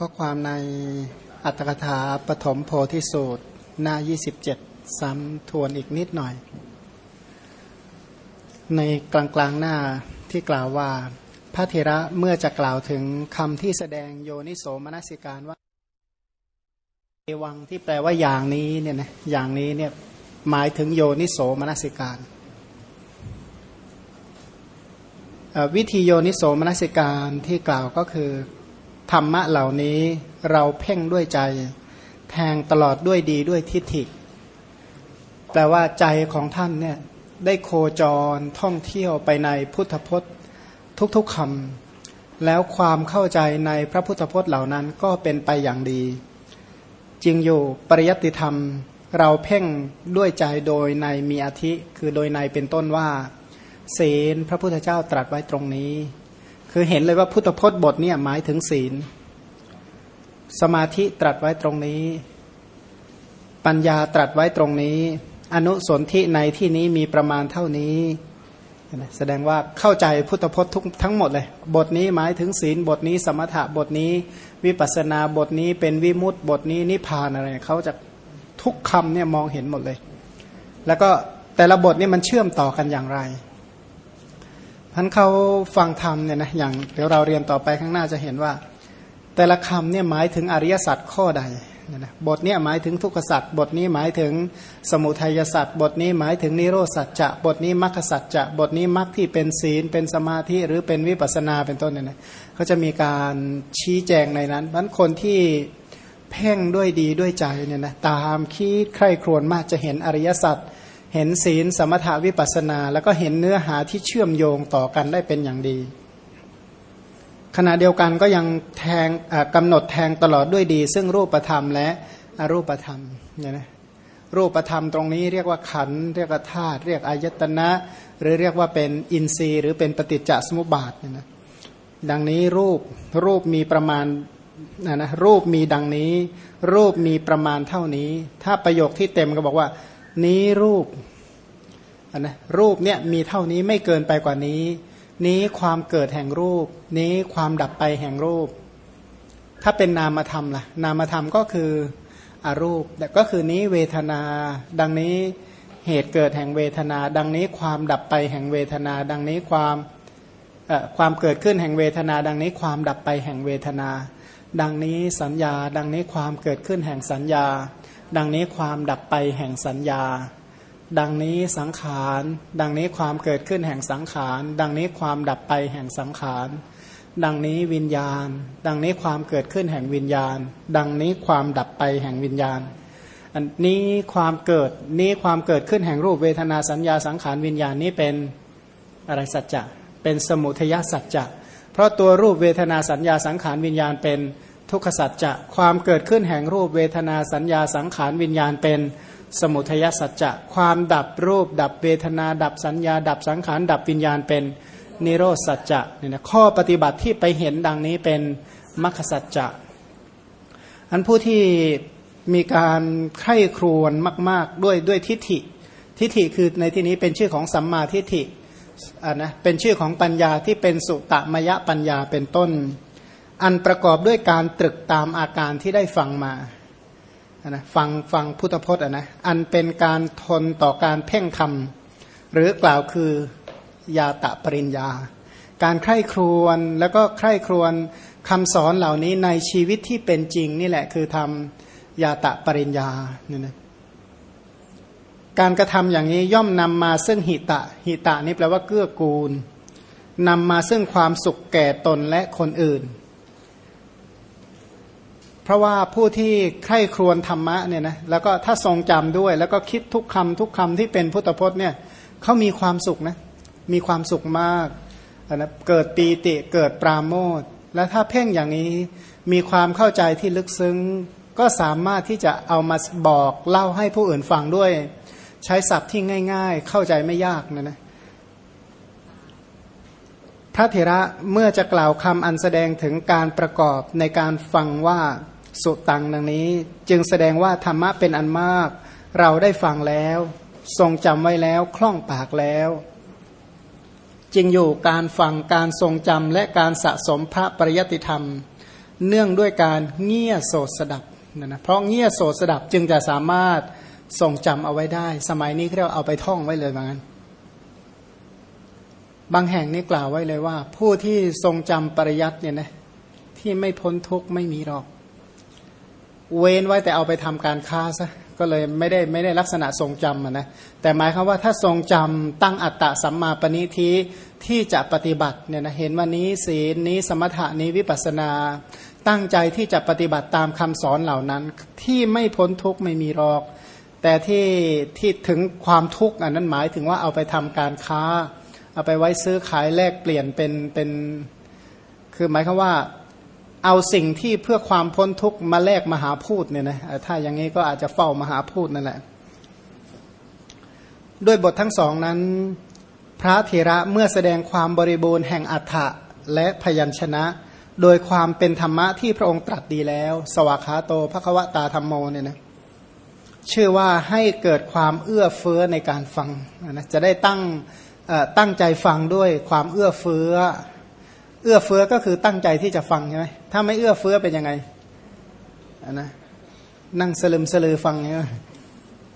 ก็ความในอัตถกถาปฐมโพธิสูตร หน้า 27 ซ้ำทวนอีกนิดหน่อย ในกลางกลางหน้าที่กล่าวว่า พระเทระเมื่อจะกล่าวถึงคำที่แสดงโยนิโสมนสิการว่าเอวังที่แปลว่าอย่างนี้เนี่ยนะอย่างนี้เนี่ยหมายถึงโยนิโสมนสิการวิธีโยนิโสมนสิการที่กล่าวก็คือ ธรรมะเหล่านี้เราเพ่งด้วยใจ แทงตลอดด้วยดีด้วยทิฏฐิแปลว่าใจของท่านเนี่ยได้โคจรท่องเที่ยวไปในพุทธพจน์ทุกๆคำแล้วความเข้าใจในพระพุทธพจน์เหล่านั้นก็เป็นไปอย่างดี จริงอยู่ปริยัติธรรมเราเพ่งด้วยใจโดยในมีอาทิคือโดยในเป็นต้นว่า ศีลพระพุทธเจ้าตรัสไว้ตรงนี้ คือเห็นเลยว่าพุทธพจน์บทเนี่ยหมายถึงศีล สมาธิตรัสไว้ตรงนี้ ปัญญาตรัสไว้ตรงนี้ อนุสนธิในที่นี้มีประมาณเท่านี้แสดงว่าเข้าใจพุทธพจน์ทุกทั้งหมดเลย บทนี้หมายถึงศีลบทนี้ สมถะบทนี้ วิปัสนาบทนี้เป็นวิมุตติบทนี้นิพพานอะไรเขาจะทุกคำเนี่ยมองเห็นหมดเลย แล้วก็แต่ละบทนี่มันเชื่อมต่อกันอย่างไร ท่านเขาฟังธรรมเนี่ยนะอย่างเดี๋ยวเราเรียนต่อไปข้างหน้าจะเห็นว่า แต่ละคำเนี่ยหมายถึงอริยสัจข้อใดเนี่ยนะบทนี้หมายถึงทุกขสัจบทนี้หมายถึงสมุทัยสัจบทนี้หมายถึงนิโรสัจจะบทนี้มรรคสัจจะบทนี้มรรคที่เป็นศีลเป็นสมาธิหรือเป็นวิปัสนาเป็นต้นเนี่ยนะเขาจะมีการชี้แจงในนั้นเพราะคนที่เพ่งด้วยดีด้วยใจเนี่ยนะตามคิดใคร่ครวญมากจะเห็นอริยสัจ เห็นศีลสมถาวิปัสนา แล้วก็เห็นเนื้อหาที่เชื่อมโยงต่อกันได้เป็นอย่างดี ขณะเดียวกันก็ยังแทงกำหนดแทงตลอดด้วยดี ซึ่งรูปธรรมและอรูปธรรมเนี่ยนะรูปธรรมตรงนี้เรียกว่าขันเรียกว่าธาตุเรียกอายตนะ หรือเรียกว่าเป็นอินทรีย์ หรือเป็นปฏิจจสมุปบาทเนี่ยนะดังนี้รูปรูปมีประมาณนะนะรูปมีดังนี้ รูปมีประมาณเท่านี้ ถ้าประโยคที่เต็มก็บอกว่า นี้รูปนนะรูปเนี่ยมีเท่านี้ไม่เกินไปกว่านี้ นี้ความเกิดแห่งรูป นี้ความดับไปแห่งรูป ถ้าเป็นนามธรรมล่ะ นามธรรมก็คืออรูปก็คือนี้เวทนา ดังนี้เหตุเกิดแห่งเวทนา ดังนี้ความดับไปแห่งเวทนา ดังนี้ความความเกิดขึ้นแห่งเวทนา ดังนี้ความดับไปแห่งเวทนา ดังนี้สัญญา ดังนี้ความเกิดขึ้นแห่งสัญญา ดังนี้ความดับไปแห่งสัญญา ดังนี้สังขาร ดังนี้ความเกิดขึ้นแห่งสังขาร ดังนี้ความดับไปแห่งสังขาร ดังนี้วิญญาณ ดังนี้ความเกิดขึ้นแห่งวิญญาณ ดังนี้ความดับไปแห่งวิญญาณ อันนี้ความเกิด นี้ความเกิดขึ้นแห่งรูปเวทนาสัญญาสังขารวิญญาณนี้เป็นอะไรสัจจะ เป็นสมุทยสัจจะ เพราะตัวรูปเวทนาสัญญาสังขารวิญญาณเป็น ทุกขสัจจะความเกิดขึ้นแห่งรูปเวทนาสัญญาสังขารวิญญาณเป็นสมุทัยสัจจะความดับรูป ดับเวทนา ดับสัญญา ดับสังขาร ดับวิญญาณเป็นนิโรธสัจจะเนี่ยนะข้อปฏิบัติที่ไปเห็นดังนี้เป็นมรรคสัจจะอันผู้ที่มีการไข้ครวนมาก ๆ ด้วยด้วยทิฏฐิ ทิฏฐิคือในที่นี้เป็นชื่อของสัมมาทิฏฐิอ่านะเป็นชื่อของปัญญาที่เป็นสุตมยปัญญาเป็นต้น อันประกอบด้วยการตรึกตามอาการที่ได้ฟังมานะฟังฟังพุทธพจน์นะอันเป็นการทนต่อการเพ่งคำหรือกล่าวคือยาตะปริญญา การใคร่ครวญแล้วก็ใคร่ครวญคำสอนเหล่านี้ในชีวิตที่เป็นจริงนี่แหละคือทำยาตะปริญญาเนี่ยนะการกระทำอย่างนี้ย่อมนำมาซึ่งหิตะหิตะนี่แปลว่าเกื้อกูลนำมาซึ่งความสุขแก่ตนและคนอื่น เพราะว่าผู้ที่ใคร่ครวญธรรมะเนี่ยนะแล้วก็ถ้าทรงจำด้วย แล้วก็คิดทุกคำทุกคำที่เป็นพุทธพจน์เนี่ยเขามีความสุขนะมีความสุขมากนะเกิดปีติเกิดปราโมทและถ้าเพ่งอย่างนี้มีความเข้าใจที่ลึกซึ้ง ก็สามารถที่จะเอามาบอกเล่าให้ผู้อื่นฟังด้วย ใช้ศัพท์ที่ง่าย ๆ เข้าใจไม่ยากนะนะพระเถระเมื่อจะกล่าวคำอันแสดงถึงการประกอบในการฟังว่า สุตังดังนี้ จึงแสดงว่าธรรมะเป็นอันมาก เราได้ฟังแล้ว ทรงจำไว้แล้วคล่องปากแล้วจึงอยู่การฟังการทรงจำและการสะสมพระปริยติธรรม เนื่องด้วยการเงี่ยโสดสดับนะนะเพราะเงี่ยโสดสดับจึงจะสามารถทรงจำเอาไว้ได้ สมัยนี้เรียกเอาไปท่องไว้เลยว่างั้น บางแห่งนี่กล่าวไว้เลยว่า ผู้ที่ทรงจำปริยัติเนี่ยนะที่ไม่พ้นทุกข์ไม่มีหรอก เว้นไว้แต่เอาไปทำการค้าซะก็เลยไม่ได้ไม่ได้ลักษณะทรงจำนะแต่หมายความว่าถ้าทรงจำตั้งอัตตะสัมมาปณิทิที่จะปฏิบัติเนี่ยนะเห็นว่านี้ศีลนี้สมถะนี้วิปัสนา ตั้งใจที่จะปฏิบัติตามคำสอนเหล่านั้น ที่ไม่พ้นทุกข์ไม่มีหรอก แต่ที่ที่ถึงความทุกข์อันนั้นหมายถึงว่าเอาไปทำการค้า เอาไปไว้ซื้อขายแลกเปลี่ยนเป็นเป็น คือหมายความว่า เอาสิ่งที่เพื่อความพ้นทุกข์มาแลกมหาพูดเนี่ยนะถ้าอย่างนี้ก็อาจจะเฝ้ามหาพูดนั่นแหละ ด้วยบททั้งสองนั้น พระเถระเมื่อแสดงความบริบูรณ์แห่งอัฏฐะและพยัญชนะ โดยความเป็นธรรมะที่พระองค์ตรัสดีแล้ว สวากขาโตภควตาธรรมโมเนี่ยนะชื่อว่าให้เกิดความเอื้อเฟื้อในการฟังนะจะได้ตั้งตั้งใจฟังด้วยความเอื้อเฟื้อ เอื้อเฟื้อก็คือตั้งใจที่จะฟังใช่ไหมถ้าไม่เอื้อเฟื้อเป็นยังไงนะนั่งสลึมสลือฟังเนี่ย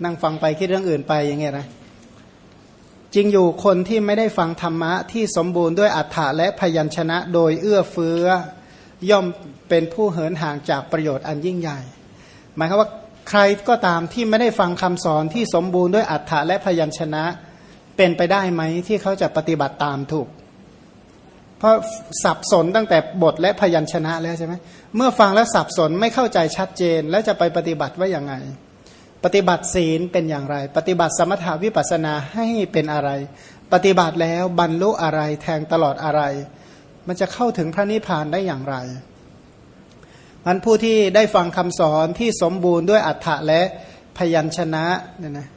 นั่งฟังไปคิดเรื่องอื่นไปอย่างเงี้ยนะจริงอยู่คนที่ไม่ได้ฟังธรรมะที่สมบูรณ์ด้วยอัฏฐะและพยัญชนะ โดยเอื้อเฟื้อย่อมเป็นผู้เหินห่างจากประโยชน์อันยิ่งใหญ่ หมายความว่าใครก็ตามที่ไม่ได้ฟังคำสอนที่สมบูรณ์ด้วยอัฏฐะและพยัญชนะเป็นไปได้ไหมที่เขาจะปฏิบัติตามถูก เพราะสับสนตั้งแต่บทและพยัญชนะแล้วใช่ไหมเมื่อฟังแล้วสับสนไม่เข้าใจชัดเจน แล้วจะไปปฏิบัติว่าอย่างไง ปฏิบัติศีลเป็นอย่างไร ปฏิบัติสมถาวิปัสนาให้เป็นอะไร ปฏิบัติแล้วบรรลุอะไรแทงตลอดอะไร มันจะเข้าถึงพระนิพพานได้อย่างไรมันผู้ที่ได้ฟังคำสอนที่สมบูรณ์ด้วยอัฏฐะและพยัญชนะเนี่ยนะ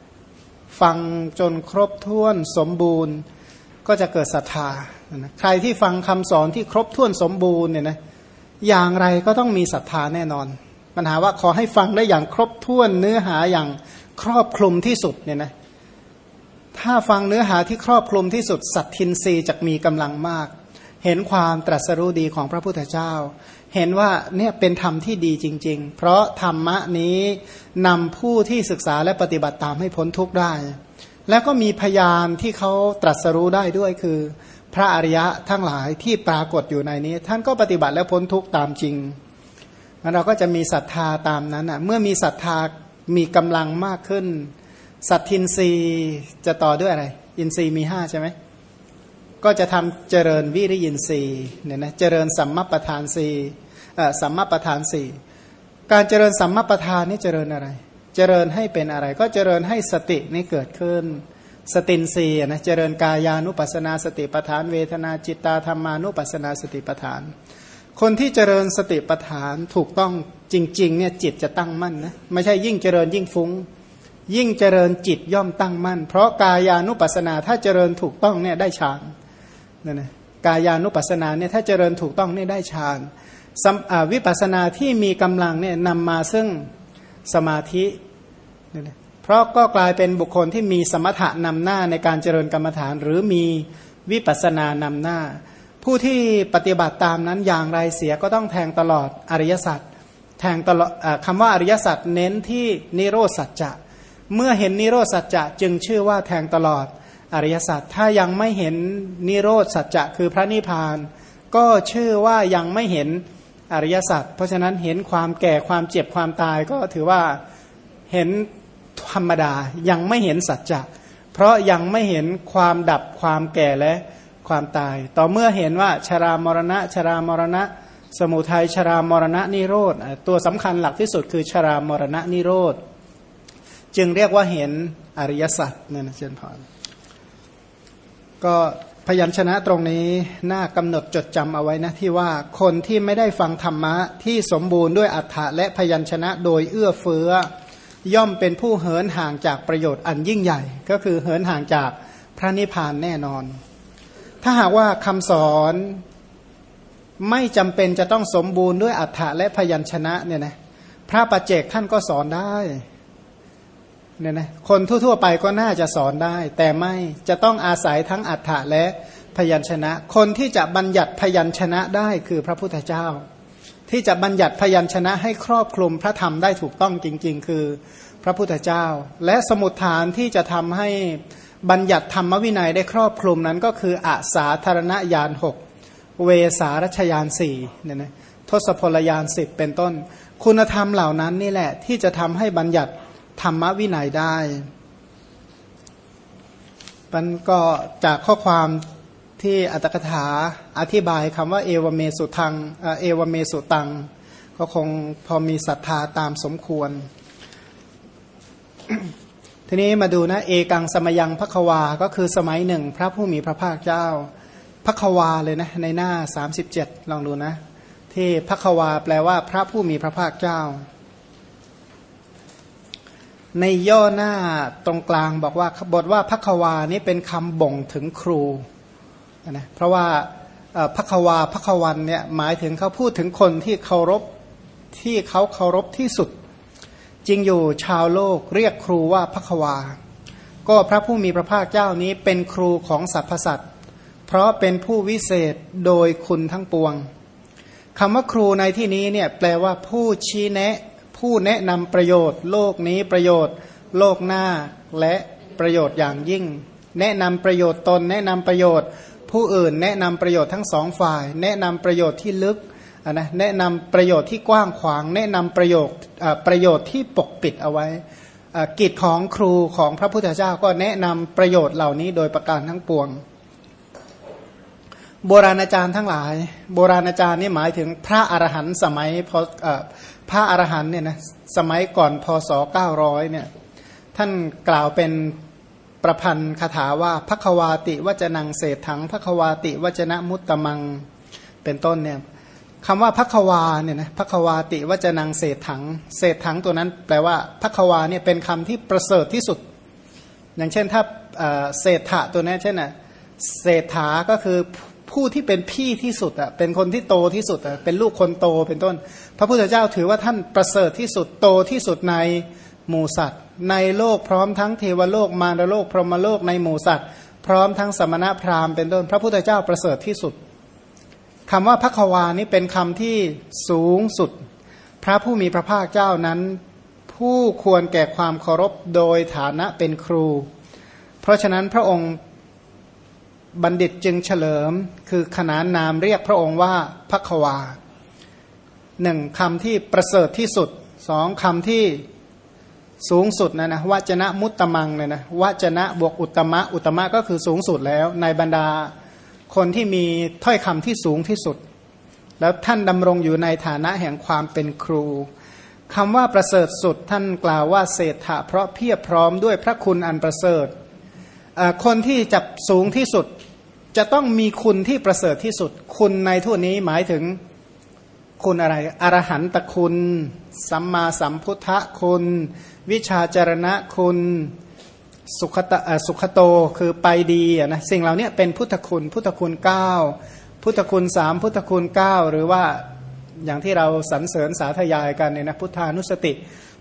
ฟังจนครบถ้วนสมบูรณ์ก็จะเกิดศรัทธา นะใครที่ฟังคำสอนที่ครบถ้วนสมบูรณ์เนี่ยนะอย่างไรก็ต้องมีศรัทธาแน่นอน ปัญหาว่าขอให้ฟังได้อย่างครบถ้วนเนื้อหาอย่างครอบคลุมที่สุดเนี่ยนะถ้าฟังเนื้อหาที่ครอบคลุมที่สุดสัตทินรีจะมีกำลังมาก เห็นความตรัสรู้ดีของพระพุทธเจ้า เห็นว่าเนี่ยเป็นธรรมที่ดีจริง ๆ เพราะธรรมะนี้นำผู้ที่ศึกษาและปฏิบัติตามให้พ้นทุกข์ได้ แล้วก็มีพยานที่เขาตรัสรู้ได้ด้วยคือ พระอริยะทั้งหลายที่ปรากฏอยู่ในนี้ ท่านก็ปฏิบัติแล้วพ้นทุกข์ตามจริงมันเราก็จะมีศรัทธาตามนั้นอะเมื่อมีศรัทธามีกำลังมากขึ้นสัตทินรีจะต่อด้วยอะไร อินทรีย์มีห้าใช่ไหมก็จะทำเจริญวิริยินทรีเนี่ยนะเจริญสัมมาประธานสีสัมมาประธานสี่การเจริญสัมมาประธานนี่เจริญอะไร เจริญให้เป็นอะไร ก็เจริญให้สตินี่เกิดขึ้น สตินรีนะเจริญกายานุปัสนาสติปทาน เวทนาจิตตาธรรมานุปัสนาสติปทาน คนที่เจริญสติปทานถูกต้องจริงๆเนี่ยจิตจะตั้งมั่นนะไม่ใช่ยิ่งเจริญยิ่งฟุง้ง ยิ่งเจริญจิตย่อมตั้งมั่น เพราะกายานุปัสนาถ้าเจริญถูกต้องเนี่ยได้ฌานนั่นนะกายานุปัสนาเนี่ยถ้าเจริญถูกต้องเนี่ยได้ฌานวิปัสนาที่มีกำลังเนี่ยนำมาซึ่งสมาธินี่นะ เพราะก็กลายเป็นบุคคลที่มีสมถะนำหน้าในการเจริญกรรมฐาน หรือมีวิปัสสนานำหน้า ผู้ที่ปฏิบัติตามนั้นอย่างไรเสียก็ต้องแทงตลอดอริยสัจแทงตลอดคำว่าอริยสัจเน้นที่นิโรธสัจจะ เมื่อเห็นนิโรธสัจจะจึงชื่อว่าแทงตลอดอริยสัจถ้ายังไม่เห็นนิโรธสัจจะคือพระนิพพาน ก็ชื่อว่ายังไม่เห็นอริยสัจเพราะฉะนั้นเห็นความแก่ความเจ็บความตายก็ถือว่าเห็น ธรรมดายังไม่เห็นสัจจะเพราะยังไม่เห็นความดับความแก่และความตาย ต่อเมื่อเห็นว่าชรามรณะ ชรามรณะ สมุทัยชรามรณะนิโรธตัวสำคัญหลักที่สุดคือชรามรณะนิโรธจึงเรียกว่าเห็นอริยสัจนี่นนะเชนพรก็พยัญชนะตรงนี้น่ากำหนดจดจำเอาไว้นะที่ว่าคนที่ไม่ได้ฟังธรรมะที่สมบูรณ์ด้วยอัฏฐะและพยัญชนะโดยเอื้อเฟื้อ ย่อมเป็นผู้เหินห่างจากประโยชน์อันยิ่งใหญ่ ก็คือเหินห่างจากพระนิพพานแน่นอน ถ้าหากว่าคำสอนไม่จำเป็นจะต้องสมบูรณ์ด้วยอัฏฐะและพยัญชนะเนี่ยนะพระปัจเจกท่านก็สอนได้เนี่ยนะคนทั่วๆไปก็น่าจะสอนได้ แต่ไม่จะต้องอาศัยทั้งอัฏฐะและพยัญชนะ คนที่จะบัญญัติพยัญชนะได้คือพระพุทธเจ้า ที่จะบัญญัติพยัญชนะให้ครอบคลุมพระธรรมได้ถูกต้องจริง ๆ คือพระพุทธเจ้า และสมุดฐานที่จะทำให้บัญญัติธรรมวินัยได้ครอบคลุมนั้นก็คืออาสาธารณญาณหกเวสารัชยานสี่เนี่ยนะทศพลยานสิบเป็นต้น คุณธรรมเหล่านั้นนี่แหละ ที่จะทำให้บัญญัติธรรมวินัยได้มันก็จากข้อความ ที่อัตถกถาอธิบายคำว่าเอวเมสุทังเอวเมสุตัง ก็คงพอมีศรัทธาตามสมควร ทีนี้มาดูนะ เอกังสมยังพักวา ก็คือสมัยหนึ่ง พระผู้มีพระภาคเจ้าพักวาเลยนะ ในหน้า 37 ลองดูนะ ที่พักวาแปลว่า พระผู้มีพระภาคเจ้า ในย่อหน้าตรงกลางบอกว่าบทว่าพักวานี้เป็นคำบ่งถึงครู นะเพราะว่าพักวาพักวันเนี่ยหมายถึงเขาพูดถึงคนที่เคารพที่เขาเคารพที่สุด จริงอยู่ชาวโลกเรียกครูว่าพักวา ก็พระผู้มีพระภาคเจ้านี้เป็นครูของสรรพสัตว์เพราะเป็นผู้วิเศษโดยคุณทั้งปวงคำว่าครูในที่นี้เนี่ยแปลว่าผู้ชี้แนะ ผู้แนะนำประโยชน์ โลกนี้ประโยชน์ โลกหน้าและประโยชน์อย่างยิ่ง แนะนำประโยชน์ตน แนะนำประโยชน์ ผู้อื่นแนะนำประโยชน์ทั้งสองฝ่าย แนะนำประโยชน์ที่ลึกนะแนะนำประโยชน์ที่กว้างขวาง แนะนำประโยชน์ประโยชน์ที่ปกปิดเอาไว้กิจของครูของพระพุทธเจ้าก็แนะนำประโยชน์เหล่านี้โดยประการทั้งปวง โบราณอาจารย์ทั้งหลาย โบราณอาจารย์นี่หมายถึงพระอรหันต์สมัยพอพระอรหันต์เนี่ยนะสมัยก่อนพศ 900 เนี่ยท่านกล่าวเป็น ประพันธ์คาถาว่าพักวาติวจนังเศษถังพักวาติวจนะมุตตมังเป็นต้นเนี่ยคำว่าพักวาเนี่ยนะพักวาติวจนังเศษถัง เศษถังตัวนั้น แปลว่าพักวาเนี่ยเป็นคำที่ประเสริฐที่สุด อย่างเช่นถ้าเศษถะตัวนี้เช่นน่ะเศษถาก็คือผู้ที่เป็นพี่ที่สุดอะเป็นคนที่โตที่สุดอะเป็นลูกคนโตเป็นต้น พระพุทธเจ้าถือว่าท่านประเสริฐที่สุดโตที่สุดใน หมู่สัตว์ ในโลกพร้อมทั้งเทวโลกมารโลกพรหมโลกในหมู่สัตว์ พร้อมทั้งสมณพราหมณ์เป็นต้นพระพุทธเจ้าประเสริฐที่สุดคำว่าพระควานี้เป็นคำที่สูงสุด พระผู้มีพระภาคเจ้านั้น ผู้ควรแก่ความเคารพโดยฐานะเป็นครู เพราะฉะนั้นพระองค์บัณฑิตจึงเฉลิม คือขนานนามเรียกพระองค์ว่าพระควาหนึ่งคำที่ประเสริฐที่สุดสองคำที่ สูงสุดนะนะวจนะมุตตมังเนี่ยนะวจนะบวกอุตมะอุตมะก็คือสูงสุดแล้ว ในบรรดาคนที่มีถ้อยคำที่สูงที่สุด แล้วท่านดำรงอยู่ในฐานะแห่งความเป็นครูคำว่าประเสริฐสุดท่านกล่าวว่าเศรษฐะเพราะเพียบพร้อมด้วยพระคุณอันประเสริฐคนที่จับสูงที่สุดจะต้องมีคุณที่ประเสริฐที่สุด คุณในทั่วนี้หมายถึงคุณอะไร อรหันตคุณ สัมมาสัมพุทธคุณ วิชาจารณะคุณสุขตสุขโตคือไปดีนะสิ่งเหล่านี้เป็นพุทธคุณ พุทธคุณเก้าพุทธคุณสามพุทธคุณเก้าหรือว่าอย่างที่เราสรรเสริญสาธยายกันเนี่ยนะพุทธานุสติ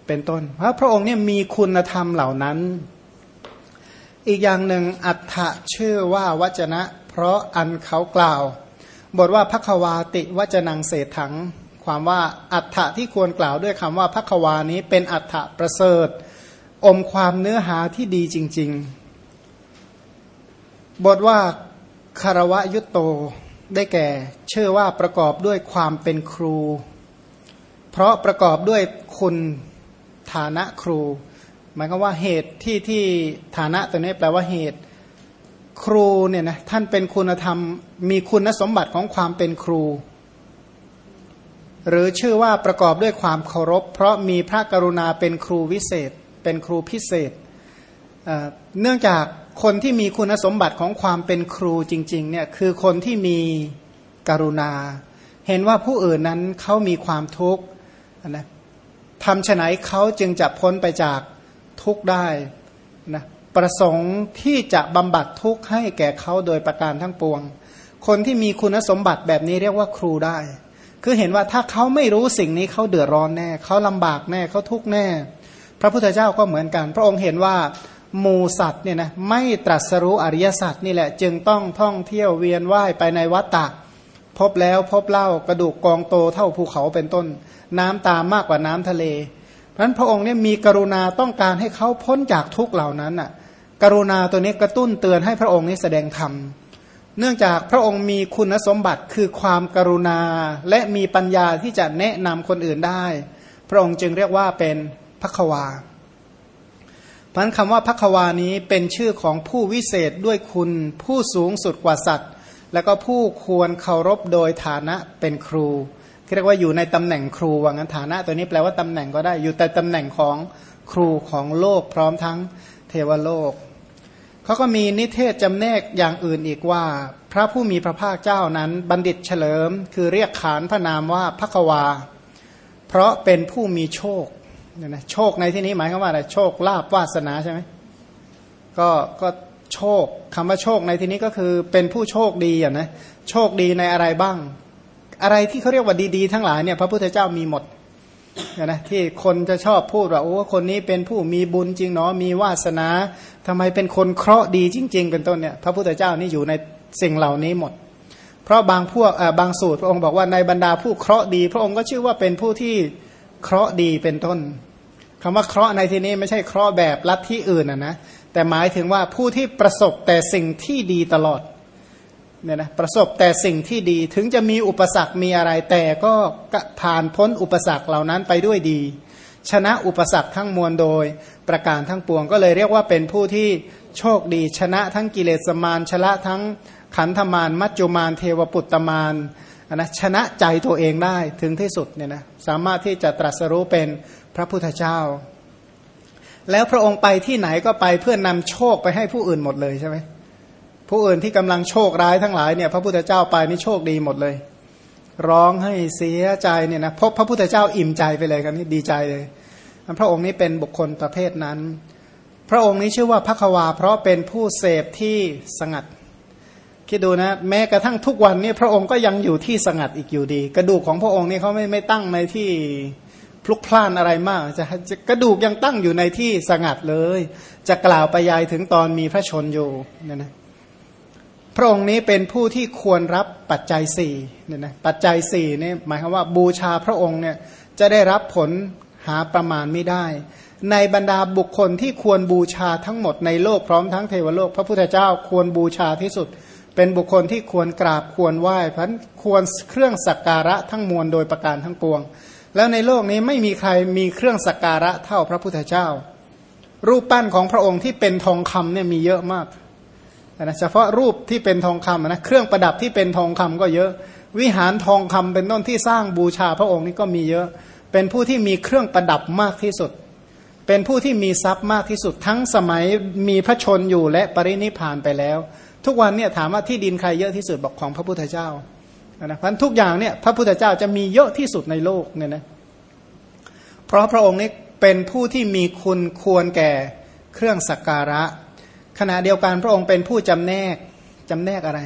เป็นต้น เพราะพระองค์เนี่ยมีคุณธรรมเหล่านั้น อีกอย่างหนึ่งอัฏฐะชื่อว่าวจนะ เพราะอันเขากล่าว บทว่าพักวาติวจนังเศษถัง ความว่าอัฏฐะที่ควรกล่าวด้วยคำว่าพักวานี้เป็นอัฏฐะประเสริฐ อมความเนื้อหาที่ดีจริง ๆ บทว่าคารวะยุตโตได้แก่ เชื่อว่าประกอบด้วยความเป็นครู เพราะประกอบด้วยคุณฐานะครู หมายความว่าเหตุที่ที่ฐานะตัวนี้แปลว่าเหตุครูเนี่ยนะท่านเป็นคุณธรรมมีคุณสมบัติของความเป็นครู หรือชื่อว่าประกอบด้วยความเคารพ เพราะมีพระกรุณาเป็นครูวิเศษ เป็นครูพิเศษเนื่องจากคนที่มีคุณสมบัติของความเป็นครูจริงๆเนี่ยคือคนที่มีกรุณา เห็นว่าผู้อื่นนั้นเขามีความทุกข์นะทำฉไหนเขาจึงจะพ้นไปจากทุกข์ได้นะประสงค์ที่จะบำบัดทุกข์ให้แก่เขาโดยประการทั้งปวง คนที่มีคุณสมบัติแบบนี้เรียกว่าครูได้ คือเห็นว่าถ้าเขาไม่รู้สิ่งนี้เขาเดือดร้อนแน่เขาลำบากแน่เขาทุกข์แน่ พระพุทธเจ้าก็เหมือนกัน พระองค์เห็นว่ามูสัตว์เนี่ยนะไม่ตรัสรู้อริยสัจนี่แหละ จึงต้องท่องเที่ยวเวียนว่ายไปในวัฏฏะพบแล้วพบเล่ากระดูกกองโตเท่าภูเขาเป็นต้น น้ำตามมากกว่าน้ำทะเล เพราะฉะนั้นพระองค์เนี่ยมีกรุณาต้องการให้เขาพ้นจากทุกเหล่านั้นอะกรุณาตัวนี้กระตุ้นเตือนให้พระองค์นี้แสดงธรรมเเนื่องจากพระองค์มีคุณสมบัติคือความกรุณาและมีปัญญาที่จะแนะนำคนอื่นได้ พระองค์จึงเรียกว่าเป็นพักวาเพราะนั้นคำว่าพักวานี้เป็นชื่อของผู้วิเศษด้วยคุณ ผู้สูงสุดกว่าสัตว์ แล้วก็ผู้ควรเคารพโดยฐานะเป็นครูเรียกว่าอยู่ในตำแหน่งครูว่างั้นฐานะตัวนี้แปลว่าตำแหน่งก็ได้อยู่แต่ตำแหน่งของครูของโลกพร้อมทั้งเทวโลก เขาก็มีนิเทศจำแนกอย่างอื่นอีกว่า พระผู้มีพระภาคเจ้านั้นบัณฑิตเฉลิม คือเรียกขานพระนามว่าพักวา เพราะเป็นผู้มีโชคเนี่ยนะโชคในที่นี้หมายความว่าอะไรโชคลาภวาสนาใช่ไหมก็ก็โชคคำว่าโชคในที่นี้ก็คือเป็นผู้โชคดีอะนะโชคดีในอะไรบ้าง อะไรที่เขาเรียกว่าดีๆ ทั้งหลายเนี่ยพระพุทธเจ้ามีหมด นะที่คนจะชอบพูดว่าโอ้คนนี้เป็นผู้มีบุญจริงเนาะมีวาสนาทำไมเป็นคนเคราะห์ดีจริง ๆ เป็นต้นเนี่ยพระพุทธเจ้านี่อยู่ในสิ่งเหล่านี้หมด เพราะบางพวกบางสูตรพระองค์บอกว่าในบรรดาผู้เคราะห์ดี พระองค์ก็ชื่อว่าเป็นผู้ที่เคราะห์ดีเป็นต้นคำว่าเคราะห์ในที่นี้ไม่ใช่เคราะห์แบบลัทธิอื่นนะนะแต่หมายถึงว่าผู้ที่ประสบแต่สิ่งที่ดีตลอด เนี่ยนะประสบแต่สิ่งที่ดีถึงจะมีอุปสรรคมีอะไร แต่ก็ผ่านพ้นอุปสรรคเหล่านั้นไปด้วยดี ชนะอุปสรรคทั้งมวลโดยประการทั้งปวงก็เลยเรียกว่าเป็นผู้ที่โชคดี ชนะทั้งกิเลสมารชนะทั้งขันธมารมัจจุมารเทวปุตตมารนะชนะใจตัวเองได้ถึงที่สุดเนี่ยนะสามารถที่จะตรัสรู้เป็นพระพุทธเจ้า แล้วพระองค์ไปที่ไหนก็ไปเพื่อนำโชคไปให้ผู้อื่นหมดเลยใช่ไหม ผู้อื่นที่กำลังโชคร้ายทั้งหลายเนี่ยพระพุทธเจ้าไปนี่โชคดีหมดเลย ร้องให้เสียใจเนี่ยนะพบพระพุทธเจ้าอิ่มใจไปเลยกันนี่ดีใจเลยพระองค์นี้เป็นบุคคลประเภทนั้น พระองค์นี้ชื่อว่าพระควา เพราะเป็นผู้เสพที่สงัด คิดดูนะ แม้กระทั่งทุกวันนี้พระองค์ก็ยังอยู่ที่สงัดอีกอยู่ดี กระดูกของพระองค์นี่เขาไม่ไม่ตั้งในที่พลุกพล่านอะไรมากจะกระดูกยังตั้งอยู่ในที่สงัดเลย จะกล่าวไปยายถึงตอนมีพระชนอยู่เนี่ยนะ พระองค์นี้เป็นผู้ที่ควรรับปัจจัยสี่เนี่ยนะปัจจัยสี่นี่หมายความว่าบูชาพระองค์เนี่ยจะได้รับผลหาประมาณไม่ได้ ในบรรดาบุคคลที่ควรบูชาทั้งหมดในโลกพร้อมทั้งเทวโลก พระพุทธเจ้าควรบูชาที่สุด เป็นบุคคลที่ควรกราบควรไหว้พันควรเครื่องสักการะทั้งมวลโดยประการทั้งปวง แล้วในโลกนี้ไม่มีใครมีเครื่องสักการะเท่าพระพุทธเจ้า รูปปั้นของพระองค์ที่เป็นทองคำเนี่ยมีเยอะมาก นะเฉพาะรูปที่เป็นทองคำนะเครื่องประดับที่เป็นทองคำก็เยอะ วิหารทองคำเป็นต้นที่สร้างบูชาพระองค์นี่ก็มีเยอะ เป็นผู้ที่มีเครื่องประดับมากที่สุด เป็นผู้ที่มีทรัพย์มากที่สุด ทั้งสมัยมีพระชนอยู่และปรินิพานไปแล้ว ทุกวันเนี่ยถามว่าที่ดินใครเยอะที่สุดบอกของพระพุทธเจ้านะพันทุกอย่างเนี่ยพระพุทธเจ้าจะมีเยอะที่สุดในโลกเนี่ยนะเพราะพระองค์นี้เป็นผู้ที่มีคุณควรแก่เครื่องสักการะ ขณะเดียวกันพระองค์เป็นผู้จำแนกจำแนกอะไร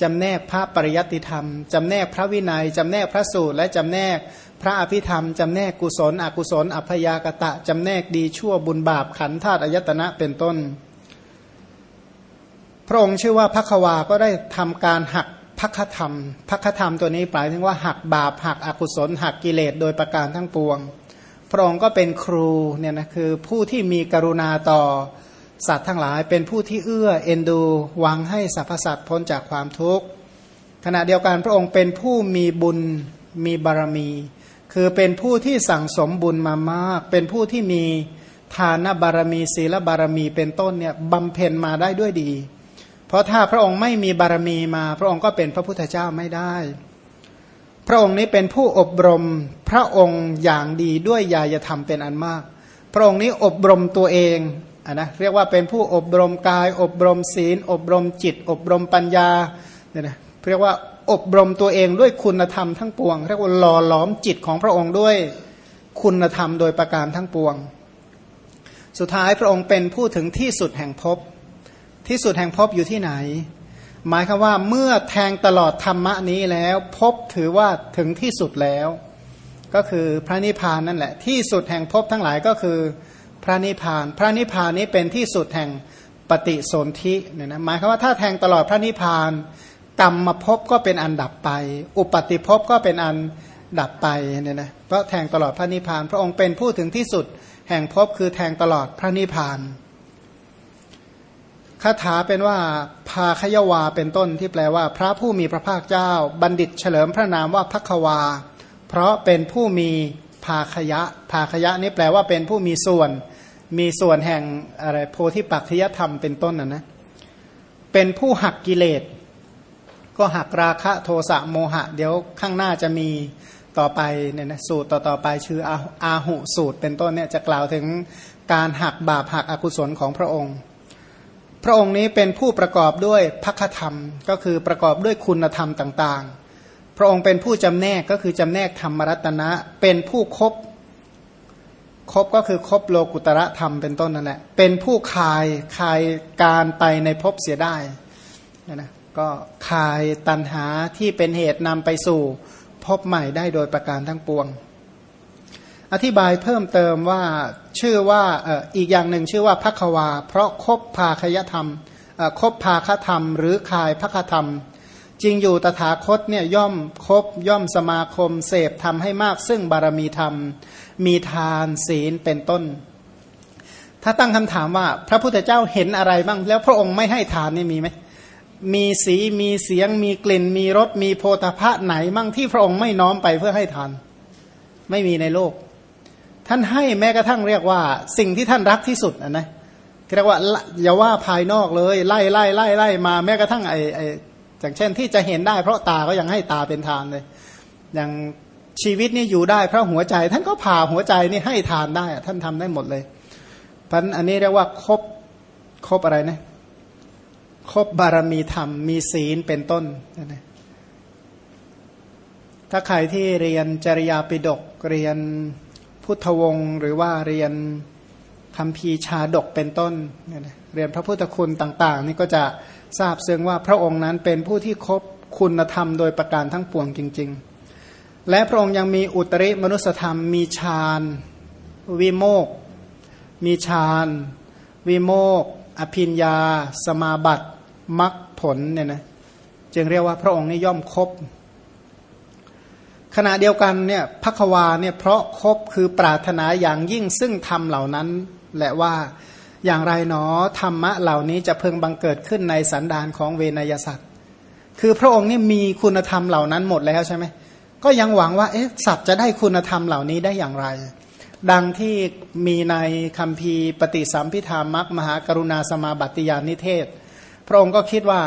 จำแนกพระปริยัติธรรม จำแนกพระวินัย จำแนกพระสูตร และจำแนกพระอภิธรรม จำแนกกุศล อกุศล อัพยากตะ จำแนกดีชั่วบุญบาปขันธาตุอายตนะเป็นต้น พระองค์ชื่อว่าพักวา ก็ได้ทำการหักพักธรรมพักธรรมตัวนี้หมายถึงว่าหักบาปหักอกุศล หักกิเลสโดยประการทั้งปวง พระองค์ก็เป็นครูเนี่ยนะคือผู้ที่มีกรุณาต่อ สัตว์ทั้งหลายเป็นผู้ที่เอื้อเอ็นดูหวังให้สรรพสัตว์พ้นจากความทุกข์ขณะเดียวกันพระองค์เป็นผู้มีบุญมีบารมี คือเป็นผู้ที่สั่งสมบุญมามาก เป็นผู้ที่มีทานบารมีศีลบารมีเป็นต้นเนี่ยบำเพ็ญมาได้ด้วยดี เพราะถ้าพระองค์ไม่มีบารมีมา พระองค์ก็เป็นพระพุทธเจ้าไม่ได้ พระองค์นี้เป็นผู้อบรมพระองค์อย่างดีด้วยญาณธรรมเป็นอันมาก พระองค์นี้อบรมตัวเองะนะเรียกว่าเป็นผู้อบรมกาย อบรมศีล อบรมจิต อบรมปัญญาเนี่ยนะเรียกว่าอบรมตัวเองด้วยคุณธรรมทั้งปวง เรียกว่าหล่อหลอมจิตของพระองค์ด้วยคุณธรรมโดยประการทั้งปวง สุดท้ายพระองค์เป็นผู้ถึงที่สุดแห่งภพที่สุดแห่งภพอยู่ที่ไหน หมายคือว่าเมื่อแทงตลอดธรรมะนี้แล้วภพถือว่าถึงที่สุดแล้ว ก็คือพระนิพพานนั่นแหละ ที่สุดแห่งภพทั้งหลายก็คือ พระนิพพาน พระนิพพานนี้เป็นที่สุดแห่งปฏิสนธิเนี่ยนะหมายความว่าถ้าแทงตลอดพระนิพพานกรรมมาพบก็เป็นอันดับไป อุปติภพก็เป็นอันดับไปเนี่ยนะเพราะแทงตลอดพระนิพพาน พระองค์เป็นผู้ถึงที่สุดแห่งภพคือแทงตลอดพระนิพพานคาถาเป็นว่าพาคยวาเป็นต้นที่แปลว่า พระผู้มีพระภาคเจ้า บัณฑิตเฉลิมพระนามว่าพักวา เพราะเป็นผู้มีภาคยะภาคยะนี่แปลว่าเป็นผู้มีส่วน มีส่วนแห่งอะไรโพธิปัจจยธรรมเป็นต้นนะนะเป็นผู้หักกิเลส ก็หักราคะโทสะโมหะ เดี๋ยวข้างหน้าจะมีต่อไปเนี่ยนะสูตรต่อต่อไปชื่ออาหุสูตรเป็นต้นเนี่ยจะกล่าวถึงการหักบาปหักอกุศลของพระองค์ พระองค์นี้เป็นผู้ประกอบด้วยพักธรรม ก็คือประกอบด้วยคุณธรรมต่างๆ พระองค์เป็นผู้จำแนกก็คือจำแนกธรรมรัตนะ เป็นผู้ครบ ครบก็คือครบโลกุตระธรรมเป็นต้นนั่นแหละเป็นผู้คายคายการไปในภพเสียได้นะนะก็คายตันหาที่เป็นเหตุนำไปสู่พบใหม่ได้โดยประการทั้งปวง อธิบายเพิ่มเติมว่าชื่อว่าอีกอย่างหนึ่งชื่อว่าพักวา เพราะคบภาคยธรรมคบภาคธรรม หรือคายพักธรรม จริงอยู่ตถาคตเนี่ยย่อมคบย่อมสมาคมเสพทำให้มากซึ่งบารมีธรรม มีทานศีลเป็นต้น ถ้าตั้งคำถามว่า พระพุทธเจ้าเห็นอะไรบ้าง แล้วพระองค์ไม่ให้ทานนี่มีไหมมีสีมีเสียง มีกลิ่น มีรสมีโพธาภะไหนมั่งที่พระองค์ไม่น้อมไปเพื่อให้ทาน ไม่มีในโลก ท่านให้แม้กระทั่งเรียกว่าสิ่งที่ท่านรักที่สุดนะนะเรียกว่าอย่าว่าภายนอกเลย ไล่ไล่ไล่ไล่มาแม้กระทั่งไอไออย่างเช่นที่จะเห็นได้เพราะตาก็ยังให้ตาเป็นทานเลย อย่าง ชีวิตนี่อยู่ได้เพราะหัวใจ ท่านก็ผ่าหัวใจนี่ให้ทานได้ ท่านทำได้หมดเลยพันอันนี้เรียกว่าครบครบอะไรนะครบบารมีธรรมมีศีลเป็นต้นนะถ้าใครที่เรียนจริยาปิฎกเรียนพุทธวงศ์หรือว่าเรียนคำพีชาดกเป็นต้นเรียนพระพุทธคุณต่าง ๆ นี่ก็จะทราบซึ่งว่าพระองค์นั้นเป็นผู้ที่ครบคุณธรรมโดยประการทั้งปวงจริง ๆ และพระองค์ยังมีอุตริมนุสธรรม มีฌานวิโมก มีฌานวิโมก อภิญญา สมาบัติมรรคผลเนี่ยนะจึงเรียกว่าพระองค์นี้ย่อมครบขณะเดียวกันเนี่ยพักวาเนี่ยเพราะครบคือปรารถนาอย่างยิ่งซึ่งธรรมเหล่านั้น และว่าอย่างไรหนอธรรมะเหล่านี้จะเพิ่งบังเกิดขึ้นในสันดานของเวนยสัตว์ คือพระองค์นี่มีคุณธรรมเหล่านั้นหมดแล้วใช่ไหม ก็ยังหวังว่าเอ๊ะสัตว์จะได้คุณธรรมเหล่านี้ได้อย่างไร ดังที่มีในคำพีปฏิสัมพิธามักมหากรุณาสมาบัติยานิเทศ พระองค์ก็คิดว่า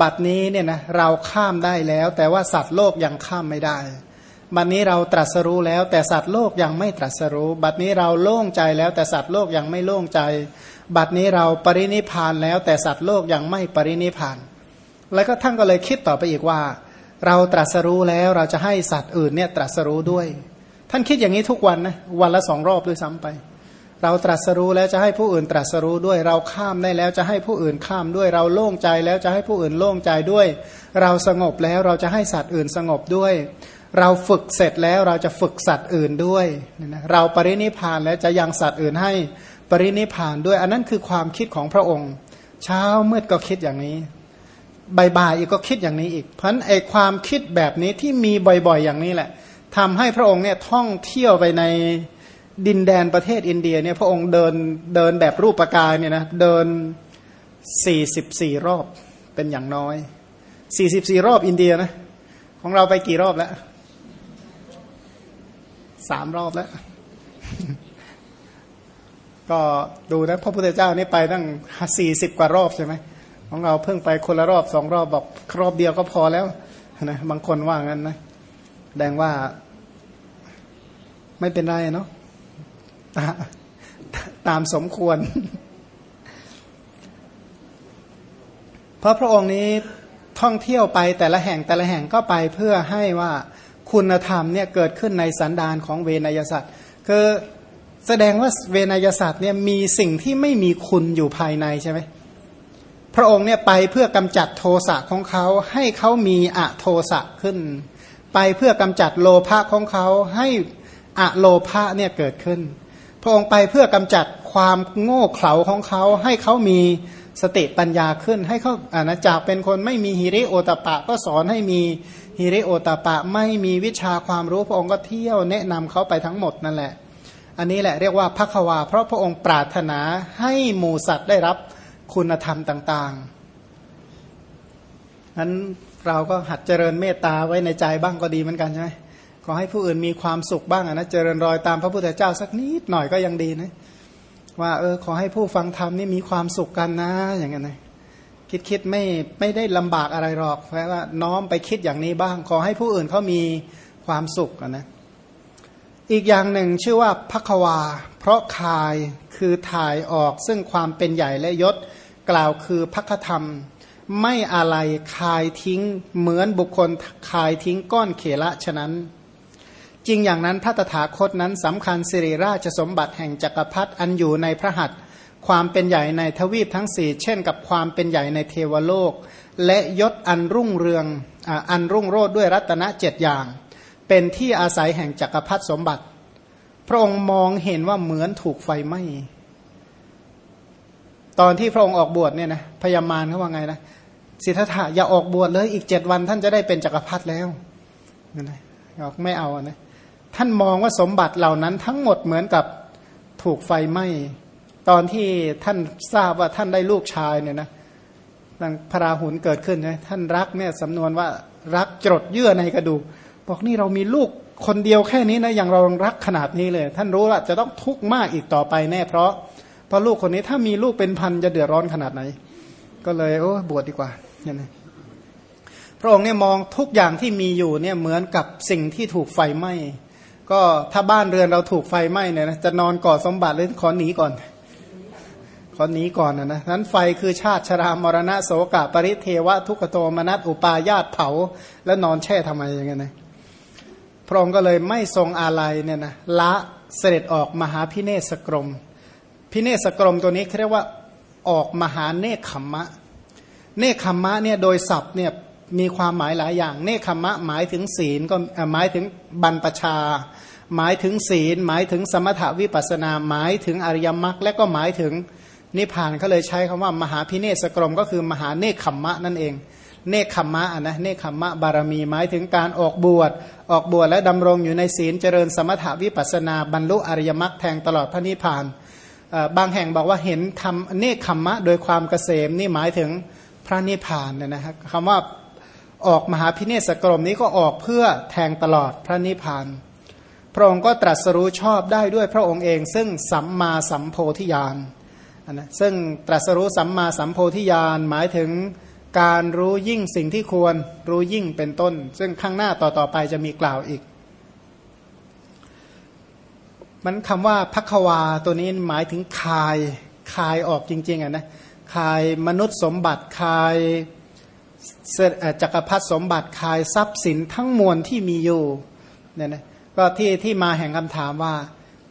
บัดนี้เนี่ยนะเราข้ามได้แล้ว แต่ว่าสัตว์โลกยังข้ามไม่ได้ บัดนี้เราตรัสรู้แล้ว แต่สัตว์โลกยังไม่ตรัสรู้ บัดนี้เราโล่งใจแล้ว แต่สัตว์โลกยังไม่โล่งใจ บัดนี้เราปรินิพานแล้ว แต่สัตว์โลกยังไม่ปรินิพาน แล้วก็ท่านก็เลยคิดต่อไปอีกว่า เราตรัสรู้แล้วเราจะให้สัตว์อื่นเนี่ยตรัสรู้ด้วย ท่านคิดอย่างนี้ทุกวันนะวันละสองรอบด้วยซ้ำไป เราตรัสรู้แล้วจะให้ผู้อื่นตรัสรู้ด้วย เราข้ามได้แล้วจะให้ผู้อื่นข้ามด้วย เราโล่งใจแล้วจะให้ผู้อื่นโล่งใจด้วย เราสงบแล้วเราจะให้สัตว์อื่นสงบด้วย เราฝึกเสร็จแล้วเราจะฝึกสัตว์อื่นด้วยเราปรินิพานแล้วจะยังสัตว์อื่นให้ปรินิพานด้วย อันนั้นคือความคิดของพระองค์ เช้ามืดก็คิดอย่างนี้ บ่ายๆอีกก็คิดอย่างนี้อีก เพราะฉะนั้นไอความคิดแบบนี้ที่มีบ่อยๆอย่างนี้แหละทำให้พระองค์เนี่ยท่องเที่ยวไปในดินแดนประเทศอินเดียเนี่ยพระองค์เดินเดินแบบรูปประกายเนี่ยนะเดินสี่สิบสี่รอบเป็นอย่างน้อยสี่สิบสี่รอบอินเดียนะของเราไปกี่รอบแล้วสามรอบแล้ว ก็ดูนะพระพุทธเจ้านี่ไปตั้งสี่สิบกว่ารอบใช่ไหม ของเราเพิ่งไปคนละรอบสองรอบบอกรอบเดียวก็พอแล้วนะบางคนว่างั้นนะแดงว่า ไม่เป็นไรเนาะตามสมควร เพราะพระองค์นี้ท่องเที่ยวไปแต่ละแห่งแต่ละแห่งก็ไปเพื่อให้ว่าคุณธรรมเนี่ยเกิดขึ้นในสันดานของเวนยสัตว์คือแสดงว่าเวนยสัตว์เนี่ยมีสิ่งที่ไม่มีคุณอยู่ภายในใช่ไหม พระองค์เนี่ยไปเพื่อกำจัดโทสะของเขาให้เขามีอะโทสะขึ้น ไปเพื่อกำจัดโลภะของเขาให้อะโลภะเนี่ยเกิดขึ้น พระองค์ไปเพื่อกำจัดความโง่เขลาของเขาให้เขามีสติปัญญาขึ้น ให้เขาอ่านะจากเป็นคนไม่มีฮิริโอตปะ ก็สอนให้มีฮิริโอตปะไม่มีวิชาความรู้พระองค์ก็เที่ยวแนะนำเขาไปทั้งหมดนั่นแหละ อันนี้แหละเรียกว่าพักวา เพราะพระองค์ปรารถนาให้หมูสัตว์ได้รับ คุณธรรมต่างๆนั้นเราก็หัดเจริญเมตตาไว้ในใจบ้างก็ดีเหมือนกันใช่ไหมขอให้ผู้อื่นมีความสุขบ้างนะเจริญรอยตามพระพุทธเจ้าสักนิดหน่อยก็ยังดีนะว่าเออขอให้ผู้ฟังธรรมนี่มีความสุขกันนะอย่างเงี้ยนะคิดคิดไม่ไม่ได้ลำบากอะไรหรอกแค่ว่าน้อมไปคิดอย่างนี้บ้าง ขอให้ผู้อื่นเขามีความสุขนะ อีกอย่างหนึ่งชื่อว่าพักวา เพราะคายคือถ่ายออกซึ่งความเป็นใหญ่และยศกล่าวคือพักธรรม ไม่อะไรคายทิ้งเหมือนบุคคลคายทิ้งก้อนเขละฉะนั้น จริงอย่างนั้นพระตถาคตนั้นสำคัญสิริราชสมบัติแห่งจักรพรรดิอันอยู่ในพระหัตถ์ความเป็นใหญ่ในทวีปทั้งสี่เช่นกับความเป็นใหญ่ในเทวโลก และยศอันรุ่งเรืองอันรุ่งโรดด้วยรัตนเจ็ดอย่าง เป็นที่อาศัยแห่งจักรพรรดิสมบัติ พระองค์มองเห็นว่าเหมือนถูกไฟไหม้ตอนที่พระองค์ออกบวชเนี่ยนะพญามารเขาว่าไงนะสิทธัตถะอย่าออกบวชเลยอีกเจ็ดวัน ท่านจะได้เป็นจักรพรรดิแล้วนั่นไงบอกไม่เอานะท่านมองว่าสมบัติเหล่านั้นทั้งหมดเหมือนกับถูกไฟไหม้ตอนที่ท่านทราบว่าท่านได้ลูกชายเนี่ยนะดังพระราหุลเกิดขึ้นใช่ท่านรักเนี่ยสำนวนว่ารักจดเยื่อในกระดูก บอกนี่เรามีลูกคนเดียวแค่นี้นะอย่างเรารักขนาดนี้เลย ท่านรู้ว่าจะต้องทุกข์มากอีกต่อไปแน่เพราะเพราะลูกคนนี้ถ้ามีลูกเป็นพันจะเดือดร้อนขนาดไหน ก็เลยโอ้บวชดีกว่าเนี่ยนะพระองค์เนี่ยมองทุกอย่างที่มีอยู่เนี่ยเหมือนกับสิ่งที่ถูกไฟไหม้ก็ถ้าบ้านเรือนเราถูกไฟไหม้เนี่ยนะจะนอนก่อสมบัติหรือขอหนีก่อน ขอหนีก่อนนะนะนั้นไฟคือชาติชรามรณะโสกะปริเทวะทุกโทมนัสอุปาญาตเผา แล้วนอนแช่ทำไมอย่างเงี้ยนะ พระองค์ก็เลยไม่ทรงอาลัยเนี่ยนะละเสด็จออกมหาพิเนศกรม พิเนศกรมตัวนี้เรียกว่าออกมหาเนคขมะ เนคขมะเนี่ยโดยศัพท์เนี่ยมีความหมายหลายอย่าง เนคขมะหมายถึงศีลก็หมายถึงบรรพชา หมายถึงศีล หมายถึงสมถวิปัสนา หมายถึงอริยมรรคและก็หมายถึงนิพพานเขาเลยใช้คำว่ามหาพิเนศกรมก็คือมหาเนคขมะนั่นเอง เนคขมมะนะเนคขมมะบารมีหมายถึงการออกบวชออกบวชและดำรงอยู่ในศีลเจริญสมถวิปัสนาบรรลุอริยมรรคแทงตลอดพระนิพพานบางแห่งบอกว่าเห็นทำเนคขมมะโดยความเกษมนี่หมายถึงพระนิพพานเนี่ยนะครับคำว่าออกมหาพิเนศกรมนี้ก็ออกเพื่อแทงตลอดพระนิพพาน พระองค์ก็ตรัสรู้ชอบได้ด้วยพระองค์เอง ซึ่งสัมมาสัมโพธิญาณนะซึ่งตรัสรู้สัมมาสัมโพธิญาณหมายถึง การรู้ยิ่งสิ่งที่ควรรู้ยิ่งเป็นต้น ซึ่งข้างหน้าต่อต่อไปจะมีกล่าวอีก มันคำว่าพักวาตัวนี้หมายถึงคายคายออกจริง ๆอะนะคายมนุษย์สมบัติคายจักรพรรดิสมบัติคายทรัพย์สินทั้งมวลที่มีอยู่เนี่ยนะก็ที่ที่มาแห่งคำถามว่า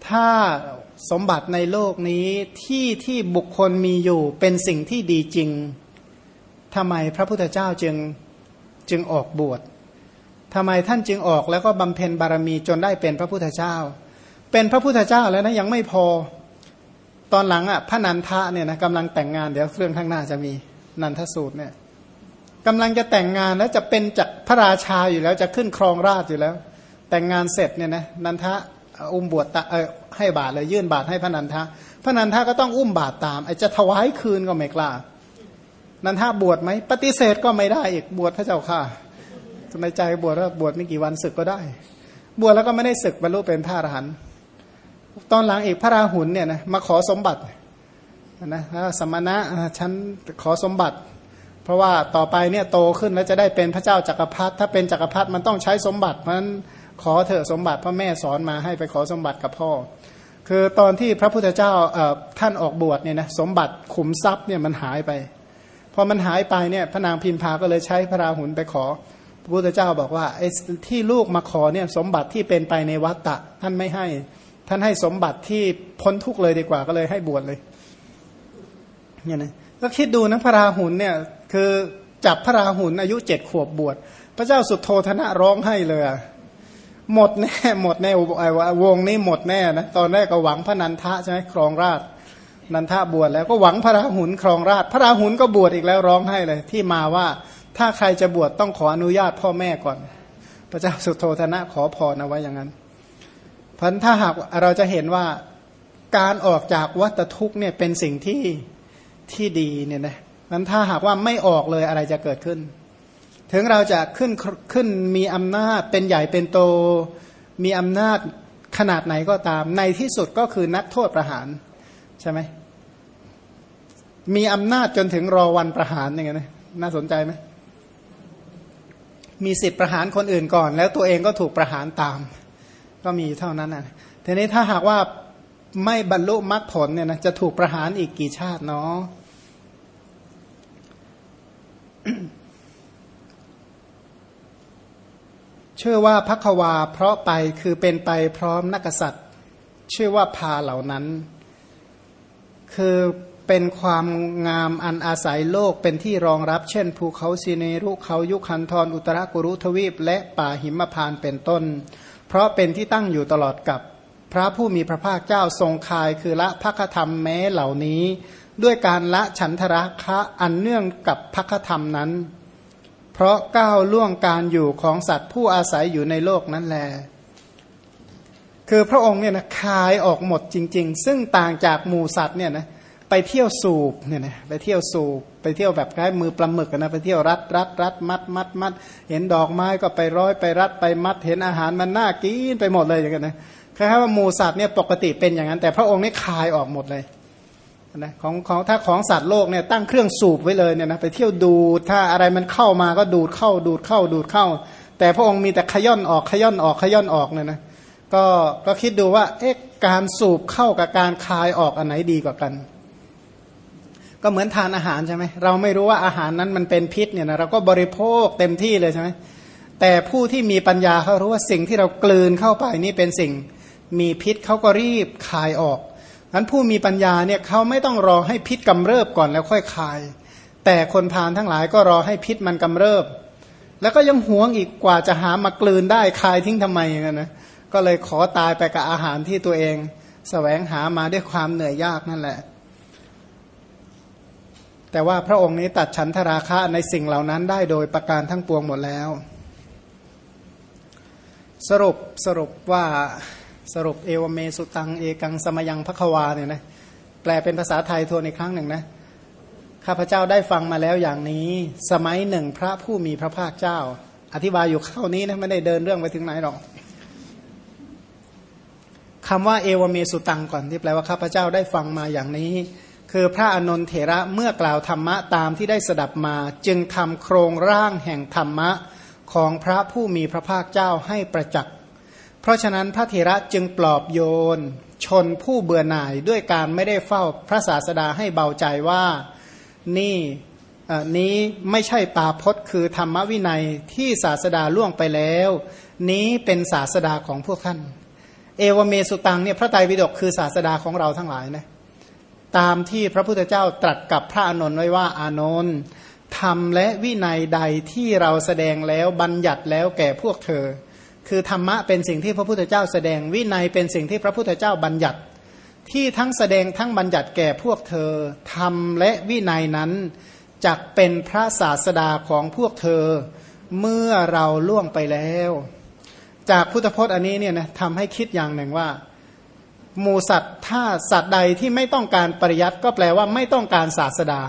ถ้าสมบัติในโลกนี้ที่ที่บุคคลมีอยู่เป็นสิ่งที่ดีจริง ทำไมพระพุทธเจ้าจึงจึงออกบวชทำไมท่านจึงออกแล้วก็บำเพ็ญบารมีจนได้เป็นพระพุทธเจ้า เป็นพระพุทธเจ้าแล้วนะยังไม่พอ ตอนหลังอะพระนันทะเนี่ยนะกำลังแต่งงานเดี๋ยวเรื่องข้างหน้าจะมีนันทสูตรเนี่ยกำลังจะแต่งงานแล้วจะเป็นจากพระราชาอยู่แล้วจะขึ้นครองราชอยู่แล้ว แต่งงานเสร็จเนี่ยนะนันทะอุ้มบวชตเออให้บาทเลยยื่นบาทให้พระนันทะ พระนันทะก็ต้องอุ้มบาทตามไอจะถวายคืนก็ไม่กล้า นันทะบวชไหมปฏิเสธก็ไม่ได้อีกบวชพระเจ้าค่ะในใจบวชแล้วบวชไม่กี่วันศึกก็ได้ บวชแล้วก็ไม่ได้ศึกบรรลุเป็นพระอรหันต์ตอนหลังอีกพระราหุลเนี่ยนะมาขอสมบัตินะสมณะฉันขอสมบัติ เพราะว่าต่อไปเนี่ยโตขึ้นแล้วจะได้เป็นพระเจ้าจักรพรรดิถ้าเป็นจักรพรรดิมันต้องใช้สมบัติเพราะนั้นขอเถอะสมบัติพ่อแม่สอนมาให้ไปขอสมบัติกับพ่อ คือตอนที่พระพุทธเจ้าท่านออกบวชเนี่ยนะสมบัติขุมทรัพย์เนี่ยมันหายไป พอมันหายไปเนี่ยพระนางพิมพาก็เลยใช้พระราหุลไปขอ พระพุทธเจ้าบอกว่าไอ้ที่ลูกมาขอเนี่ยสมบัติที่เป็นไปในวัฏฏะท่านไม่ให้ ท่านให้สมบัติที่พ้นทุกเลยดีกว่าก็เลยให้บวชเลยเนี่ยนะก็คิดดูนะพระราหุลเนี่ยคือจับพระราหุลอายุเจ็ดขวบบวชพระเจ้าสุดโทธนะร้องให้เลยหมดแน่หมดแน่วงนี้หมดแน่นะตอนแรกก็หวังพระนันทะใช่ไหมครองราช นันทาบวชแล้วก็หวังพระราหุลครองราช พระราหุลก็บวชอีกแล้วร้องให้เลย ที่มาว่าถ้าใครจะบวชต้องขออนุญาตพ่อแม่ก่อน พระเจ้าสุโธธนะขอพรเอาไว้อย่างนั้นพันถ้าหากเราจะเห็นว่าการออกจากวัฏทุกข์เนี่ยเป็นสิ่งที่ที่ดีเนี่ยนะนั้นถ้าหากว่าไม่ออกเลยอะไรจะเกิดขึ้น ถึงเราจะขึ้นขึ้นมีอำนาจเป็นใหญ่เป็นโต มีอำนาจขนาดไหนก็ตาม ในที่สุดก็คือนักโทษประหาร ใช่ไหมมีอำนาจจนถึงรอวันประหารอย่างเงี้ยน่าสนใจไหมมีสิทธิ์ประหารคนอื่นก่อน แล้วตัวเองก็ถูกประหารตาม ก็มีเท่านั้นนะทีนี้ถ้าหากว่าไม่บรรลุมรรคผลเนี่ยนะจะถูกประหารอีกกี่ชาติเนาะเชื่อว่าพักวาเพราะไปคือเป็นไปพร้อมนักษัตริย์ ชื่อว่าพาเหล่านั้น คือเป็นความงามอันอาศัยโลกเป็นที่รองรับ เช่น ภูเขาซีเนรุเขายุคันทรอุตรากุรุทวีป และป่าหิมพานเป็นต้น เพราะเป็นที่ตั้งอยู่ตลอดกับพระผู้มีพระภาคเจ้าทรงคายคือละพักธรรมแม้เหล่านี้ ด้วยการละฉันทราคะอันเนื่องกับพักธรรมนั้น เพราะก้าวล่วงการอยู่ของสัตว์ผู้อาศัยอยู่ในโลกนั้นแล คือพระองค์เนี่ยนะคายออกหมดจริง ๆ ซึ่งต่างจากหมูสัตว์เนี่ยนะไปเที่ยวสูบเนี่ยนะไปเที่ยวสูบไปเที่ยวแบบคล้ายมือปลาหมึกนะไปเที่ยวรัดรัดรัดมัดมัดมัดเห็นดอกไม้ก็ไปร้อยไปรัดไปมัด เห็นอาหารมันน่ากินไปหมดเลยอย่างเงี้ยนะคล้ายว่าหมูสัตว์เนี่ยปกติเป็นอย่างนั้น แต่พระองค์นี่คายออกหมดเลยนะของของถ้าของสัตว์โลกเนี่ยตั้งเครื่องสูบไว้เลยเนี่ยนะไปเที่ยวดูถ้าอะไรมันเข้ามาก็ดูดเข้าดูดเข้าดูดเข้า แต่พระองค์มีแต่ขย่อนออกขย่อนออกขย่อนออกเนี่ยนะ ก็ก็คิดดูว่าเอ๊ะการสูบเข้ากับการคายออกอันไหนดีกว่ากัน ก็เหมือนทานอาหารใช่ไหมเราไม่รู้ว่าอาหารนั้นมันเป็นพิษเนี่ยนะเราก็บริโภคเต็มที่เลยใช่ไหมแต่ผู้ที่มีปัญญาเขารู้ว่าสิ่งที่เรากลืนเข้าไปนี่เป็นสิ่งมีพิษเขาก็รีบคายออกนั้นผู้มีปัญญาเนี่ยเขาไม่ต้องรอให้พิษกำเริบก่อนแล้วค่อยคาย แต่คนพานทั้งหลายก็รอให้พิษมันกำเริบ แล้วก็ยังหวงอีกกว่าจะหามากลืนได้คายทิ้งทำไมอย่างนั้นนะ ก็เลยขอตายไปกับอาหารที่ตัวเองสแสวงหามาด้วยความเหนื่อยยากนั่นแหละ แต่ว่าพระองค์นี้ตัดฉันทราคะในสิ่งเหล่านั้นได้โดยประการทั้งปวงหมดแล้ว สรุปสรุปว่าสรุปเอวเมสุตังเอกังสมยังพระควาเนี่ยนะแปลเป็นภาษาไทยทวนอีกครั้งหนึ่งนะข้าพเจ้าได้ฟังมาแล้วอย่างนี้ สมัยหนึ่งพระผู้มีพระภาคเจ้า อธิบายอยู่เข้านี้นะไม่ได้เดินเรื่องไปถึงไหนหรอก คำว่าเอวเมสุตังก่อนที่แปลว่าข้าพเจ้าได้ฟังมาอย่างนี้ คือพระอนนทเถระเมื่อกล่าวธรรมะตามที่ได้สดับมา จึงทำโครงร่างแห่งธรรมะของพระผู้มีพระภาคเจ้าให้ประจักษ์เพราะฉะนั้นพระเถระจึงปลอบโยน ชนผู้เบื่อหน่ายด้วยการไม่ได้เฝ้าพระศาสดาให้เบาใจว่านี่นี้ไม่ใช่ปาพจน์คือธรรมวินัยที่ศาสดาล่วงไปแล้ว นี้เป็นศาสดาของพวกท่าน เอวเมสุตังเนี่ยพระไตรปิฎกคือศาสดาของเราทั้งหลายนะตามที่พระพุทธเจ้าตรัสกับพระอานนท์ไว้ว่าอานนท์ธรรมและวินัยใดที่เราแสดงแล้วบัญญัติแล้วแก่พวกเธอ คือธรรมะเป็นสิ่งที่พระพุทธเจ้าแสดงวินัยเป็นสิ่งที่พระพุทธเจ้าบัญญัติ ที่ทั้งแสดงทั้งบัญญัติแก่พวกเธอธรรมและวินัยนั้นจักเป็นพระศาสดาของพวกเธอ เมื่อเราล่วงไปแล้ว จากพุทธพจน์อันนี้เนี่ยนะทำให้คิดอย่างหนึ่งว่าหมูสัตว์ถ้าสัตว์ใดที่ไม่ต้องการปริยัติก็แปลว่าไม่ต้องการศาสดา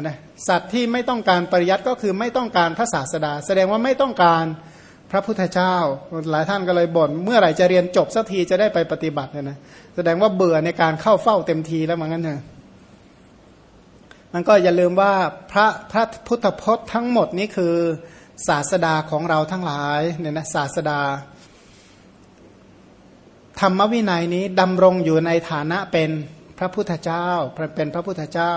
นะสัตว์ที่ไม่ต้องการปริยัติก็คือไม่ต้องการพระศาสดา แสดงว่าไม่ต้องการพระพุทธเจ้า หลายท่านก็เลยบน่นเมื่อไหร่จะเรียนจบสักทีจะได้ไปปฏิบัติเนี่ยนะแสดงว่าเบื่อในการเข้าเฝ้าเต็มทีแล้วมันงั้นเถอะมันก็อย่าลืมว่าพระพระพุทธพจน์ทั้งหมดนี้คือ ศาสดาของเราทั้งหลายเนี่ยนะศาสดา ธรรมวินัยนี้ดำรงอยู่ในฐานะเป็นพระพุทธเจ้าเป็นพระพุทธเจ้า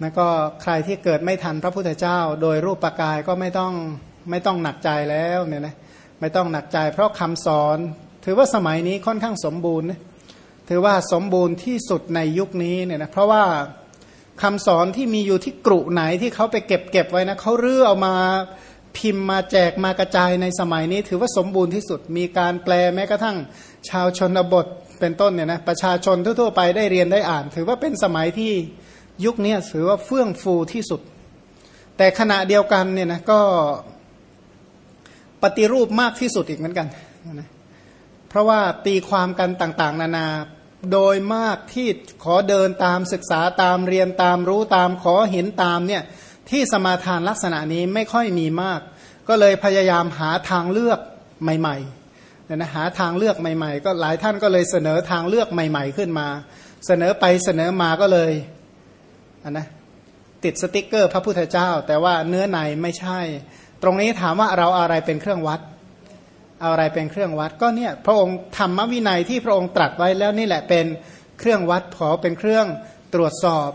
แล้วก็ใครที่เกิดไม่ทันพระพุทธเจ้า โดยรูปปกายก็ไม่ต้องไม่ต้องหนักใจแล้วเนี่ยนะไม่ต้องหนักใจ เพราะคำสอน ถือว่าสมัยนี้ค่อนข้างสมบูรณ์ ถือว่าสมบูรณ์ที่สุดในยุคนี้เนี่ยนะเพราะว่า คำสอนที่มีอยู่ที่กรุไหนที่เขาไปเก็บเก็บไว้นะเขาเรื่อเอามาพิมพ์มาแจกมากระจายในสมัยนี้ ถือว่าสมบูรณ์ที่สุดมีการแปลแม้กระทั่งชาวชนบทเป็นต้นเนี่ยนะประชาชนทั่วๆไปได้เรียนได้อ่าน ถือว่าเป็นสมัยที่ยุคนี้ถือว่าเฟื่องฟูที่สุด แต่ขณะเดียวกันเนี่ยนะก็ปฏิรูปมากที่สุดอีกเหมือนกันนะเพราะว่าตีความกันต่างๆ นานา โดยมากที่ขอเดินตามศึกษาตามเรียนตามรู้ตามขอเห็นตามเนี่ยที่สมาทานลักษณะนี้ไม่ค่อยมีมาก ก็เลยพยายามหาทางเลือกใหม่ๆเนี่ยนะหาทางเลือกใหม่ ๆ ก็หลายท่านก็เลยเสนอทางเลือกใหม่ ๆ ขึ้นมา เสนอไปเสนอมาก็เลยนนะติดสติกเกอร์พระพุทธเจ้า แต่ว่าเนื้อในไม่ใช่ ตรงนี้ถามว่าเราอะไรเป็นเครื่องวัด เอาอะไรเป็นเครื่องวัดก็เนี่ยพระองค์ธรรมวินัยที่พระองค์ตรัสไว้แล้วนี่แหละเป็นเครื่องวัดขอเป็นเครื่องตรวจสอบ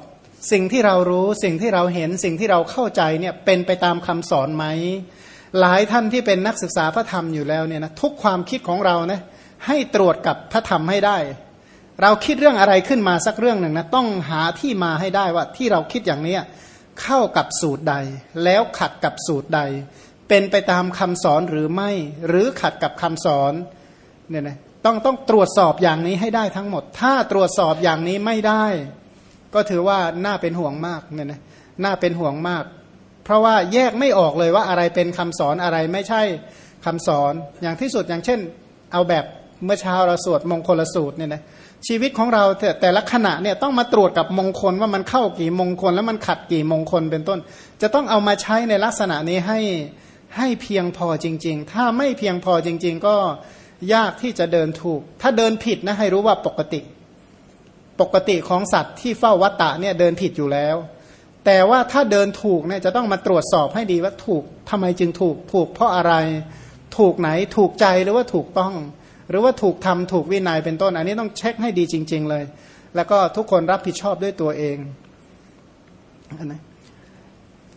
สิ่งที่เรารู้สิ่งที่เราเห็นสิ่งที่เราเข้าใจเนี่ยเป็นไปตามคำสอนไหมหลายท่านที่เป็นนักศึกษาพระธรรมอยู่แล้วเนี่ยนะทุกความคิดของเรานะให้ตรวจกับพระธรรมให้ได้ เราคิดเรื่องอะไรขึ้นมาสักเรื่องหนึ่งนะต้องหาที่มาให้ได้ว่าที่เราคิดอย่างนี้เข้ากับสูตรใด แล้วขัดกับสูตรใด เป็นไปตามคำสอนหรือไม่ หรือขัดกับคำสอนเนี่ยนะต้องต้องตรวจสอบอย่างนี้ให้ได้ทั้งหมด ถ้าตรวจสอบอย่างนี้ไม่ได้ ก็ถือว่าน่าเป็นห่วงมากเนี่ยนะน่าเป็นห่วงมาก เพราะว่าแยกไม่ออกเลยว่าอะไรเป็นคำสอนอะไรไม่ใช่คำสอนอย่างที่สุดอย่างเช่น เอาแบบเมื่อเช้าเราสวดมงคลสูตรเนี่ยนะชีวิตของเราแต่แต่ละขณะเนี่ยต้องมาตรวจกับมงคลว่ามันเข้ากี่มงคล แล้วมันขัดกี่มงคลเป็นต้น จะต้องเอามาใช้ในลักษณะนี้ให้ ให้เพียงพอจริง ๆ ถ้าไม่เพียงพอจริง ๆ ก็ยากที่จะเดินถูก ถ้าเดินผิดนะให้รู้ว่าปกติ ปกติของสัตว์ที่เฝ้าวัตตะเนี่ยเดินผิดอยู่แล้ว แต่ว่าถ้าเดินถูกเนี่ยจะต้องมาตรวจสอบให้ดีว่าถูกทำไมจึงถูกถูกเพราะอะไร ถูกไหนถูกใจหรือว่าถูกต้อง หรือว่าถูกทำถูกวินัยเป็นต้น อันนี้ต้องเช็คให้ดีจริง ๆ เลย แล้วก็ทุกคนรับผิดชอบด้วยตัวเองนะ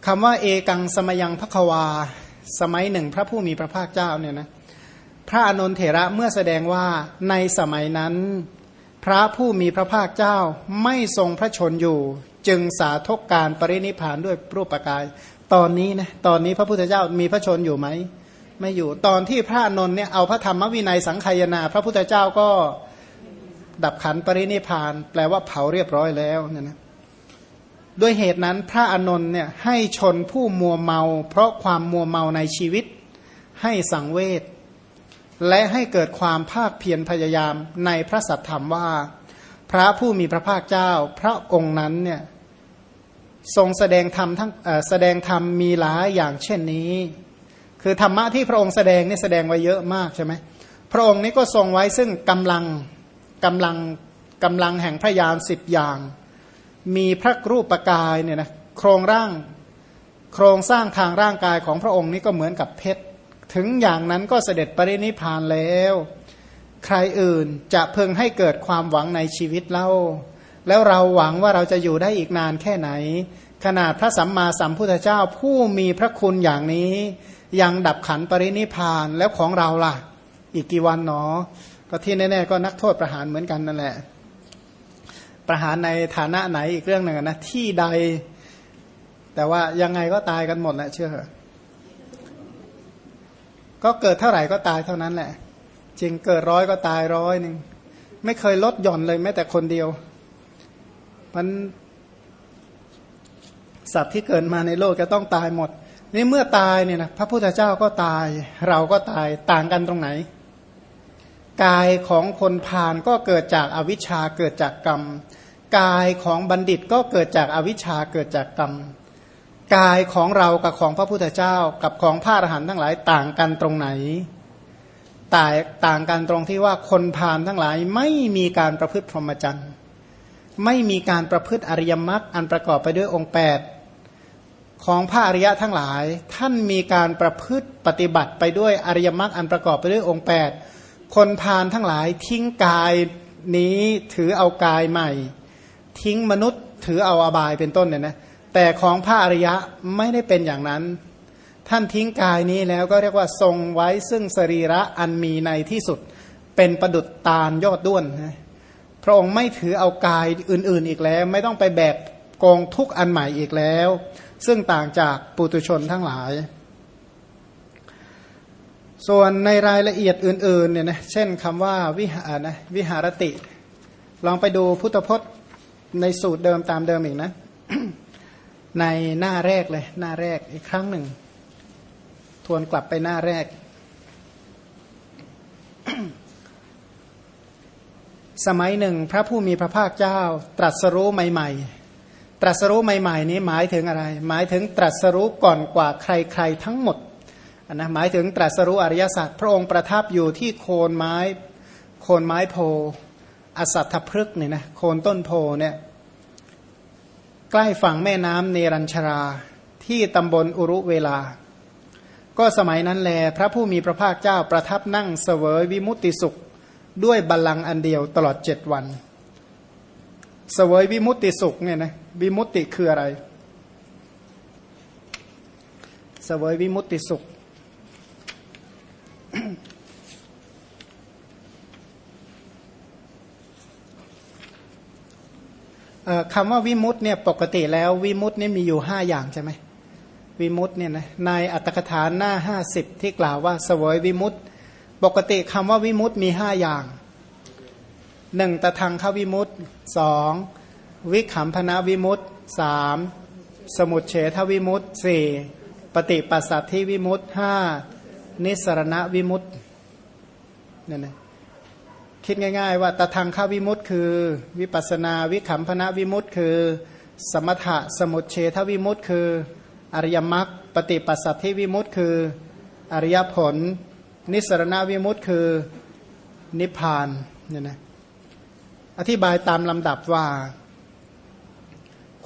คำว่าเอกังสมยังพะควา สมัยหนึ่งพระผู้มีพระภาคเจ้าเนี่ยนะพระอนุนเถระเมื่อแสดงว่าในสมัยนั้น พระผู้มีพระภาคเจ้าไม่ทรงพระชนอยู่ จึงสาธกการปรินิพานด้วยรูปกาย ตอนนี้นะตอนนี้พระพุทธเจ้ามีพระชนอยู่ไหมไม่อยู่ตอนที่พระนนท์เนี่ยเอาพระธรรมวินัยสังขยนา พระพุทธเจ้าก็ดับขันปรินิพาน แปลว่าเผาเรียบร้อยแล้วเนี่ยนะ ด้วยเหตุนั้นพระอนนท์เนี่ยให้ชนผู้มัวเมา เพราะความมัวเมาในชีวิตให้สังเวชและให้เกิดความภาคเพียรพยายามในพระสัทธรรมว่า พระผู้มีพระภาคเจ้า พระองค์นั้นเนี่ยทรงแสดงธรรมทั้งแสดงธรรมมีหลายอย่างเช่นนี้ คือธรรมะที่พระองค์แสดงนี่แสดงไว้เยอะมากใช่ไหมพระองค์นี้ก็ทรงไว้ซึ่งกำลังกำลังกำลังแห่งพระยานสิบอย่าง มีพระรูปกายเนี่ยนะโครงร่างโครงสร้างทางร่างกายของพระองค์นี้ก็เหมือนกับเพชร ถึงอย่างนั้นก็เสด็จปรินิพานแล้ว ใครอื่นจะเพิ่งให้เกิดความหวังในชีวิตเล่า แล้วเราหวังว่าเราจะอยู่ได้อีกนานแค่ไหน ขนาดพระสัมมาสัมพุทธเจ้าผู้มีพระคุณอย่างนี้ ยังดับขันปรินิพานแล้วของเราล่ะ อีกกี่วันหนอ ก็ที่แน่ๆก็นักโทษประหารเหมือนกันนั่นแหละ ประหารในฐานะไหนอีกเรื่องหนึ่งนะที่ใด แต่ว่ายังไงก็ตายกันหมดแหละเชื่อก็เกิดเท่าไหร่ก็ตายเท่านั้นแหละ จริงเกิดร้อยก็ตายร้อยหนึ่งไม่เคยลดหย่อนเลยแม้แต่คนเดียว มันสัตว์ที่เกิดมาในโลกจะต้องตายหมด นี่เมื่อตายเนี่ยนะพระพุทธเจ้าก็ตาย เราก็ตายต่างกันตรงไหน กายของคนพานก็เกิดจากอวิชชาเกิดจากกรรม กายของบัณฑิตก็เกิดจากอวิชชาเกิดจากกรรม กายของเรากับของพระพุทธเจ้ากับของพระอรหันต์ทั้งหลายต่างกันตรงไหนต่างต่างกันตรงที่ว่าคนพาลทั้งหลายไม่มีการประพฤติพรหมจรรย์ไม่มีการประพฤติอริยมรรคอันประกอบไปด้วยองค์ 8 ของพระอริยะทั้งหลาย ท่านมีการประพฤติปฏิบัติไปด้วยอริยมรรคอันประกอบไปด้วยองค์ 8 คนพาลทั้งหลายทิ้งกายนี้ถือเอากายใหม่ ทิ้งมนุษย์ถือเอาอบายเป็นต้นเนี่ยนะแต่ของพระอริยะไม่ได้เป็นอย่างนั้น ท่านทิ้งกายนี้แล้วก็เรียกว่าทรงไว้ซึ่งสรีระอันมีในที่สุดเป็นประดุจตาลยอดด้วนนะพระองค์ไม่ถือเอากายอื่น ๆอีกแล้ว ไม่ต้องไปแบกกองทุกอันใหม่อีกแล้ว ซึ่งต่างจากปุตุชนทั้งหลาย ส่วนในรายละเอียดอื่นๆเนี่ยนะเช่นคำว่าวิหารนะวิหารติ ลองไปดูพุทธพจน์ในสูตรเดิมตามเดิมอีกนะ ในหน้าแรกเลย หน้าแรกอีกครั้งหนึ่ง ทวนกลับไปหน้าแรก สมัยหนึ่ง พระผู้มีพระภาคเจ้า ตรัสรู้ใหม่ ๆ ตรัสรู้ใหม่ ๆ นี้หมายถึงอะไร หมายถึงตรัสรู้ก่อนกว่าใคร ๆ ทั้งหมด นะหมายถึงตรัสรู้อริยสัจพระองค์ประทับอยู่ที่โคนไม้โคนไม้โพอสัตถพฤกษ์เนี่ยนะโคนต้นโพเนี่ยใกล้ฝั่งแม่น้ำเนรัญชราที่ตำบลอุรุเวลา ก็สมัยนั้นแล พระผู้มีพระภาคเจ้าประทับนั่งเสวยวิมุตติสุข ด้วยบัลลังก์อันเดียวตลอดเจ็ดวัน เสวยวิมุตติสุขเนี่ยนะวิมุตติคืออะไร เสวยวิมุตติสุข คำว่าวิมุตต์เนี่ยปกติแล้ววิมุตต์นี่มีอยู่ห้าอย่างใช่ไหมวิมุตต์เนี่ยนะในอัตถกถาหน้าห้าสิบที่กล่าวว่าสวยวิมุตต์ปกติคำว่าวิมุตต์มีห้าอย่างหนึ่งตะทางขาวิมุตต์สองวิขำพนาวิมุตต์สามสมุดเฉทวิมุตต์สี่ปฏิปัสสัตทิวิมุตต์ห้า นิสรณวิมุตต์เนี่ยนะคิดง่าย ๆ ว่าตทางข้าวิมุตต์คือ วิปัสนาวิขำพนะวิมุตต์คือ สมถะสมุทเฉทวิมุตต์คือ อริยมรรคปฏิปัสสัทธิวิมุตต์คือ อริยผล นิสรณวิมุตต์คือนิพพานเนี่ยนะอธิบายตามลำดับว่า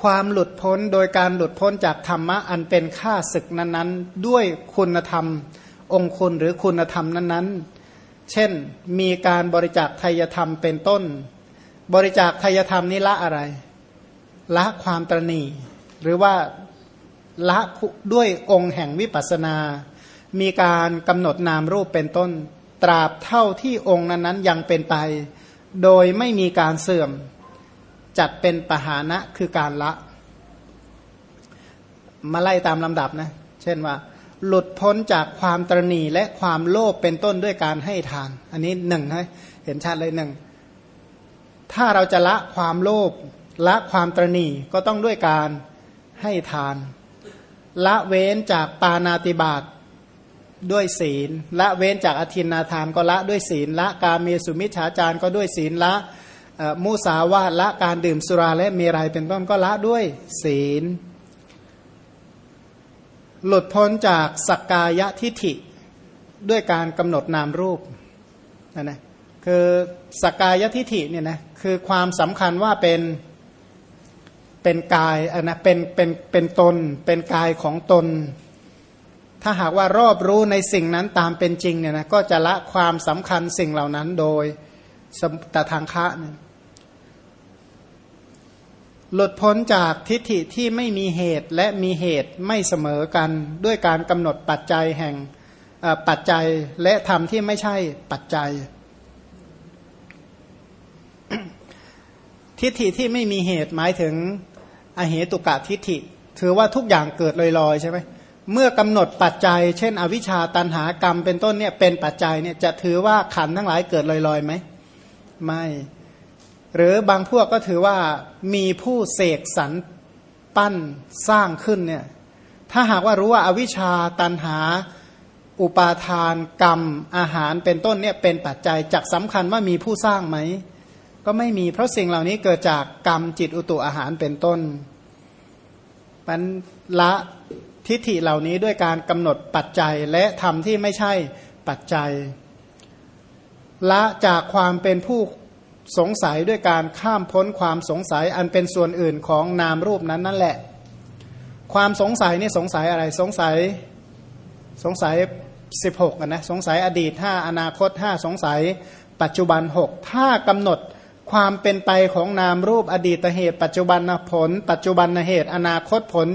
ความหลุดพ้นโดยการหลุดพ้นจากธรรมะอันเป็นค่าศึกนั้น ๆ ด้วยคุณธรรม องคุณหรือคุณธรรมนั้นๆ เช่นมีการบริจาคทายธรรมเป็นต้น บริจาคทายธรรมนี้ละอะไร ละความตรณีหรือว่าละด้วยองค์แห่งวิปัสนา มีการกำหนดนามรูปเป็นต้น ตราบเท่าที่องค์นั้นๆยังเป็นไป โดยไม่มีการเสื่อมจัดเป็นปหานะคือการละ มาไล่ตามลำดับนะ เช่นว่า หลุดพ้นจากความตรณีและความโลภเป็นต้นด้วยการให้ทาน อันนี้หนึ่งนะเห็นชัดเลยหนึ่งถ้าเราจะละความโลภละความตรณีก็ต้องด้วยการให้ทาน ละเว้นจากปานาติบาตด้วยศีล ละเว้นจากอธินาทานก็ละด้วยศีล ละกาเมสุมิชฌาจารก็ด้วยศีลละมุสาวาละการดื่มสุราและเมรัยเป็นต้นก็ละด้วยศีล หลุดพ้นจากสักกายทิฐิด้วยการกำหนดนามรูปนะนะคือสักกายทิฐิเนี่ยนะคือความสำคัญว่าเป็นเป็นกายอันนะเป็นเป็นเป็นตน เป็นกายของตน ถ้าหากว่ารอบรู้ในสิ่งนั้นตามเป็นจริงเนี่ยนะก็จะละความสำคัญสิ่งเหล่านั้นโดยตทางคะเนี่ย หลุดพ้นจากทิฏฐิที่ไม่มีเหตุและมีเหตุไม่เสมอกัน ด้วยการกำหนดปัจจัยแห่งปัจจัยและธรรมที่ไม่ใช่ปัจจัย ทิฏฐิที่ไม่มีเหตุหมายถึงอเหตุกะทิฏฐิ ถือว่าทุกอย่างเกิดลอยๆใช่ไหมเมื่อกำหนดปัจจัย เช่น อวิชชาตันหากรรมเป็นต้นเนี่ยเป็นปัจจัยเนี่ยจะถือว่าขันทั้งหลายเกิดลอยๆไหมไม่ หรือบางพวกก็ถือว่ามีผู้เสกสรรปั้นสร้างขึ้นเนี่ยถ้าหากว่ารู้ว่าอาวิชชาตันหา อุปาทานกรรม อาหารเป็นต้นเนี่ยเป็นปัจจัยจักสำคัญว่ามีผู้สร้างไหม ก็ไม่มีเพราะสิ่งเหล่านี้เกิดจากกรรมจิตอุตุอาหารเป็นต้นปันละทิฏฐิเหล่านี้ด้วยการกำหนดปัจจัยและทำที่ไม่ใช่ปัจจัย ละจากความเป็นผู้ สงสัยด้วยการข้ามพ้นความสงสัยอันเป็นส่วนอื่นของนามรูปนั้นนั่นแหละ ความสงสัยนี่สงสัยอะไรสงสัยสงสัยสิบหกนะสงสัยอดีตห้าอนาคตห้าสงสัย ปัจจุบันหกถ้ากำหนดความเป็นไปของนามรูปอดีตเหตุ ปัจจุบันผล ปัจจุบันเหตุ อนาคตผล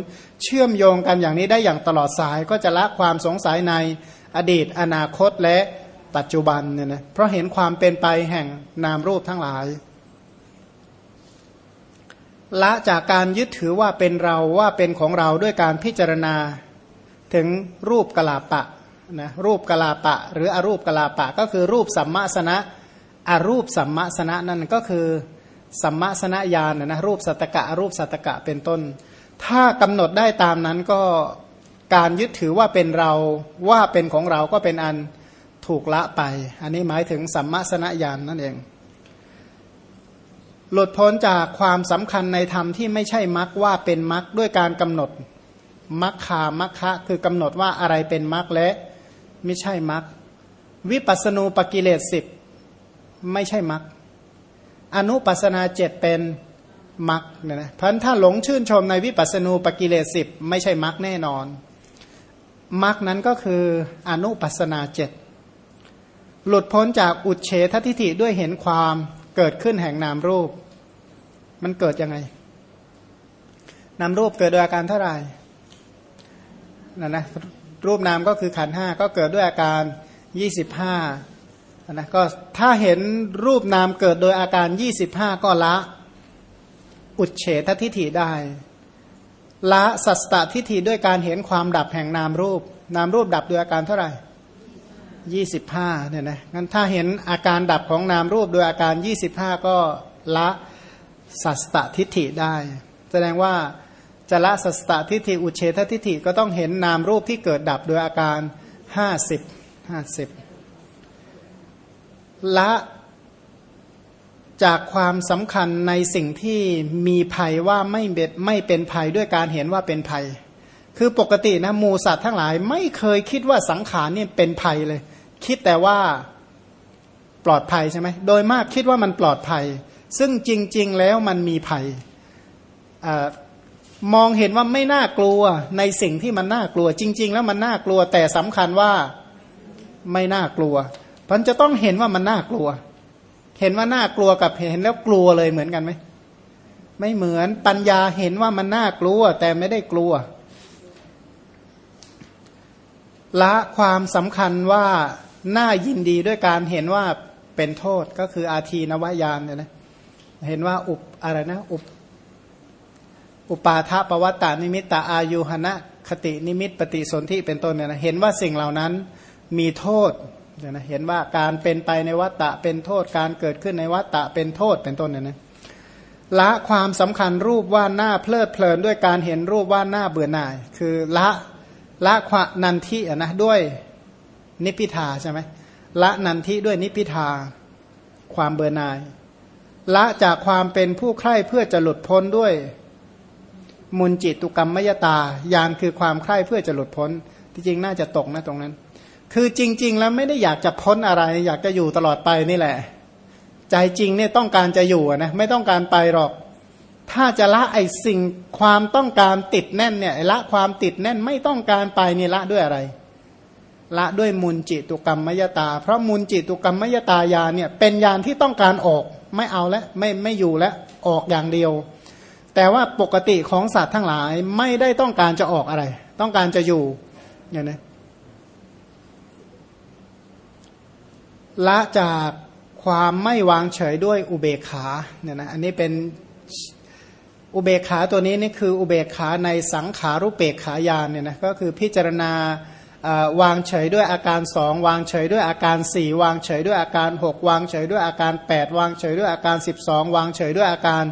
เชื่อมโยงกันอย่างนี้ได้อย่างตลอดสายก็จะละความสงสัยในอดีต อนาคตและ ปัจจุบันเนี่ยนะเพราะเห็นความเป็นไปแห่งนามรูปทั้งหลาย ละจากการยึดถือว่าเป็นเราว่าเป็นของเราด้วยการพิจารณาถึงรูปกลาปะนะรูปกลาปะ หรืออรูปกลาปะ ก็คือรูปสัมมาสนะอรูปสัมมาสนะนั่นก็คือสัมมาสนญาณนะรูปสัตกะอรูปสัตกะเป็นต้น ถ้ากำหนดได้ตามนั้นก็การยึดถือว่าเป็นเราว่าเป็นของเราก็เป็นอัน ถูกละไป อันนี้หมายถึงสัมมาสนญาณนนั่นเอง หลุดพ้นจากความสำคัญในธรรมที่ไม่ใช่มรรคว่าเป็นมรรคด้วยการกำหนดมรรคามัคคะคือกำหนดว่าอะไรเป็นมรรคและไม่ใช่มรรควิปัสณูปกิเลสสิบไม่ใช่มรรคอนุปัสนาเจ็ดเป็นมรรคเนี่ยนะพันถ้าหลงชื่นชมในวิปัสณูปกิเลสสิบไม่ใช่มรรคแน่นอนมรรคนั้นก็คืออนุปัสนาเจ็ด หลุดพ้นจากอุดเฉททิฐิด้วยเห็นความเกิดขึ้นแห่งนามรูป มันเกิดยังไง นามรูปเกิดโดยอาการเท่าไหร่นะนะรูปนามก็คือขันห้าก็เกิดด้วยอาการยี่สิบห้านะก็ถ้าเห็นรูปนามเกิดโดยอาการยี่สิบห้าก็ละ อุดเฉททิฐิได้ ละสัสตทิฐิด้วยการเห็นความดับแห่งนามรูป นามรูปดับโดยอาการเท่าไหร่ ยี่สิบห้าเนี่ยนะงั้นถ้าเห็นอาการดับของนามรูปโดยอาการยี่สิบห้าก็ละสัสตทิฏฐิได้ แสดงว่าจะละสัสตทิฏฐิอุเฉททิฏฐิก็ต้องเห็นนามรูปที่เกิดดับโดยอาการห้าสิบห้าสิบละจากความสำคัญในสิ่งที่มีภัยว่าไม่เบ็ดไม่เป็นภัยด้วยการเห็นว่าเป็นภัย คือปกตินะมูสัตว์ทั้งหลายไม่เคยคิดว่าสังขารเนี่ยเป็นภัยเลย คิดแต่ว่าปลอดภัยใช่ไหมโดยมากคิดว่ามันปลอดภัย ซึ่งจริง ๆ แล้วมันมีภัยอมองเห็นว่าไม่น่ากลัวในสิ่งที่มันน่ากลัว จริง ๆ แล้วมันน่ากลัว แต่สำคัญว่าไม่น่ากลัวมันจะต้องเห็นว่ามันน่ากลัว เห็นว่าน่ากลัวกับเห็นแล้วกลัวเลยเหมือนกันไหมไม่เหมือนปัญญาเห็นว่ามันน่ากลัว แต่ไม่ได้กลัว ละความสำคัญว่า น่ายินดีด้วยการเห็นว่าเป็นโทษก็คืออาทีนวายานเนี่ยนะเห็นว่าอุปอะไรนะอุปอุปาทปวัตตานิมิตตาอายุหณะคตินิมิตปฏิสนธิเป็นต้นเนี่ยนะเห็นว่าสิ่งเหล่านั้นมีโทษเนี่ยนะเห็นว่าการเป็นไปในวัฏฏะเป็นโทษการเกิดขึ้นในวัฏฏะเป็นโทษเป็นต้นเนี่ยนะละความสำคัญรูปว่าหน้าเพลิดเพลินด้วยการเห็นรูปว่าหน้าเบื่อหน่าย คือละละควนันทิอะนะด้วย นิพิทาใช่ไหมละนันทิด้วยนิพิทาความเบื่อหน่าย ละจากความเป็นผู้ใคร่เพื่อจะหลุดพ้นด้วย มุนจิตตุกรรมมยตายานคือความใคร่เพื่อจะหลุดพ้น ที่จริงน่าจะตกนะตรงนั้น คือจริง ๆ แล้วไม่ได้อยากจะพ้นอะไร อยากจะอยู่ตลอดไปนี่แหละ ใจจริงเนี่ยต้องการจะอยู่นะไม่ต้องการไปหรอก ถ้าจะละไอสิ่งความต้องการติดแน่นเนี่ยละความติดแน่นไม่ต้องการไปนี่ละด้วยอะไร ละด้วยมุนจิตุกรรมมยตา เพราะมุนจิตุกรรมมยตายาเนี่ยเป็นยานที่ต้องการออกไม่เอาแล้วไม่ไม่อยู่แล้วออกอย่างเดียว แต่ว่าปกติของสัตว์ทั้งหลายไม่ได้ต้องการจะออกอะไร ต้องการจะอยู่เนี่ยนะละจากความไม่วางเฉยด้วยอุเบกขาเนี่ยนะอันนี้เป็นอุเบกขาตัวนี้นี่คืออุเบกขาในสังขารุเปกขายานเนี่ยนะก็คือพิจารณา วางเฉยด้วยอาการสองวางเฉยด้วยอาการสี่วางเฉยด้วยอาการหกวางเฉยด้วยอาการแปดวางเฉยด้วยอาการสิบสองวางเฉยด้วยอาการ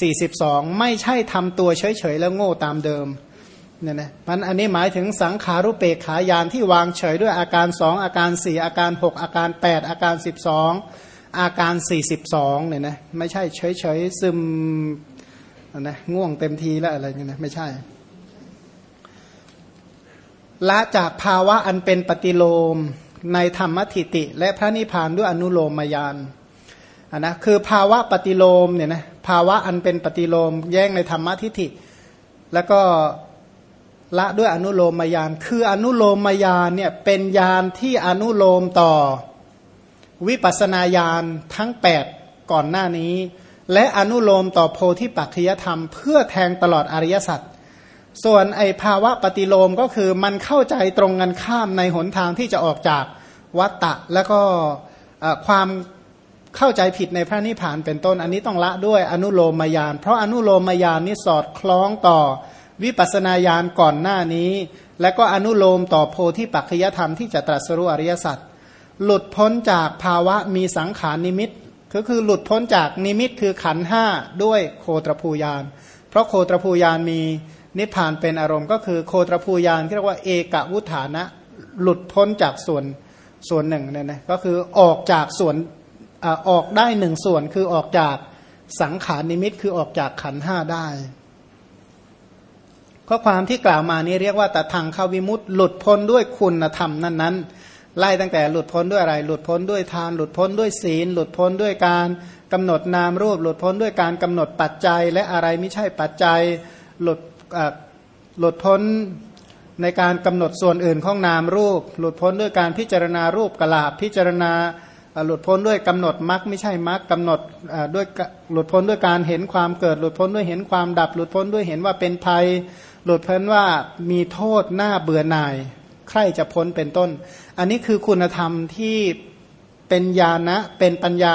สี่สิบสองไม่ใช่ทำตัวเฉยๆแล้วโง่ตามเดิมเนี่ยนะมันอันนี้หมายถึงสังขารุเปกขายานที่วางเฉยด้วยอาการสองอาการสี่อาการหกอาการแปดอาการสิบสองอาการสี่สิบสองเนี่ยนะไม่ใช่เฉยเฉยซึมนะง่วงเต็มทีแล้วอะไรเงี้ยนะไม่ใช่ ละจากภาวะอันเป็นปฏิโลมในธรรมทิติ และพระนิพพานด้วยอนุโลมมายานนนะคือภาวะปฏิโลมเนี่ยนะภาวะอันเป็นปฏิโลมแย้งในธรรมทิติ แล้วก็ละด้วยอนุโลมมายาน คืออนุโลมมายานเนี่ยเป็นยานที่อนุโลมต่อวิปัสนาญาณทั้ง 8 ก่อนหน้านี้ และอนุโลมต่อโพธิปัจจยธรรม เพื่อแทงตลอดอริยสัจ ส่วนไอภาวะปฏิโลมก็คือมันเข้าใจตรงกันข้ามในหนทางที่จะออกจากวัตตะ แล้วก็ความเข้าใจผิดในพระนิพพานเป็นต้น อันนี้ต้องละด้วยอนุโลมมายาน เพราะอนุโลมมายานนี้สอดคล้องต่อวิปัสนาญาณก่อนหน้านี้ และก็อนุโลมต่อโพธิปัจจยธรรมที่จะตรัสรู้อริยสัจหลุดพ้นจากภาวะมีสังขารนิมิตก็คือหลุดพ้นจากนิมิตคือขันห้าด้วยโคตรภูยาน เพราะโคตรภูยานมี นิพพานเป็นอารมณ์ก็คือโคตรภูยานที่เรียกว่าเอกวุฒานะ หลุดพ้นจากส่วนส่วนหนึ่งเนี่ยนะก็คือออกจากส่วนออกได้หนึ่งส่วนคือออกจากสังขารนิมิตคือออกจากขันห้าได้ ข้อความที่กล่าวมานี้เรียกว่าแต่ทางเข้าวิมุตต์หลุดพ้นด้วยคุณธรรมนั้นๆ ไล่ตั้งแต่หลุดพ้นด้วยอะไร หลุดพ้นด้วยทาน หลุดพ้นด้วยศีล หลุดพ้นด้วยการกำหนดนามรูป หลุดพ้นด้วยการกำหนดปัจจัย และอะไรไม่ใช่ปัจจัย หลุด หลุดพ้นในการกำหนดส่วนอื่นของนามรูป หลุดพ้นด้วยการพิจารณารูปกลาบพิจารณาหลุดพ้นด้วยกำหนดมรรคไม่ใช่มรรคกำหนดด้วยหลุดพ้นด้วยการเห็นความเกิด หลุดพ้นด้วยเห็นความดับ หลุดพ้นด้วยเห็นว่าเป็นภัย หลุดพ้นว่ามีโทษหน้าเบื่อหน่าย ใครจะพ้นเป็นต้น อันนี้คือคุณธรรมที่เป็นญาณะเป็นปัญญา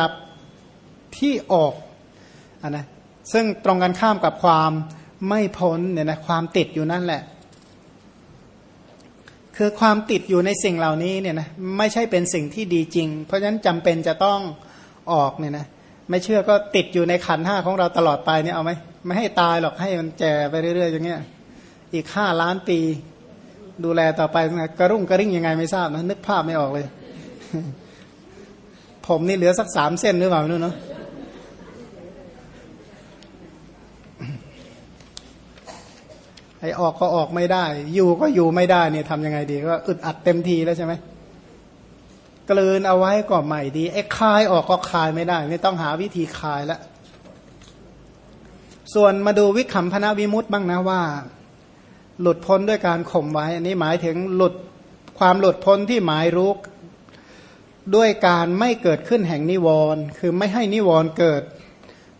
ที่ออกอนนะซึ่งตรงกันข้ามกับความ ไม่พ้นเนี่ยนะความติดอยู่นั่นแหละ คือความติดอยู่ในสิ่งเหล่านี้เนี่ยนะไม่ใช่เป็นสิ่งที่ดีจริง เพราะฉะนั้นจำเป็นจะต้องออกเนี่ยนะไม่เชื่อก็ติดอยู่ในขันห้าของเราตลอดไปเนี่ยเอาไหมไม่ให้ตายหรอกให้มันแก่ไปเรื่อยๆอย่างเงี้ยอีกห้าล้านปี ดูแลต่อไปกระรุ่งกระริ่งยังไงไม่ทราบนะนึกภาพไม่ออกเลย ผมนี่เหลือสักสามเส้นหรือเปล่าไม่รู้เนาะ ไอ้ออกก็ออกไม่ได้ อยู่ก็อยู่ไม่ได้เนี่ยทำยังไงดีก็อึดอัดเต็มทีแล้วใช่ไหมกลืนเอาไว้ก็ใหม่ดีไอ้คายออกก็คายไม่ได้ไม่ต้องหาวิธีคายแล้วส่วนมาดูวิคัมพนาวิมุตต์บ้างนะว่า หลุดพ้นด้วยการข่มไว้ อันนี้หมายถึงหลุดความหลุดพ้นที่หมายรู้ด้วยการไม่เกิดขึ้นแห่งนิวรณ์คือไม่ให้นิวรณ์เกิด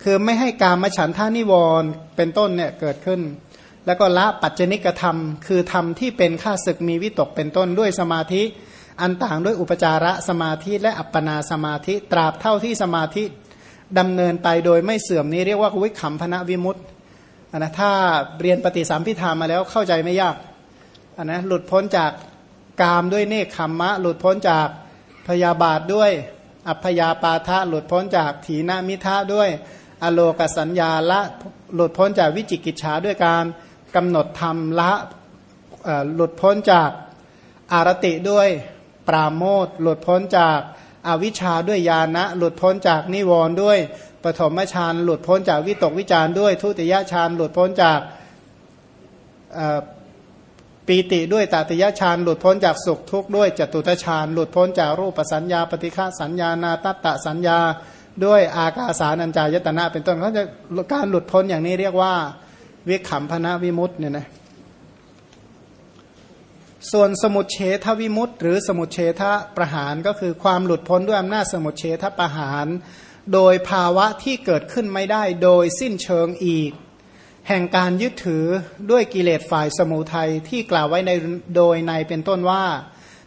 คือไม่ให้การมาฉันท่านิวรณ์เป็นต้นเนี่ยเกิดขึ้น แล้วก็ละปัจจนิกธรรม คือธรรมที่เป็นข้าศึกมีวิตกเป็นต้นด้วยสมาธิ อันต่างด้วยอุปจาระสมาธิและอัปปนาสมาธิตราบเท่าที่สมาธิดำเนินไปโดยไม่เสื่อมนี้เรียกว่าวิขำพนะวิมุตตนะถ้าเรียนปฏิสามพิธามาแล้วเข้าใจไม่ยากนนะหลุดพ้นจากกามด้วยเนคขมมะ หลุดพ้นจากพยาบาทด้วย อัพยาปาทะหลุดพ้นจากถีนามิทะด้วย อโลกสัญญาละหลุดพ้นจากวิจิกิจฉาด้วยการ กำหนดธรรมละหลุดพ้นจากอารติด้วยปราโมทหลุดพ้นจากอวิชชาด้วยญาณะหลุดพ้นจากนิวรณ์ด้วยปฐมฌานหลุดพ้นจากวิตกวิจารด้วย ทุติยฌานหลุดพ้นจากปีติด้วยตติยฌานหลุดพ้นจากสุขทุกข์ด้วยจตุตฌานหลุดพ้นจากรูปสัญญาปฏิฆาสัญญานาตตตสัญญา ด้วยอากาสานัญจายตนะเป็นต้นเขาจะการหลุดพ้นอย่างนี้เรียกว่า วิขำพนะวิมุตเนี่ยนะส่วนสมุทเฉทวิมุตหรือสมุทเฉทประหารก็คือความหลุดพ้นด้วยอำนาจสมุทเฉทประหาร โดยภาวะที่เกิดขึ้นไม่ได้โดยสิ้นเชิงอีก แห่งการยึดถือด้วยกิเลสฝ่ายสมุทัยที่กล่าวไว้ในโดยในเป็นต้นว่า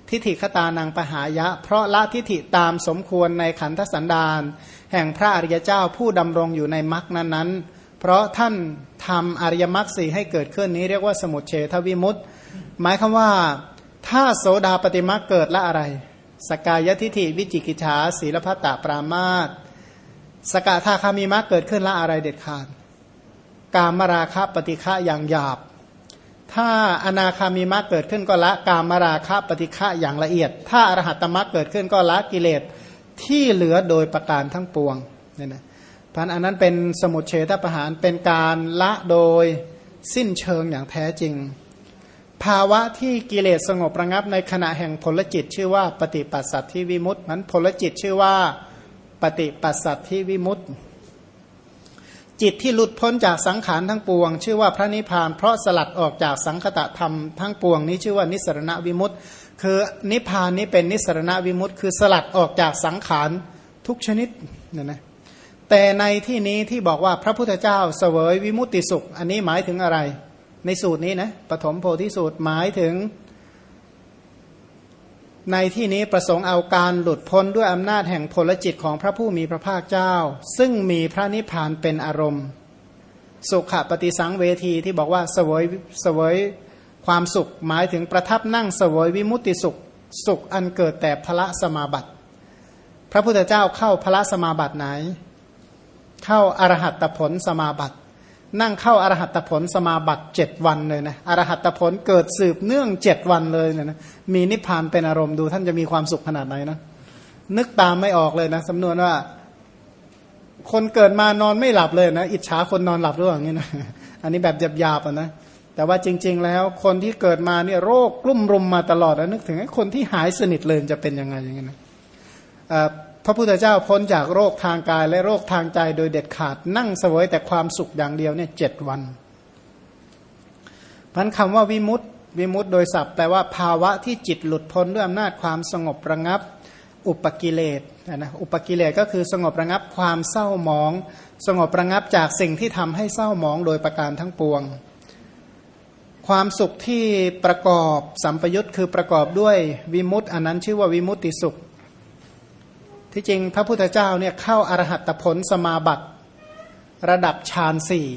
ทิฏฐิขตานางปหายะ เพราะละทิฏฐิตามสมควรในขันธสันดานแห่งพระอริยเจ้าผู้ดำรงอยู่ในมรรคนั้นๆ เพราะท่านทำอริยมรรคสีให้เกิดขึ้นนี้เรียกว่าสมุทเฉทวิมุตต์หมายคำว่าถ้าโสดาปฏิมรรคเกิดละอะไร สกายทิฐิวิจิกิจฉาศีลพัตตปรามาตสกทาคามีมรรคเกิดขึ้นละอะไรเด็ดขาด กามราคะปฏิฆะอย่างหยาบ ถ้าอนาคามีมรรคเกิดขึ้นก็ละกามราคะปฏิฆะอย่างละเอียด ถ้าอรหัตตมรรคเกิดขึ้นก็ละกิเลสที่เหลือโดยประการทั้งปวงเนี่ยนะ พันอันนั้นเป็นสมุทเฉทประหารเป็นการละโดยสิ้นเชิงอย่างแท้จริง ภาวะที่กิเลสสงบระงับในขณะแห่งผลจิตชื่อว่าปฏิปัสสัตที่วิมุตต์มันผลจิตชื่อว่าปฏิปัสสัตที่วิมุตต์จิตที่หลุดพ้นจากสังขารทั้งปวง ชื่อว่าพระนิพพานเพราะสลัดออกจากสังคตะธรรมทั้งปวงนี้ชื่อว่านิสรณวิมุตต์คือนิพพานนี้เป็นนิสรณวิมุตต์คือสลัดออกจากสังขารทุกชนิดเนี่ยนะ แต่ในที่นี้ที่บอกว่าพระพุทธเจ้าเสวยวิมุตติสุข อันนี้หมายถึงอะไร ในสูตรนี้นะปฐมโพธิสูตรหมายถึง ในที่นี้ประสงค์เอาการหลุดพ้นด้วยอำนาจแห่งพลจิตของพระผู้มีพระภาคเจ้า ซึ่งมีพระนิพพานเป็นอารมณ์ สุขปฏิสังเวทีที่บอกว่าเสวยเสวยความสุขหมายถึงประทับนั่งเสวยวิมุตติสุข สุขอันเกิดแต่พระสมาบัติ พระพุทธเจ้าเข้าพระสมาบัติไหน เข้าอรหัตผลสมาบัติ นั่งเข้าอรหัตผลสมาบัติเจ็ดวันเลยนะอรหัตผลเกิดสืบเนื่องเจ็ดวันเลยเนี่ยนะมีนิพพานเป็นอารมณ์ดูท่านจะมีความสุขขนาดไหนนะนึกตามไม่ออกเลยนะสำนวนว่า คนเกิดมานอนไม่หลับเลยนะอิจฉาคนนอนหลับหรือเปล่าอย่างนี้นะอันนี้แบบหยาบๆอะนะแต่ว่าจริง ๆ แล้วคนที่เกิดมาเนี่ยโรคกลุ่มรุมมาตลอดแล้วนึกถึงไอ้คนที่หายสนิทเลยจะเป็นยังไงอย่างนี้ยนะ พระพุทธเจ้าพ้นจากโรคทางกายและโรคทางใจโดยเด็ดขาดนั่งเสวยแต่ความสุขอย่างเดียวเนี่ยเจ็ดวันพันคำว่าวิมุตติวิมุตติโดยศัพท์แปลว่าภาวะที่จิตหลุดพ้นด้วยอำนาจความสงบระงับ อุปกิเลสนะอุปกิเลสก็คือสงบระงับความเศร้าหมอง สงบระงับจากสิ่งที่ทำให้เศร้าหมองโดยประการทั้งปวง ความสุขที่ประกอบสัมปยุตคือประกอบด้วยวิมุตต์อันนั้นชื่อว่าวิมุตติสุข ที่จริงพระพุทธเจ้าเนี่ยเข้าอารหัตผลสมาบัติ ระดับฌานสี่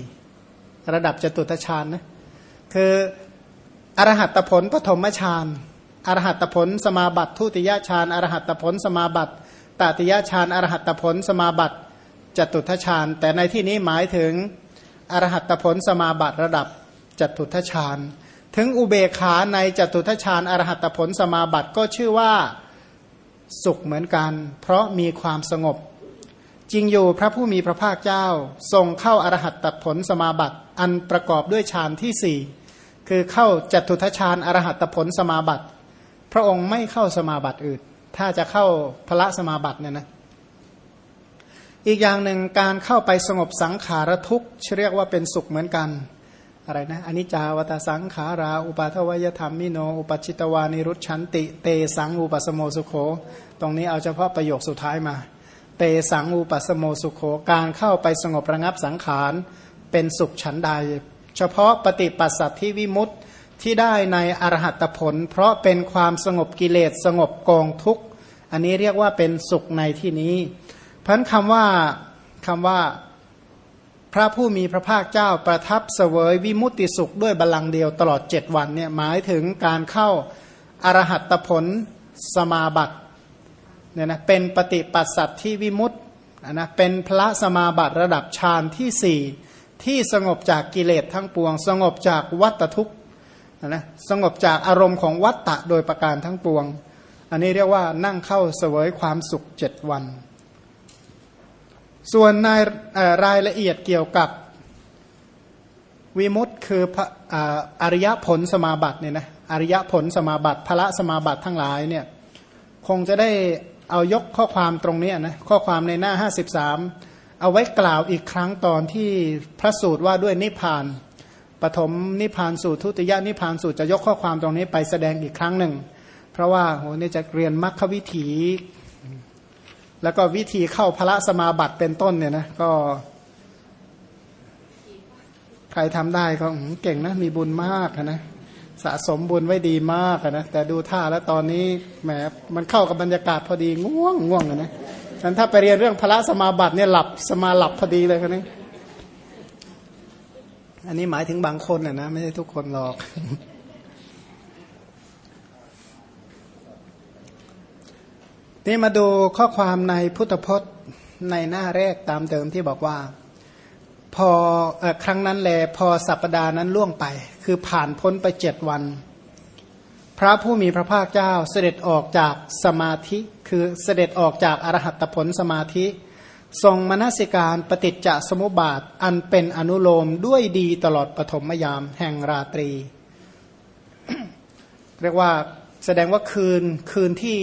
ระดับจตุตฌานนะคืออรหัตผลปฐมฌานอรหัตผลสมาบัติ ทุติยฌานอรหัตผลสมาบัติตติยฌานอรหัตผลสมาบัติจตุทฌาน แต่ในที่นี้หมายถึงอรหัตผลสมาบัติระดับจตุทฌาน ถึงอุเบขาในจตุทฌานอรหัตผลสมาบัติก็ชื่อว่า สุขเหมือนกัน เพราะมีความสงบ จริงอยู่พระผู้มีพระภาคเจ้า ทรงเข้าอรหัตตผลสมาบัติ อันประกอบด้วยฌานที่สี่คือเข้าจตุทชานอรหัตผลสมาบัติ พระองค์ไม่เข้าสมาบัติอื่น ถ้าจะเข้าพระสมาบัติเนี่ยนะอีกอย่างหนึ่งการเข้าไปสงบสังขารทุกข์เรียกว่าเป็นสุขเหมือนกัน อะไรนะอนิจจาวตาสังขารา อุปาทวยธรรมมิโน อุปชิตวานิรุชันติ เตสังอุปสโมสุโข ตรงนี้เอาเฉพาะประโยคสุดท้ายมา เตสังอุปสโมสุโข การเข้าไปสงบระงับสังขาร เป็นสุขฉันใด เฉพาะปฏิปัสสัตที่วิมุตติที่ได้ในอรหัตผล เพราะเป็นความสงบกิเลสสงบกองทุกข์ อันนี้เรียกว่าเป็นสุขในที่นี้ เพราะคำว่าคำว่า พระผู้มีพระภาคเจ้าประทับเสวยวิมุตติสุขด้วยบาลังเดียวตลอดเจ็ดวันเนี่ยหมายถึงการเข้าอรหัตผลสมาบัติเนี่ยนะเป็นปฏิปัสสัตที่วิมุตต์นะเป็นพระสมาบัติระดับฌานที่สี่ที่สงบจากกิเลสทั้งปวง สงบจากวัตทุกนะสงบจากอารมณ์ของวัตตะโดยประการทั้งปวง อันนี้เรียกว่านั่งเข้าเสวยความสุขเจ็ดวัน ส่วนในรายละเอียดเกี่ยวกับวิมุตคืออริยผลสมาบัติเนี่ยนะอริยผลสมาบัติพระสมาบัติทั้งหลายเนี่ยคงจะได้เอายกข้อความตรงนี้นะข้อความในหน้า 53 เอาไว้กล่าวอีกครั้งตอนที่พระสูตรว่าด้วยนิพพานปฐมนิพพานสูตรทุติยนิพพานสูตรจะยกข้อความตรงนี้ไปแสดงอีกครั้งหนึ่ง เพราะว่าโหนี่จะเรียนมรรควิถี แล้วก็วิธีเข้าพระสมาบัติเป็นต้นเนี่ยนะก็ ใครทำได้ก็เก่งนะ มีบุญมากนะสะสมบุญไว้ดีมากนะแต่ดูท่าแล้วตอนนี้แหมมันเข้ากับบรรยากาศพอดีง่วงง่วงนะนั้นถ้าไปเรียนเรื่องพระสมาบัติเนี่ยหลับสมาหลับพอดีเลยคนนี้อันนี้หมายถึงบางคนนะนะไม่ใช่ทุกคนหรอก นี่มาดูข้อความในพุทธพจน์ในหน้าแรกตามเดิมที่บอกว่า พออครั้งนั้นแลพอสัปดาห์นั้นล่วงไป คือผ่านพ้นไปเจ็ดวัน พระผู้มีพระภาคเจ้าเสด็จออกจากสมาธิ คือเสด็จออกจากอรหัตผลสมาธิ ทรงมนสิการปฏิจจสมุปบาท อันเป็นอนุโลมด้วยดีตลอดปฐมยามแห่งราตรี เรียกว่าแสดงว่าคืนคืนที่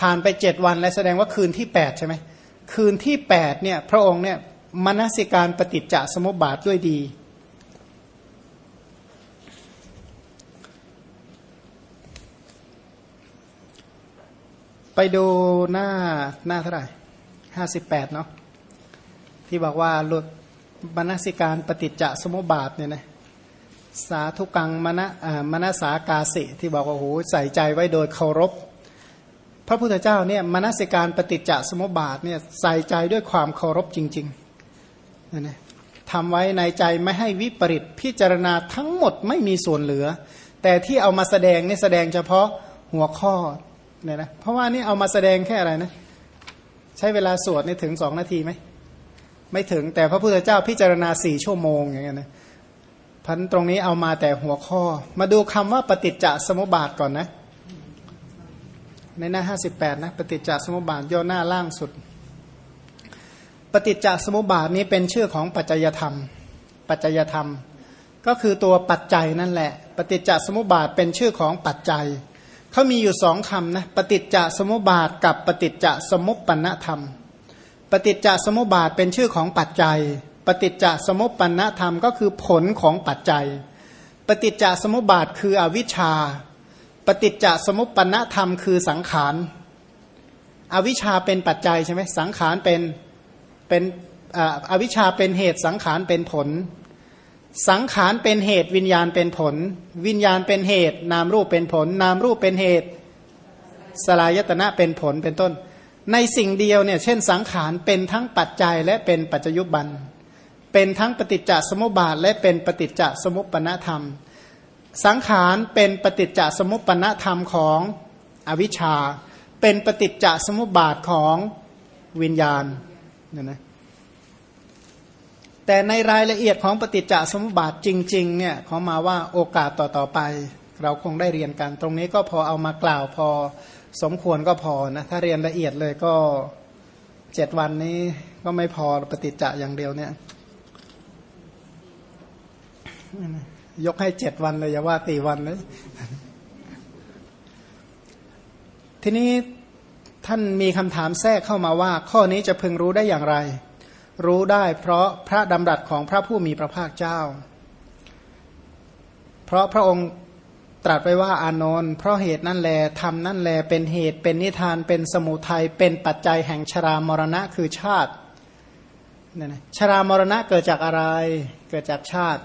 ผ่านไปเจ็ดวันและแสดงว่าคืนที่แปดใช่ไหมคืนที่แปดเนี่ยพระองค์เนี่ยมนสิการปฏิจจสมุปบาทด้วยดี ไปดูหน้าหน้าเท่าไหร่ห้าสิบแปดเนาะที่บอกว่าหลุดมนสิการปฏิจจสมุปบาทเนี่ยนะสาธุกังมณะมณสากาสิ ที่บอกว่าโอ้โหใส่ใจไว้โดยเคารพ พระพุทธเจ้าเนี่ยมนสิการปฏิจจสมุปบาทเนี่ยใส่ใจด้วยความเคารพจริงๆนะนะทำไว้ในใจไม่ให้วิปริตพิจารณาทั้งหมดไม่มีส่วนเหลือ แต่ที่เอามาแสดงนี่แสดงเฉพาะหัวข้อเนี่ยนะเพราะว่านี่เอามาแสดงแค่อะไรนะใช้เวลาสวดนี่ถึงสองนาทีไหมไม่ถึงแต่พระพุทธเจ้าพิจารณาสี่ชั่วโมงอย่างเงี้ยนะพันตรงนี้เอามาแต่หัวข้อ มาดูคำว่าปฏิจจสมุปบาทก่อนนะ ในหน้าห้าสิบแปดนะปฏิจจสมุปบาทย่อหน้าล่างสุด ปฏิจจสมุปบาทนี้เป็นชื่อของปัจจยธรรม ปัจจยธรรม ก็คือตัวปัจจัยนั่นแหละ ปฏิจจสมุปบาทเป็นชื่อของปัจจัยเขามีอยู่สองคำนะปฏิจจสมุปบาทกับปฏิจจสมุปปนธรรม ปฏิจจสมุปบาทเป็นชื่อของปัจจัย ปฏิจจสมุปปนธรรมก็คือผลของปัจจัย ปฏิจจสมุปบาทคืออวิชชา ปฏิจจสมุปปนธรรมคือสังขารอวิชชาเป็นปัจจัยใช่ไหมสังขารเป็นเป็นอวิชชาเป็นเหตุสังขารเป็นผล สังขารเป็นเหตุวิญญาณเป็นผล วิญญาณเป็นเหตุ นามรูปเป็นผล นามรูปเป็นเหตุ สลายตนะเป็นผลเป็นต้น ในสิ่งเดียวเนี่ยเช่นสังขารเป็นทั้งปัจจัยและเป็นปัจจยุบัน เป็นทั้งปฏิจจสมุปบาทและเป็นปฏิจจสมุปปนธรรม สังขารเป็นปฏิจจสมุปปนธรรมของอวิชชา เป็นปฏิจจสมุปบาทของวิญญาณเนี่ยนะแต่ในรายละเอียดของปฏิจจสมุปบาทจริงๆเนี่ยเขามาว่าโอกาสต่อๆไป เราคงได้เรียนกัน ตรงนี้ก็พอเอามากล่าวพอสมควรก็พอนะถ้าเรียนละเอียดเลยก็เจ็ดวันนี้ก็ไม่พอปฏิจจะอย่างเดียวเนี่ย ยกให้เจ็ดวันเลยอย่าว่าตีวันเลยทีนี้ท่านมีคำถามแทรกเข้ามาว่า ข้อนี้จะพึงรู้ได้อย่างไร รู้ได้เพราะพระดำรัสของพระผู้มีพระภาคเจ้า เพราะพระองค์ตรัสไปว่าอานนท์เพราะเหตุนั่นแลทำนั่นแลเป็นเหตุเป็นนิทานเป็นสมุทัยเป็นปัจจัยแห่งชรามรณะคือชาติชรามรณะเกิดจากอะไร เกิดจากชาติ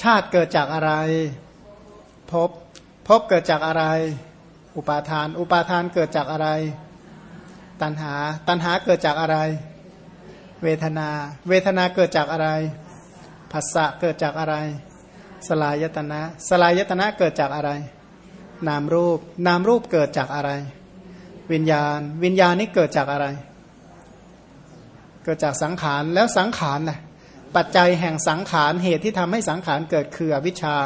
ชาติเกิดจากอะไรพบพบเกิดจากอะไร อุปาทาน อุปาทานเกิดจากอะไร ตัณหา ตัณหาเกิดจากอะไร เวทนา เวทนาเกิดจากอะไรภาษะเกิดจากอะไร สลายตนะ สลายตนะเกิดจากอะไร นามรูป นามรูปเกิดจากอะไร วิญญาณ วิญญาณนี้เกิดจากอะไร เกิดจากสังขาร แล้วสังขารนะ ปัจจัยแห่งสังขารเหตุที่ทำให้สังขารเกิดคืออวิชชา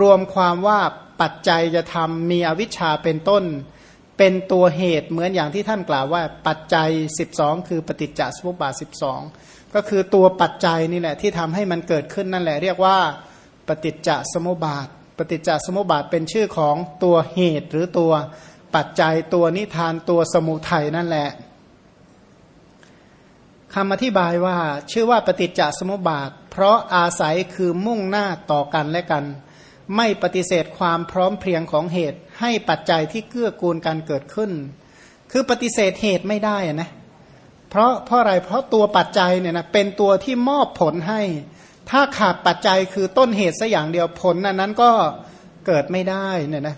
รวมความว่าปัจจัยจะทำมีอวิชชาเป็นต้น เป็นตัวเหตุเหมือนอย่างที่ท่านกล่าวว่า ปัจจัย 12 คือปฏิจจสมุปบาท 12 ก็คือตัวปัจจัยนี่แหละที่ทำให้มันเกิดขึ้นนั่นแหละ เรียกว่าปฏิจจสมุปบาท ปฏิจจสมุปบาทเป็นชื่อของตัวเหตุหรือตัวปัจจัยตัวนิทานตัวสมุทัยนั่นแหละ คำอธิบายว่าชื่อว่าปฏิจจสมุปบาท เพราะอาศัยคือมุ่งหน้าต่อกันและกัน ไม่ปฏิเสธความพร้อมเพรียงของเหตุ ให้ปัจจัยที่เกื้อกูลการเกิดขึ้น คือปฏิเสธเหตุไม่ได้นะเพราะเพราะอะไรเพราะตัวปัจจัยเนี่ยนะเป็นตัวที่มอบผลให้ ถ้าขาดปัจจัยคือต้นเหตุสัอย่างเดียวผลนั้นนั้นก็เกิดไม่ได้เนี่ยนะ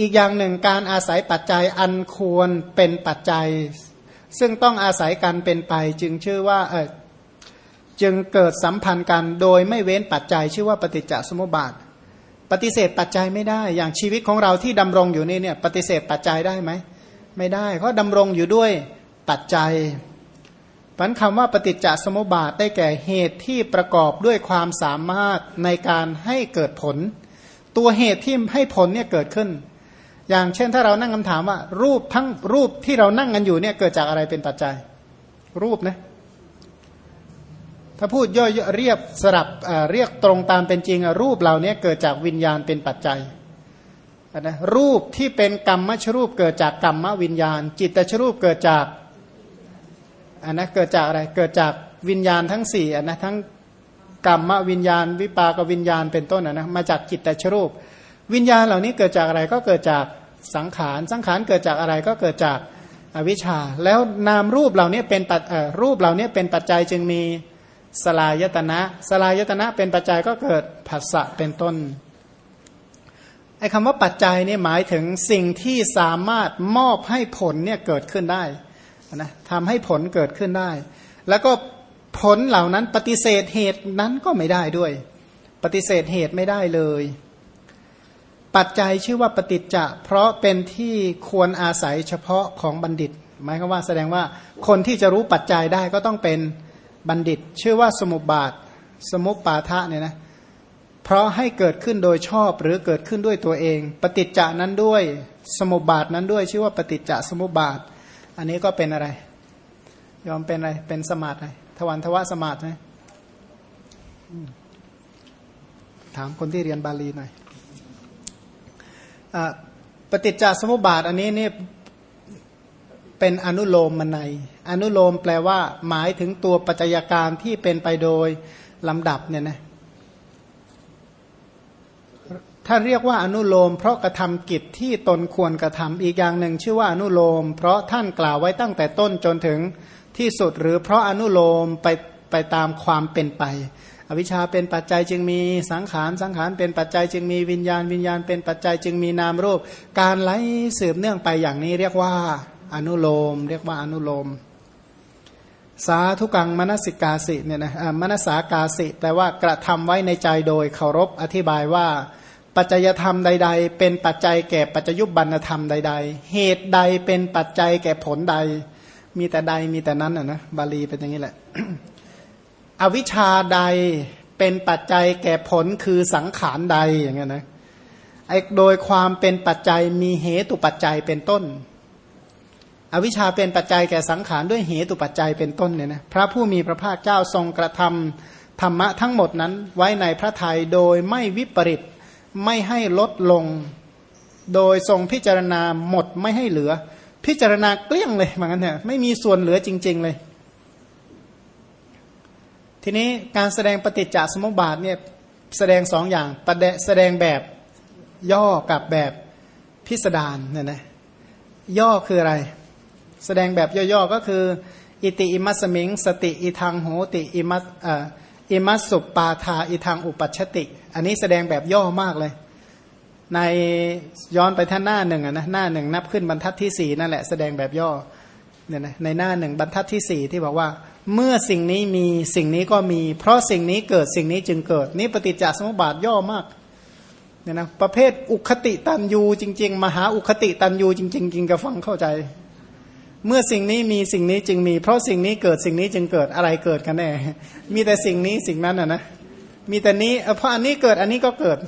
อีกอย่างหนึ่งการอาศัยปัจจัยอันควรเป็นปัจจัย ซึ่งต้องอาศัยกันเป็นไปจึงชื่อว่าเออจึงเกิดสัมพันธ์กันโดยไม่เว้นปัจจัย ชื่อว่าปฏิจจสมุปบาท ปฏิเสธปัจจัยไม่ได้ อย่างชีวิตของเราที่ดำรงอยู่นี่เนี่ยปฏิเสธปัจจัยได้ไหมไม่ได้เพราะดำรงอยู่ด้วยปัจจัยพันคำว่าปฏิจจสมุปบาทได้แก่เหตุที่ประกอบด้วยความสามารถในการให้เกิดผล ตัวเหตุที่ให้ผลเนี่ยเกิดขึ้น อย่างเช่นถ้าเรานั่งคำถามว่า รูปทั้งรูปที่เรานั่งกันอยู่เนี่ยเกิดจากอะไรเป็นปัจจัย รูปนะถ้าพูดย่อยเรียบสลับเรียกตรงตามเป็นจริงรูปเหล่านี้เกิดจากวิญญาณเป็นปัจจัยนะรูปที่เป็นกรรมชรูปเกิดจากกรรมวิญญาณ จิตตชรูปเกิดจากอันนะเกิดจากอะไรเกิดจากวิญญาณทั้งสี่อันนะทั้งกรรมวิญญาณ วิปากวิญญาณเป็นต้นนะมาจากจิตตชรูป วิญญาณเหล่านี้เกิดจากอะไรก็เกิดจากสังขาร สังขารเกิดจากอะไรก็เกิดจากอวิชชา แล้วนามรูปเหล่านี้เป็นปัจรูปเหล่านี้เป็นปัจจัยจึงมีสลายตนะสลายตนะเป็นปัจจัยก็เกิดผัสสะเป็นต้นไอ้คำว่าปัจจัยนี่หมายถึงสิ่งที่สามารถมอบให้ผลเนี่ยเกิดขึ้นได้นะทำให้ผลเกิดขึ้นได้ แล้วก็ผลเหล่านั้นปฏิเสธเหตุนั้นก็ไม่ได้ด้วย ปฏิเสธเหตุไม่ได้เลย ปัจจัยชื่อว่าปฏิจจะเพราะเป็นที่ควรอาศัยเฉพาะของบัณฑิต หมายความว่าแสดงว่าคนที่จะรู้ปัจจัยได้ก็ต้องเป็นบัณฑิต ชื่อว่าสมุปบาท สมุปปาทะเนี่ยนะเพราะให้เกิดขึ้นโดยชอบหรือเกิดขึ้นด้วยตัวเอง ปฏิจจานั้นด้วยสมุปบาทนั้นด้วย ชื่อว่าปฏิจจสมุปบาท อันนี้ก็เป็นอะไร ยอมเป็นอะไรเป็นสมาธิไหมทวันทวสมาธิไหมถามคนที่เรียนบาลีหน่อย ปฏิจจสมุปบาทอันนี้นี่เป็นอนุโลมมันในอนุโลมแปลว่า หมายถึงตัวปัจจัยการที่เป็นไปโดยลำดับเนี่ยนะถ้าเรียกว่าอนุโลม เพราะกระทำกิจที่ตนควรกระทำอีกอย่างหนึ่ง ชื่อว่าอนุโลม เพราะท่านกล่าวไว้ตั้งแต่ต้นจนถึงที่สุดหรือเพราะอนุโลมไปไปตามความเป็นไป อวิชชาเป็นปัจจัยจึงมีสังขารสังขารเป็นปัจจัยจึงมีวิญญาณวิญญาณเป็นปัจจัยจึงมีนามรูป การไหลสืบเนื่องไปอย่างนี้เรียกว่าอนุโลม เรียกว่าอนุโลม สาธุกังมนสิกาสิเนี่ยนะมนสากาสิแปลว่ากระทำไว้ในใจโดยเคารพอธิบายว่า ปัจจยธรรมใด ๆ เป็นปัจจัยแก่ปัจจยุบันธรรมใด ๆ เหตุใดเป็นปัจจัยแก่ผลใด มีแต่ใดมีแต่นั้นอะนะบาลีเป็นอย่างนี้แหละ อวิชชาใดเป็นปัจจัยแก่ผลคือสังขารใดอย่างเงี้ยนะไอ้โดยความเป็นปัจจัยมีเหตุปัจจัยเป็นต้น อวิชชาเป็นปัจจัยแก่สังขารด้วยเหตุปัจจัยเป็นต้นเนี่ยนะพระผู้มีพระภาคเจ้าทรงกระทำธรรมะทั้งหมดนั้นไว้ในพระทัยโดยไม่วิปริตไม่ให้ลดลง โดยทรงพิจารณาหมดไม่ให้เหลือ พิจารณาเกลี้ยงเลยเหมือนกันเนี่ยไม่มีส่วนเหลือจริง ๆ เลย ทีนี้การแสดงปฏิจจสมุปบาทเนี่ยแสดงสองอย่างประแสดงแบบย่อกับแบบพิสดารเนี่ยนะย่อคืออะไร แสดงแบบย่อๆก็คือ อิติอิมัสมิง สติอิทังโหติอิมัสอิมัสสุปปาทาอิทังอุปัชติ อันนี้แสดงแบบย่อมากเลย ในย้อนไปท่านหน้าหนึ่งนะหน้าหนึ่งนับขึ้นบรรทัดที่สี่นั่นแหละแสดงแบบย่อเนี่ยนะในหน้าหนึ่งบรรทัดที่สี่ที่บอกว่า เมื่อสิ่งนี้มีสิ่งนี้ก็มี เพราะสิ่งนี้เกิดสิ่งนี้จึงเกิด นี่ปฏิจจสมุปบาทย่อมากเนี่ยนะประเภทอุคติตันยูจริง ๆ มหาอุคติตันยูจริง ๆ กินกับฟังเข้าใจ เมื่อสิ่งนี้มีสิ่งนี้จึงมี เพราะสิ่งนี้เกิดสิ่งนี้จึงเกิดอะไรเกิดกันแน่ มีแต่สิ่งนี้สิ่งนั้นอะนะมีแต่นี้เพราะอันนี้เกิดอันนี้ก็เกิด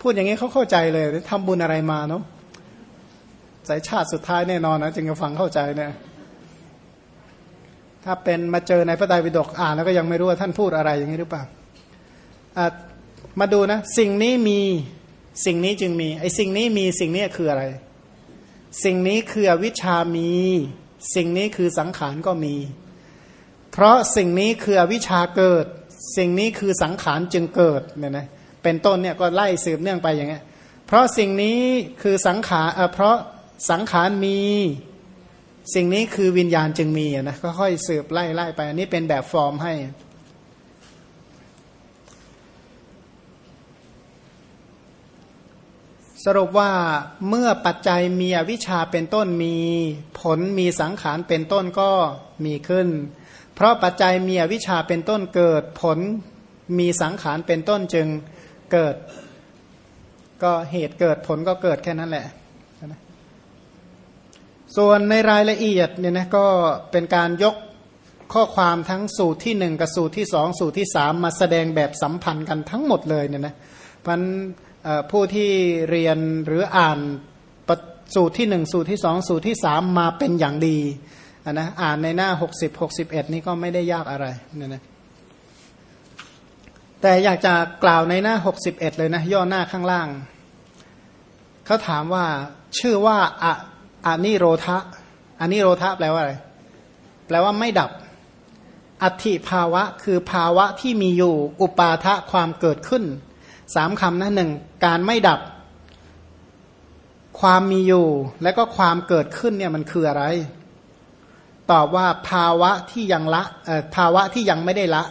พูดอย่างนี้เขาเข้าใจเลยทำบุญอะไรมาเนาะสายชาติสุดท้ายแน่นอนนะจึงจะฟังเข้าใจเนี่ย ถ้าเป็นมาเจอในพระไตรปิฎกอ่านแล้วก็ยังไม่รู้ว่าท่านพูดอะไรอย่างนี้หรือเปล่ามาดูนะ สิ่งนี้มีสิ่งนี้จึงมีไอ้สิ่งนี้มีสิ่งนี้คืออะไร สิ่งนี้คือวิชามี สิ่งนี้คือสังขารก็มี เพราะสิ่งนี้คือวิชาเกิด สิ่งนี้คือสังขารจึงเกิดเนี่ยนะเป็นต้นเนี่ยก็ไล่สืบเนื่องไปอย่างเงี้ยเพราะสิ่งนี้คือสังขารเพราะสังขารมี สิ่งนี้คือวิญญาณจึงมีนะก็ค่อยสืบไล่ไล่ไป อันนี้เป็นแบบฟอร์มให้ สรุปว่าเมื่อปัจจัยมีอวิชชาเป็นต้นมีผลมีสังขารเป็นต้นก็มีขึ้น เพราะปัจจัยมีอวิชชาเป็นต้นเกิดผลมีสังขารเป็นต้นจึงเกิด ก็เหตุเกิดผลก็เกิดแค่นั้นแหละ ส่วนในรายละเอียดเนี่ยนะก็เป็นการยกข้อความทั้งสูตรที่หนึ่งกับสูตรที่สองสูตรที่สามมาแสดงแบบสัมพันธ์กันทั้งหมดเลยเนี่ยนะพันผู้ที่เรียนหรืออ่านสูตรที่หนึ่งสูตรที่สองสูตรที่สามมาเป็นอย่างดีนนะอ่านในหน้าหกสิบหกสิบเอ็ดนี่ก็ไม่ได้ยากอะไรเนี่ยนะแต่อยากจะกล่าวในหน้าหกสิบเอ็ดเลยนะย่อหน้าข้างล่าง เขาถามว่าชื่อว่าอะ อานิโรธะอานิโรธะแปลว่าอะไร แปลว่าไม่ดับ อัติภาวะคือภาวะที่มีอยู่ อุปาทะความเกิดขึ้น สามคำนะหนึ่งการไม่ดับ ความมีอยู่ และก็ความเกิดขึ้นเนี่ยมันคืออะไร ตอบว่าภาวะที่ยังละภาวะที่ยังไม่ได้ละ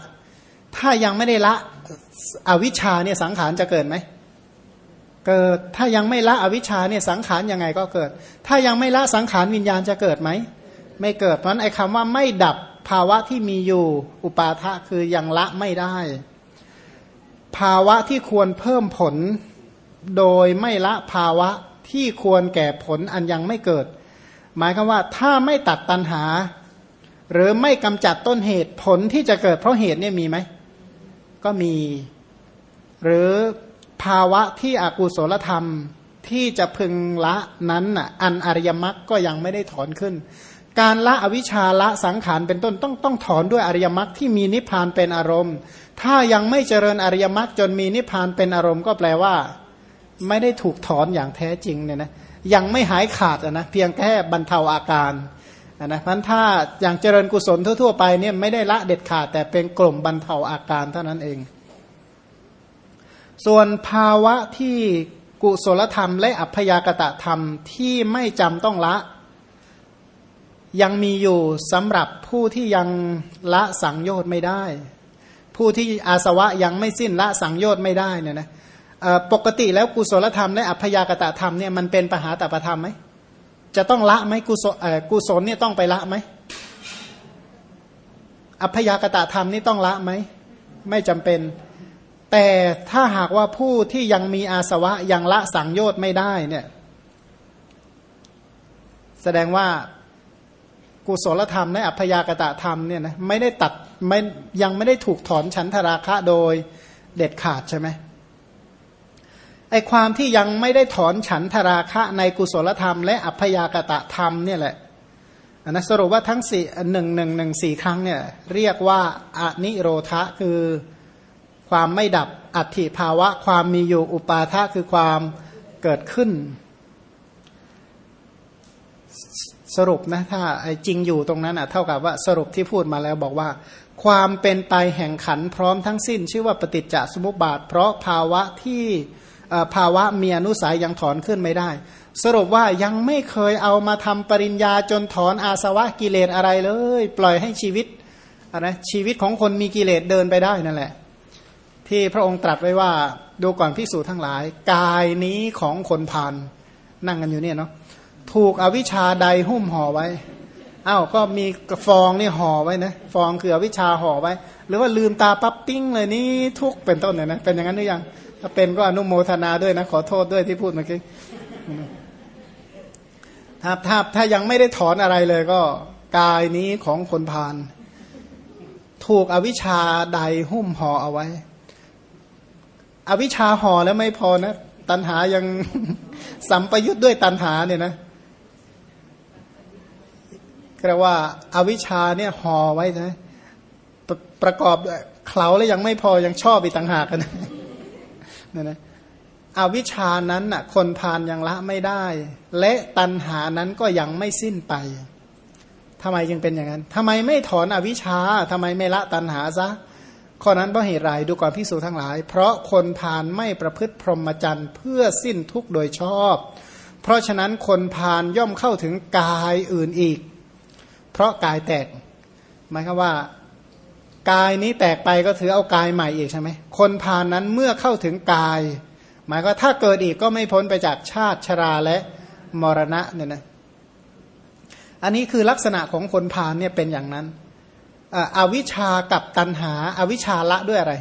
ถ้ายังไม่ได้ละ อวิชชาเนี่ยสังขารจะเกิดไหม เกิดถ้ายังไม่ละอวิชชาเนี่ยสังขารยังไงก็เกิด ถ้ายังไม่ละสังขารวิญญาณจะเกิดไหมไม่เกิดเพราะนั้นไอ้คำว่าไม่ดับภาวะที่มีอยู่อุปาทะคือยังละไม่ได้ ภาวะที่ควรเพิ่มผลโดยไม่ละภาวะที่ควรแก่ผลอันยังไม่เกิด หมายคือว่าถ้าไม่ตัดตัณหา หรือไม่กำจัดต้นเหตุผลที่จะเกิดเพราะเหตุเนี่ยมีไหมก็มี หรือ ภาวะที่อกุศลธรรมที่จะพึงละนั้นอะอันอริยมรรคก็ยังไม่ได้ถอนขึ้น การละอวิชชาละสังขารเป็นต้นต้องต้องถอนด้วยอริยมรรคที่มีนิพพานเป็นอารมณ์ ถ้ายังไม่เจริญอริยมรรคจนมีนิพพานเป็นอารมณ์ก็แปลว่า ไม่ได้ถูกถอนอย่างแท้จริงเนี่ยนะยังไม่หายขาดนะเพียงแค่บรรเทาอาการนะพันถ้าอย่างเจริญกุศลทั่ว ๆ ไปเนี่ยไม่ได้ละเด็ดขาดแต่เป็นกลุ่มบรรเทาอาการเท่านั้นเอง ส่วนภาวะที่กุศลธรรม และอัพยากตะธรรมที่ไม่จำต้องละ ยังมีอยู่สำหรับผู้ที่ยังละสังโยชน์ไม่ได้ ผู้ที่อาสวะยังไม่สิ้นละสังโยชน์ไม่ได้เนี่ยนะปกติแล้วกุศลธรรมและอัพยากตะธรรมเนี่ยมันเป็นปหาตประธรรมไหมจะต้องละไหมกุศลกุศลเนี่ยต้องไปละไหมอัพยากตะธรรมนี่ต้องละไหมไม่จำเป็น แต่ถ้าหากว่าผู้ที่ยังมีอาสวะยังละสังโยชน์ไม่ได้เนี่ยแสดงว่ากุศลธรรมในอัพยากตะธรรมเนี่ยนะไม่ได้ตัดไม่ยังไม่ได้ถูกถอนฉันทราคะโดยเด็ดขาดใช่ไหมไอความที่ยังไม่ได้ถอนฉันทราคะในกุศลธรรม และอัพยากตะธรรมเนี่ยแหละนนะสรุปว่าทั้งสี่หนึ่งหนึ่งหนึ่งสี่ครั้งเนี่ยเรียกว่าอนิโรธะคือ ความไม่ดับอัติภาวะความมีอยู่อุปาทะคือความเกิดขึ้น สรุปนะถ้าไอ้จริงอยู่ตรงนั้นอะเท่ากับว่าสรุปที่พูดมาแล้วบอกว่า ความเป็นไปแห่งขันพร้อมทั้งสิ้น ชื่อว่าปฏิจจสมุปบาท เพราะภาวะที่ภาวะมีอนุสัยยังถอนขึ้นไม่ได้ สรุปว่ายังไม่เคยเอามาทำปริญญาจนถอนอาสวะกิเลสอะไรเลย ปล่อยให้ชีวิตนะชีวิตของคนมีกิเลสเดินไปได้นั่นแหละ ที่พระองค์ตรัสไว้ว่าดูก่อนพิสูจทั้งหลาย กายนี้ของคนพานนั่งกันอยู่เนี่ยเนาะถูกอวิชชาใดหุ้มห่อไว้อ้าวก็มีฟองนี่ห่อไว้นะฟองคืออวิชชาห่อไว้ หรือว่าลืมตาปั๊บติ้งเลยนี่ทุกเป็นต้นเนี่ยนะเป็นอย่างนั้นหรือยังถ้าเป็นก็อนุโมทนาด้วยนะขอโทษด้วยที่พูดเมื่อกี้ถ้าถ้าถ้ายังไม่ได้ถอนอะไรเลยก็ กายนี้ของคนพาน ถูกอวิชชาใดหุ้มห่อเอาไว้ อวิชชาห่อแล้วไม่พอนะ ตันหายังสัมปยุทธ์ด้วยตันหาเนี่ยนะเรียกว่าอาวิชชาเนี่ยห่อไว้นะปประกอบเคลาแล้วยังไม่พอยังชอบอีกต่างหากนะเนี่ยนะอวิชานั้นน่ะคนพานยังละไม่ได้ และตันหานั้นก็ยังไม่สิ้นไปทำไมจึงเป็นอย่างนั้นทำไมไม่ถอนอวิชชาทำไมไม่ละตันหาซะ ข้อนั้นเพราะเหตุไรดูก่อนพิสูจทั้งหลาย เพราะคนพานไม่ประพฤติพรหมจรรย์เพื่อสิ้นทุกโดยชอบ เพราะฉะนั้นคนพานย่อมเข้าถึงกายอื่นอีก เพราะกายแตกหมายความว่ากายนี้แตกไปก็ถือเอากายใหม่อีกใช่ไหมคนพานนั้นเมื่อเข้าถึงกาย หมายว่าถ้าเกิดอีกก็ไม่พ้นไปจากชาติชราและมรณะเนี่ยนะอันนี้คือลักษณะของคนพานเนี่ยเป็นอย่างนั้น อวิชากับตันหาอาวิชาละด้วยอะไร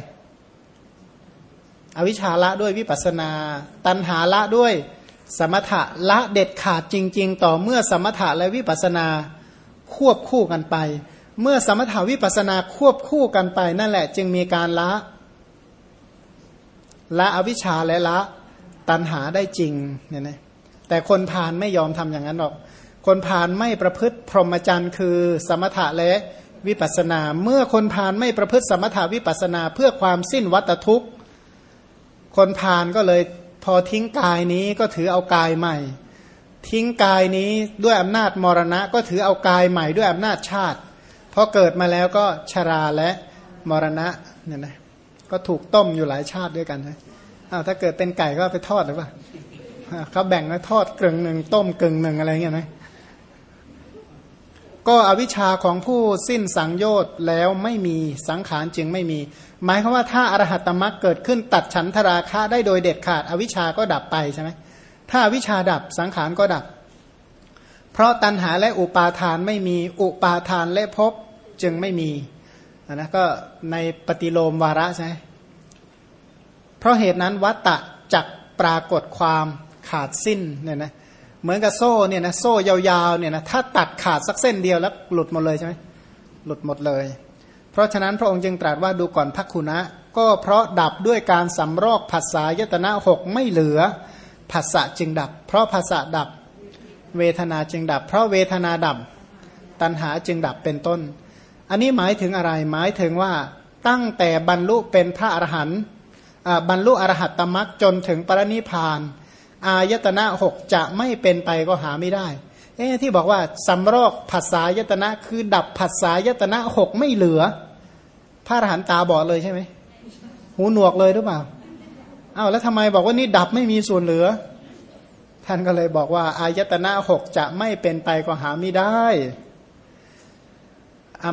อวิชาละด้วยวิปัสนา ตันหาละด้วยสมถะละเด็ดขาดจริง ๆ ต่อเมื่อสมถะและวิปัสนาควบคู่กันไป เมื่อสมถาวิปัสนาควบคู่กันไป นั่นแหละ จึงมีการละ ละอวิชชาและละ ตันหาได้จริงเนี่ยนะแต่คนพานไม่ยอมทำอย่างนั้นหรอก คนพานไม่ประพฤติพรหมจรรย์คือ สมถะและ วิปัสนา เมื่อคนพานไม่ประพฤติสมถาวิปัสนา เพื่อความสิ้นวัตทุกข์ คนพานก็เลยพอทิ้งกายนี้ก็ถือเอากายใหม่ ทิ้งกายนี้ด้วยอำนาจมรณะ ก็ถือเอากายใหม่ด้วยอำนาจชาติพอเกิดมาแล้วก็ชราและมรณะเนี่ยนะก็ถูกต้มอยู่หลายชาติด้วยกันนะอ้าวถ้าเกิดเป็นไก่ก็ไปทอดหรือเปล่าเขาแบ่งไว้ทอดกึ่งหนึ่งต้มกึ่งหนึ่งอะไรเงี้ยนะ ก็อวิชชาของผู้สิ้นสังโยชน์แล้วไม่มีสังขารจึงไม่มี หมายความว่าถ้าอรหัตตมรักเกิดขึ้นตัดฉันทราคะได้โดยเด็ดขาด อวิชชาก็ดับไปใช่ไหมถ้าอวิชชาดับสังขารก็ดับ เพราะตัณหาและอุปาทานไม่มีอุปาทานและภพจึงไม่มีนะก็ในปฏิโลมวาระใช่เพราะเหตุนั้นวัตตะจักปรากฏความขาดสิ้นเนี่ยนะ เหมือนกับโซ่เนี่ยนะโซ่ยาวๆเนี่ยนะถ้าตัดขาดสักเส้นเดียวแล้วหลุดหมดเลยใช่ไหมหลุดหมดเลย เพราะฉะนั้นพระองค์จึงตรัสว่าดูก่อนพักคุณะ ก็เพราะดับด้วยการสำรอกภาษายตนะหกไม่เหลือภาษะจึงดับ เพราะภาษะดับเวทนาจึงดับ เพราะเวทนาดับ ตัณหาจึงดับเป็นต้น อันนี้หมายถึงอะไรหมายถึงว่าตั้งแต่บรรลุเป็นพระอรหันต์บรรลุอรหัตตมรักจนถึงปรินิพาน อายตนะหกจะไม่เป็นไปก็หาไม่ได้ เอ๊ที่บอกว่าสำรอกภาษายตนะคือดับภาษายตนะหกไม่เหลือ พระอรหันตาบอดเลยใช่ไหมหูหนวกเลยหรือเปล่าอ้าวแล้วทำไมบอกว่านี่ดับไม่มีส่วนเหลือ ท่านก็เลยบอกว่า อายตนะหกจะไม่เป็นไปก็หาไม่ได้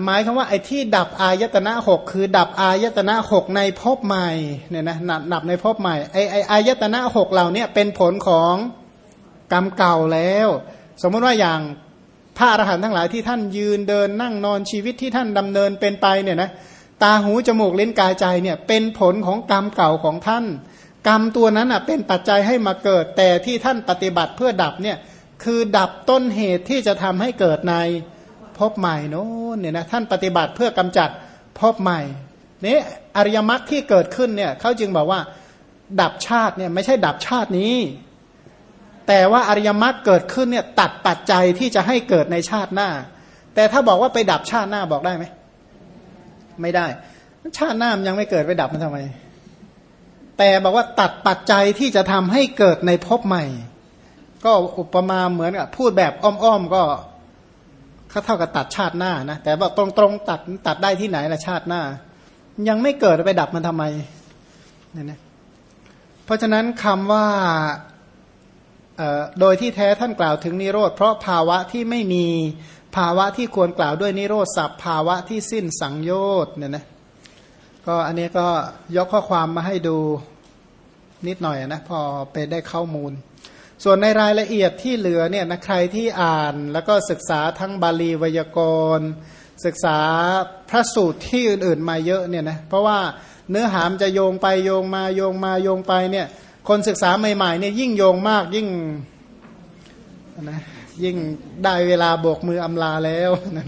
หมายคำว่าไอ้ที่ดับอายตนะหกคือ ดับอายตนะหกในภพใหม่เนี่ยนะดับในภพใหม่ไอ้ไอ้อายตนะหกเหล่านี้เป็นผลของกรรมเก่าแล้ว สมมติว่าอย่างพระอรหันต์ทั้งหลายที่ท่านยืนเดินนั่งนอนชีวิตที่ท่านดำเนินเป็นไปเนี่ยนะตาหูจมูกเลิ้นกายใจเนี่ยเป็นผลของกรรมเก่าของท่าน กรรมตัวนั้นอะเป็นปัจจัยให้มาเกิด แต่ที่ท่านปฏิบัติเพื่อดับเนี่ยคือดับต้นเหตุที่จะทำให้เกิดใน พบใหม่โน้นเนี่ยนะท่านปฏิบัติเพื่อกำจัดพบใหม่นี่อริยมรรคที่เกิดขึ้นเนี่ยเขาจึงบอกว่า ดับชาติเนี่ยไม่ใช่ดับชาตินี้ แต่ว่าอริยมรรคเกิดขึ้นเนี่ยตัดปัจจัยที่จะให้เกิดในชาติหน้า แต่ถ้าบอกว่าไปดับชาติหน้าบอกได้ไหมไม่ได้ ชาติหน้ามันยังไม่เกิดไปดับมันทำไม แต่บอกว่าตัดปัจจัยที่จะทำให้เกิดในภพใหม่ ก็อุปมาเหมือนกับพูดแบบอ้อมๆก็ เขาเท่ากับตัดชาติหน้านะแต่ว่าตรงๆตัดตัดได้ที่ไหนละชาติหน้า ยังไม่เกิดไปดับมันทำไมเนี่ยนะเพราะฉะนั้นคำว่าโดยที่แท้ท่านกล่าวถึงนิโรธเพราะภาวะที่ไม่มีภาวะที่ควรกล่าวด้วยนิโรธสับภาวะที่สิ้นสังโยชน์เนี่ยนะก็อันนี้ก็ยกข้อความมาให้ดูนิดหน่อยนะพอไปได้ข้อมูล ส่วนในรายละเอียดที่เหลือเนี่ยนะใครที่อ่านแล้วก็ศึกษาทั้งบาลีไวยากรณ์ ศึกษาพระสูตรที่อื่น ๆ มาเยอะเนี่ยนะเพราะว่าเนื้อหามจะโยงไปโยงมาโยงมาโยงไปเนี่ยคนศึกษาใหม่ๆเนี่ยยิ่งโยงมากยิ่งนะยิ่งได้เวลาโบกมืออำลาแล้วนะ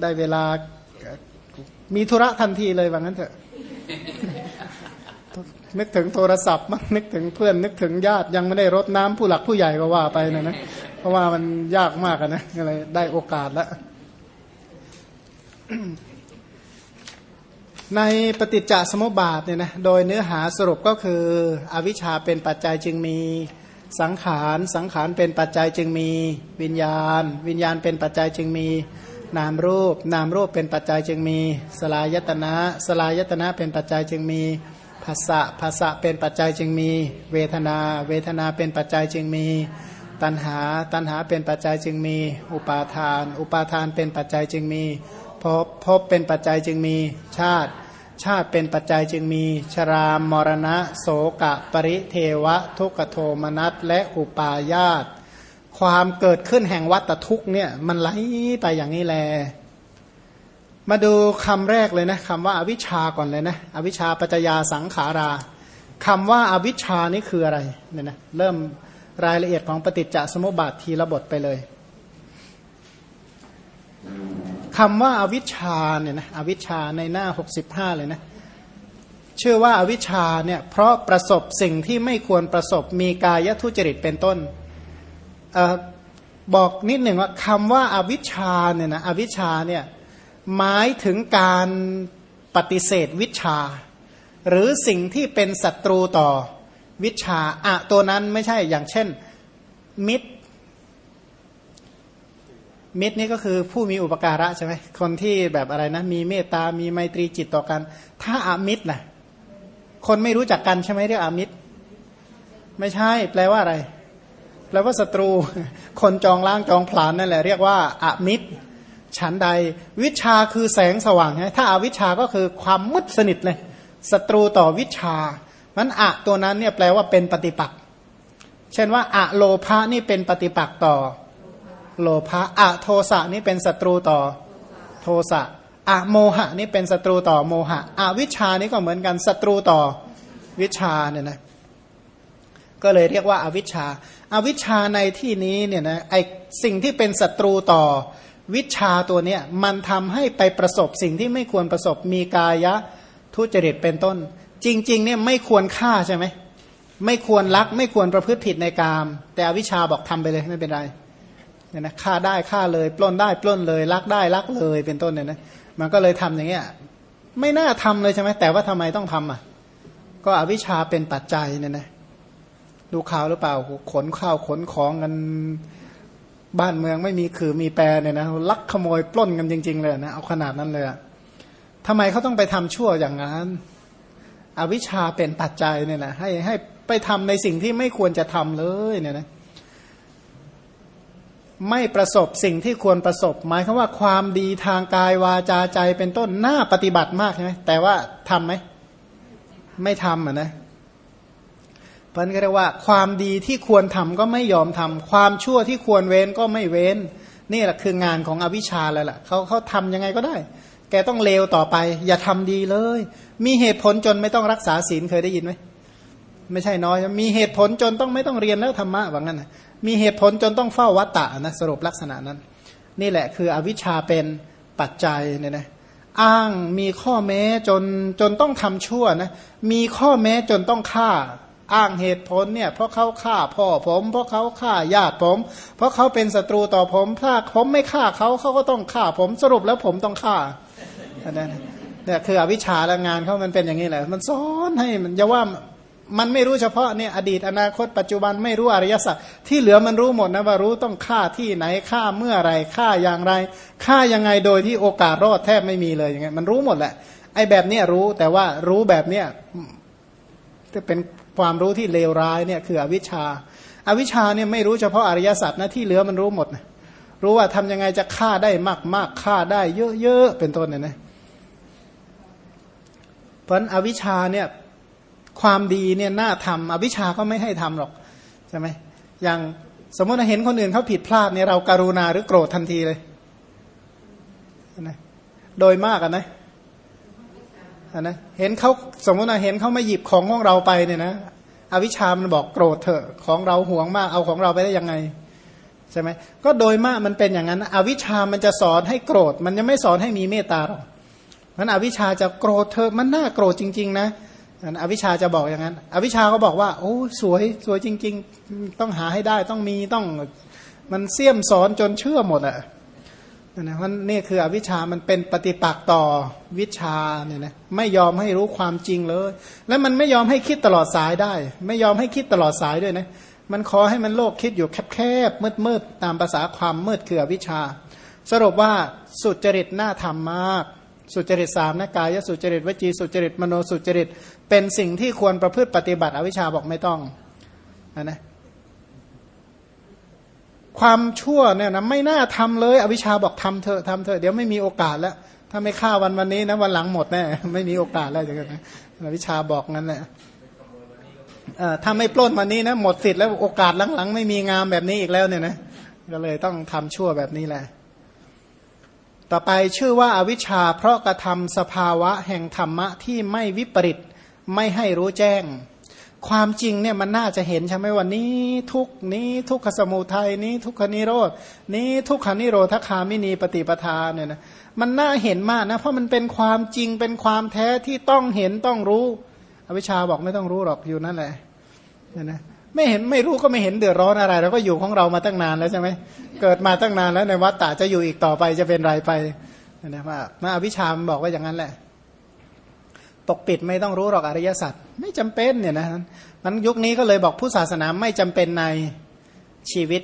ได้เวลามีธุระทันทีเลยว่างั้นเถอะ นึกถึงโทรศัพท์มั้งนึกถึงเพื่อน นึกถึงญาติยังไม่ได้รดน้ำผู้หลักผู้ใหญ่ก็ว่าไปนะนะเพราะว่ามันยากมากนะก็เลยได้โอกาสแล้วในปฏิจจสมุปบาทเนี่ยนะโดยเนื้อหาสรุปก็คือ อวิชชาเป็นปัจจัยจึงมีสังขารสังขารเป็นปัจจัยจึงมีวิญญาณ วิญญาณเป็นปัจจัยจึงมีนามรูป นามรูปเป็นปัจจัยจึงมีสลายตนะสลายตนะเป็นปัจจัยจึงมี ภาษะภาษะเป็นปัจจัยจึงมี เวทนา เวทนาเป็นปัจจัยจึงมี ตัณหา ตัณหาเป็นปัจจัยจึงมี อุปาทาน อุปาทานเป็นปัจจัยจึงมีพภพบเป็นปัจจัยจึงมีชาติ ชาติเป็นปัจจัยจึงมี ชรามมรณะ โสกะ ปริเทวะ ทุกโทมนัสและอุปาญาตความเกิดขึ้นแห่งวัตทุกเนี่ยมันไหลไปอย่างนี้แล มาดูคำแรกเลยนะคำว่าอาวิชชาก่อนเลยนะอวิชชาปัจจยาสังขาราคำว่าอาวิชชานี่คืออะไรเนี่ยนะเริ่มรายละเอียดของปฏิจจสมุปบาททีละบทไปเลยคำว่าอาวิชชาเนี่ยนะอวิชชาในหน้าหกสิบห้าเลยนะเชื่อว่าอาวิชชาเนี่ยเพราะประสบสิ่งที่ไม่ควรประสบมีกายทุจริตเป็นต้นอบอกนิดหนึ่งว่าคำว่าอาวิชชาเนี่ยนะอวิชชาเนี่ย หมายถึงการปฏิเสธวิชา หรือสิ่งที่เป็นศัตรูต่อวิชาอะตัวนั้นไม่ใช่อย่างเช่น มิตร มิตรนี่ก็คือผู้มีอุปการะใช่ไหมคนที่แบบอะไรนะ มีเมตตา มีไมตรีจิตต่อกัน ถ้าอามิตรนะคนไม่รู้จักกันใช่ไหมเรียกอามิตร ไม่ใช่ แปลว่าอะไร แปลว่าศัตรู คนจองล้างจองผลานนั่นแหละเรียกว่าอามิตร ฉันใดวิชาคือแสงสว่างไงถ้าอาวิชาก็คือความมืดสนิทเลยศัตรูต่อวิชามันอะตัวนั้นเนี่ยแปลว่าเป็นปฏิปักษ์เช่นว่าอะโลภะนี่เป็นปฏิปักษ์ต่อ โลภะอะโทสะนี่เป็นศัตรูต่อโทสะอะโมหะนี่เป็นศัตรูต่อโมหะอะวิชานี่ก็เหมือนกันศัตรูต่อวิชาเนี่ยนะก็เลยเรียกว่าอาวิชชาอาวิชชาในที่นี้เนี่ยนะไอสิ่งที่เป็นศัตรูต่อ วิชาตัวเนี้ยมันทำให้ไปประสบสิ่งที่ไม่ควรประสบมีกายะทุจริตเป็นต้น จริง ๆ เนี่ยไม่ควรฆ่าใช่ไหมไม่ควรลักไม่ควรประพฤติผิดในกาม แต่อวิชาบอกทำไปเลยไม่เป็นไรเนี่ยนะฆ่าได้ฆ่าเลยปล้นได้ปล้นเลยลักได้ลักเลยเป็นต้นเนี่ยนะมันก็เลยทำอย่างเงี้ยไม่น่าทำเลยใช่ไหมแต่ว่าทำไมต้องทำอะ ก็อวิชชาเป็นปัจจัยเนี่ยนะดูข่าวหรือเปล่าขนข้าวขนของกัน บ้านเมืองไม่มีคือมีแปรเนี่ยนะลักขโมยปล้นกันจริง ๆ เลยนะเอาขนาดนั้นเลยอะทำไมเขาต้องไปทำชั่วอย่างนั้นอวิชชาเป็นปัจจัยเนี่ยนะให้ให้ไปทำในสิ่งที่ไม่ควรจะทำเลยเนี่ยนะไม่ประสบสิ่งที่ควรประสบ หมายคือว่าความดีทางกายวาจาใจเป็นต้นน่าปฏิบัติมากใช่ไหมแต่ว่าทํำไหมไม่ทำอะนะ พันก็เรียกว่าความดีที่ควรทำก็ไม่ยอมทำความชั่วที่ควรเว้นก็ไม่เว้น นี่แหละคืองานของอวิชชาแล้วล่ะเขาเขาทำยังไงก็ได้ แกต้องเลวต่อไป อย่าทำดีเลย มีเหตุผลจนไม่ต้องรักษาศีลเคยได้ยินไหมไม่ใช่น้อย มีเหตุผลจนต้องไม่ต้องเรียนแล้วธรรมะว่างั้นมีเหตุผลจนต้องเฝ้าวัตตะนะสรุปลักษณะนั้น นี่แหละคืออวิชชาเป็นปัจจัยเนี่ยนะอ้างมีข้อแม้จนจนต้องทำชั่วนะมีข้อแม้จนต้องฆ่า อ้างเหตุผลเนี่ยเพราะเขาฆ่าพ่อผม เพราะเขาฆ่าญาติผม เพราะเขาเป็นศัตรูต่อผมถ้าผมไม่ฆ่าเขาเขาก็ต้องฆ่าผมสรุปแล้วผมต้องฆ่าอันนั้นเนี่ยคืออวิชชาและงานเขามันเป็นอย่างนี้แหละ มันสอนให้มันอย่าว่ามันไม่รู้เฉพาะเนี่ยอดีตอนาคตปัจจุบันไม่รู้อริยสัจที่เหลือมันรู้หมดนะว่ารู้ต้องฆ่าที่ไหนฆ่าเมื่อไรฆ่าอย่างไรฆ่ายังไงโดยที่โอกาสรอดแทบไม่มีเลยอย่างเงี้ยมันรู้หมดแหละไอ้แบบเนี้ยรู้แต่ว่ารู้แบบเนี้ยจะเป็น ความรู้ที่เลวร้ายเนี่ยคืออวิชชาอาวิชชาเนี่ยไม่รู้เฉพาะอริยสัจนะที่เหลือมันรู้หมดนะรู้ว่าทำยังไงจะฆ่าได้มากมากฆ่าได้เยอะๆเป็นต้นเนี่ยนะเพราะอวิชชาเนี่ยความดีเนี่ยน่าทำอวิชชาก็ไม่ให้ทำหรอกใช่ไหมอย่างสมมติเราเห็นคนอื่นเขาผิดพลาดเนี่ยเราการุณาหรือโกรธทันทีเลยนะโดยมากอะนะ นะเห็นเขาสมมติเราเห็นเขามาหยิบของของเราไปเนี่ยนะอวิชามันบอกโกรธเถอะของเราห่วงมากเอาของเราไปได้ยังไงใช่ไหมก็โดยมากมันเป็นอย่างนั้น อวิชามันจะสอนให้โกรธ มันยังไม่สอนให้มีเมตตาหรอกมันอวิชาจะโกรธเธอมันน่าโกรธจริง ๆ นะอวิชาจะบอกอย่างนั้น อวิชาก็บอกว่า โอ้สวยสวยจริง ๆ ต้องหาให้ได้ต้องมีต้องมันเสี่ยมสอนจนเชื่อหมดอะ นะมันนี่คืออวิชามันเป็นปฏิปักษ์ต่อวิชาเนี่ยนะไม่ยอมให้รู้ความจริงเลย แล้วมันไม่ยอมให้คิดตลอดสายได้ ไม่ยอมให้คิดตลอดสายด้วยนะมันขอให้มันโลกคิดอยู่แคบๆมืดๆตามภาษาความมืดคืออวิชา สรุปว่าสุจริตน่าทำมาก สุจริตสามนะกายสุจริตวจีสุจริตมโนสุจริต เป็นสิ่งที่ควรประพฤติปฏิบัติอวิชชาบอกไม่ต้องนะ ความชั่วเนี่ยนะไม่น่าทำเลย อวิชชาบอกทำเถอะทำเถอะเดี๋ยวไม่มีโอกาสแล้ว ถ้าไม่ฆ่าวันวันนี้นะวันหลังหมดแน่ไม่มีโอกาสแล้วอย่างนั้นอวิชชาบอกงั้นแหละถ้าไม่ปล้นวันนี้นะหมดสิทธิ์แล้วโอกาสหลังๆ ไม่มีงามแบบนี้อีกแล้วเนี่ยนะก็เลยต้องทำชั่วแบบนี้แหละ ต่อไปชื่อว่าอาวิชชาเพราะกระทำสภาวะแห่งธรรมะที่ไม่วิปริตไม่ให้รู้แจ้ง ความจริงเนี่ยมันน่าจะเห็นใช่ไหมวันนี้ทุกนี้ทุกขสมุทัยนี้ ทุกขนิโรดนี้ทุกขานิโรธคามินีปฏิปทาเนี่ยนะมันน่าเห็นมากนะเพราะมันเป็นความจริงเป็นความแท้ที่ต้องเห็นต้องรู้อวิชชาบอกไม่ต้องรู้หรอกอยู่นั่นแหละเนี่ยนะไม่เห็นไม่รู้ก็ไม่เห็นเดือดร้อนอะไรเราก็อยู่ของเรามาตั้งนานแล้วใช่ไหมเกิดมาตั้งนานแล้วในวัฏฏะจะอยู่อีกต่อไปจะเป็นไรไปนะว่ามาอวิชามบอกว่าอย่างนั้นแหละ ปกปิดไม่ต้องรู้หรอกอริยสัจไม่จำเป็นเนี่ยนะมันยุคนี้ก็เลยบอกผู้ศาสนาไม่จำเป็นในชีวิต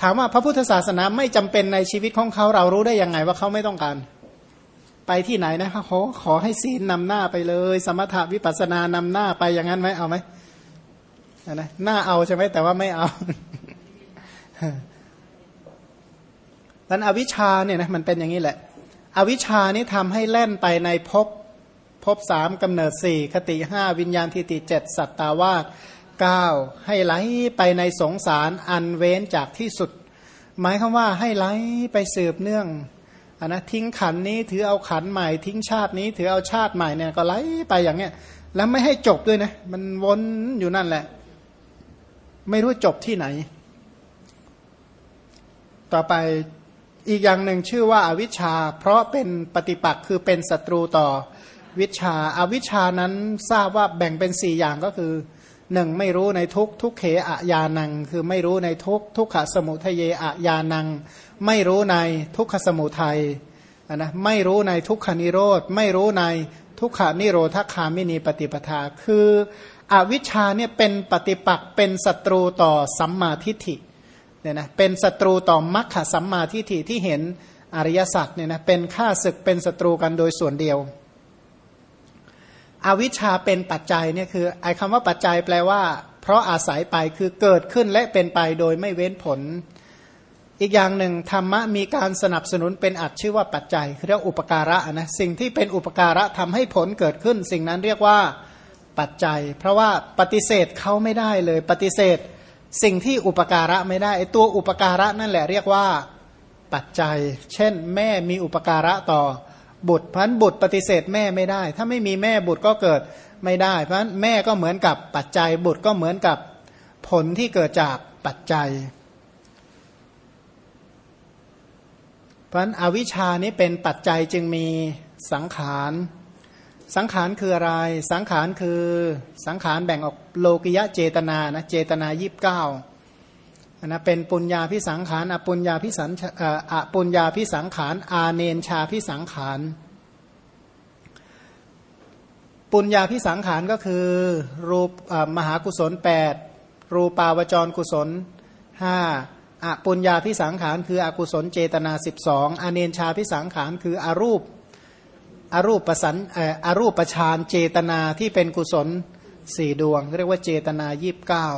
ถามว่าพระพุทธศาสนาไม่จำเป็นในชีวิตของเขาเรารู้ได้ยังไงว่าเขาไม่ต้องการ ไปที่ไหนนะเขาขอให้ศีลนำหน้าไปเลย สมถะวิปัสสนานำหน้าไปอย่างนั้นไหมเอาไหมนะหน้าเอาใช่ไหมแต่ว่าไม่เอานั้นอวิชชาเนี่ยนะมันเป็นอย่างนี้แหละ อวิชชานี่ทำให้แล่นไปในภพ ภพสามกำเนิดสี่คติห้าวิญญาณทิติเจ็ดสัตตาวาสเก้าให้ไหลไปในสงสารอันเว้นจากที่สุด หมายคือว่าให้ไหลไปสืบเนื่องอนนะทิ้งขันนี้ถือเอาขันใหม่ ทิ้งชาตินี้ถือเอาชาติใหม่เนี่ยก็ไหลไปอย่างเงี้ยแล้วไม่ให้จบด้วยนะ มันวนอยู่นั่นแหละ ไม่รู้จบที่ไหน ต่อไปอีกอย่างหนึ่งชื่อว่าอาวิชชา เพราะเป็นปฏิปักษ์คือเป็นศัตรูต่อ วิชาอาวิชานั้นทราบว่าแบ่งเป็นสี่อย่างก็คือหนึ่งไม่รู้ในทุกทุกเขอะยานัง คือไม่รู้ในทุกทุกขสมุทเยอะยานัง ไม่รู้ในทุกขสมุทัยนะไม่รู้ในทุกขานิโรธ ไม่รู้ในทุกขานิโรธคามินีปฏิปทา คืออวิชชาเนี่ยเป็นปฏิปักษ์เป็นศัตรูต่อสัมมาทิฏฐิเนี่ยนะเป็นศัตรูต่อมัคคสัมมาทิฏฐิที่เห็นอริยสัจเนี่ยนะเป็นข้าศึกเป็นศัตรูกันโดยส่วนเดียว อวิชชาเป็นปัจจัยเนี่ยคือไอ้คำว่าปัจจัยแปลว่า เพราะอาศัยไปคือเกิดขึ้นและเป็นไปโดยไม่เว้นผล อีกอย่างหนึ่งธรรมะมีการสนับสนุนเป็นอัดชื่อว่าปัจจัยคือเรียกอุปการะนะสิ่งที่เป็นอุปการะทำให้ผลเกิดขึ้น สิ่งนั้นเรียกว่าปัจจัย เพราะว่าปฏิเสธเขาไม่ได้เลย ปฏิเสธ สิ่งที่อุปการะไม่ได้ไอตัวอุปการะนั่นแหละเรียกว่าปัจจัย เช่น แม่มีอุปการะต่อ บุตรพันบุตรปฏิเสธแม่ไม่ได้ ถ้าไม่มีแม่บุตรก็เกิดไม่ได้ เพราะฉะนั้นแม่ก็เหมือนกับปัจจัยบุตรก็เหมือนกับผลที่เกิดจากปัจจัย เพราะฉะนั้นอวิชานี้เป็นปัจจัยจึงมีสังขารสังขารคืออะไร สังขารคือสังขารแบ่งออกโลกิยะเจตนานะเจตนายีิบเก้า นะเป็นปุญญาพิสังขารอปุญญาพิสันอปุญญาพิสังขารอาเนนชาพิสังขารปุญญาพิสังขารก็คือ รูปมหากุศล 8 รูปาวจรกุศล 5อปุญญาพิสังขารคืออกุศลเจตนา 12 อเนนชาพิสังขารคืออรูปอรูปประสันอรูปประชานเจตนาที่เป็นกุศลสี่ดวง เรียกว่าเจตนายีบเก้า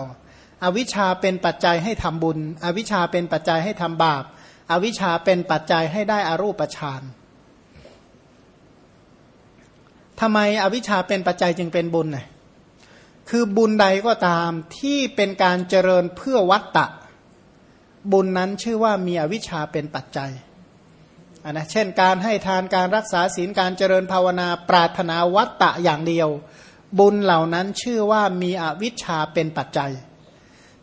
อวิชชาเป็นปัจจัยให้ทำบุญ อวิชชาเป็นปัจจัยให้ทำบาป อวิชชาเป็นปัจจัยให้ได้อารูปฌานทำไมอวิชชาเป็นปัจจัยจึงเป็นบุญน่ยคือบุญใดก็ตามที่เป็นการเจริญเพื่อวัตตะ บุญนั้นชื่อว่ามีอวิชชาเป็นปัจจัยนนะเช่นการให้ทานการรักษาศีลการเจริญภาวนาปรารถนาวัตตะอย่างเดียว บุญเหล่านั้นชื่อว่ามีอวิชชาเป็นปัจจัย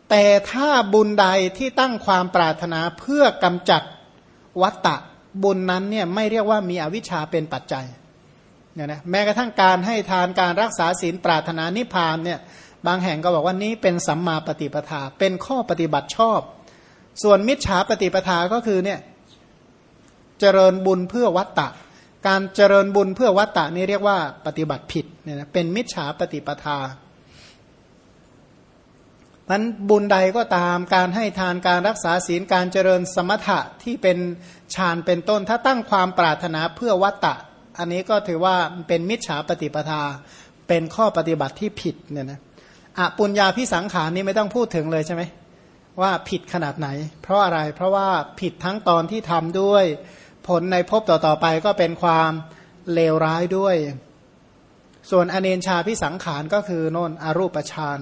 แต่ถ้าบุญใดที่ตั้งความปรารถนาเพื่อกำจัดวัตตะบุญนั้นเนี่ยไม่เรียกว่ามีอวิชชาเป็นปัจจัยเนี่ยนะแม้กระทั่งการให้ทานการรักษาศีลปรารถนานิพพานเนี่ยบางแห่งก็บอกว่านี้เป็นสัมมาปฏิปทา เป็นข้อปฏิบัติชอบ ส่วนมิจฉาปฏิปทาก็คือเนี่ยเจริญบุญเพื่อวัตตะ การเจริญบุญเพื่อวัตตะนี่เรียกว่าปฏิบัติผิดเนี่ยนะเป็นมิจฉาปฏิปทา มันบุญใดก็ตามการให้ทานการรักษาศีลการเจริญสมถะที่เป็นฌานเป็นต้น ถ้าตั้งความปรารถนาเพื่อวัตตะ อันนี้ก็ถือว่าเป็นมิจฉาปฏิปทา เป็นข้อปฏิบัติที่ผิดเนี่ยนะอปุญญาพิสังขารนี้ไม่ต้องพูดถึงเลยใช่ไหมว่าผิดขนาดไหน เพราะอะไรเพราะว่าผิดทั้งตอนที่ทำด้วย ผลในภพต่อๆไปก็เป็นความเลวร้ายด้วย ส่วนอเนนชาพิสังขารก็คือโน่นอรูปฌาน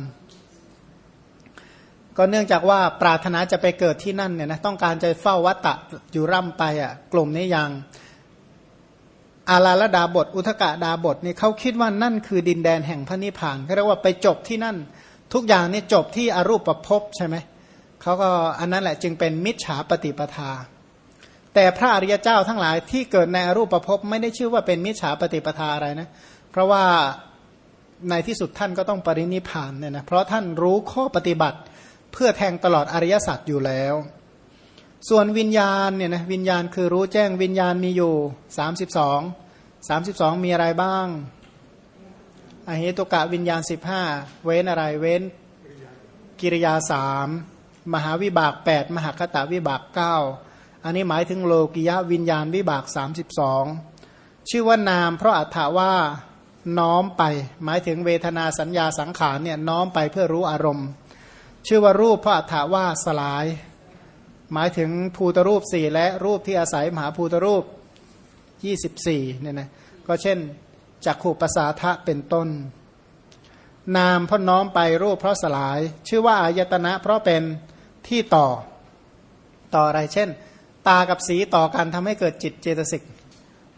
ก็เนื่องจากว่าปรารถนาจะไปเกิดที่นั่นเนี่ยนะต้องการจะเฝ้าวัตตะอยู่ร่ำไปอะกลุ่มนี้ยังอาลาลดาบท อุทกะดาบทนี่เขาคิดว่านั่นคือดินแดนแห่งพระนิพพานเขาเรียกว่าไปจบที่นั่น ทุกอย่างนี่จบที่อรูปประพบใช่ไหมเขาก็อันนั้นแหละจึงเป็นมิจฉาปฏิปทา แต่พระอริยเจ้าทั้งหลายที่เกิดในอรูปประพบไม่ได้ชื่อว่าเป็นมิจฉาปฏิปทาอะไรนะ เพราะว่าในที่สุดท่านก็ต้องปรินิพานเนี่ยนะเพราะท่านรู้ข้อปฏิบัติ เพื่อแทงตลอดอริยสัจอยู่แล้ว ส่วนวิญญาณเนี่ยนะวิญญาณคือรู้แจ้งวิญญาณมีอยู่สามสิบสองสามสิบสองมีอะไรบ้างอเหตุกะวิญญาณสิบห้าเว้นอะไรเว้น กิริยาสามมหาวิบากแปดมหาคตาวิบากเก้าอันนี้หมายถึงโลกิยะวิญญาณวิบากสามสิบสองชื่อว่านามเพราะอัฏฐาว่าน้อมไป หมายถึงเวทนาสัญญาสังขารเนี่ยน้อมไปเพื่อรู้อารมณ์ ชื่อว่ารูปพระอัฏฐว่าสลาย หมายถึงภูตรูปสี่และรูปที่อาศัยมหาภูตรูปยี่สิบสี่เนี่ยนะก็เช่นจักขู่ภาษาทะเป็นต้น นามเพราะน้อมไปรูปเพราะสลาย ชื่อว่าอายตนะเพราะเป็นที่ต่อ ต่ออะไรเช่น ตากับสีต่อกันทำให้เกิดจิตเจตสิก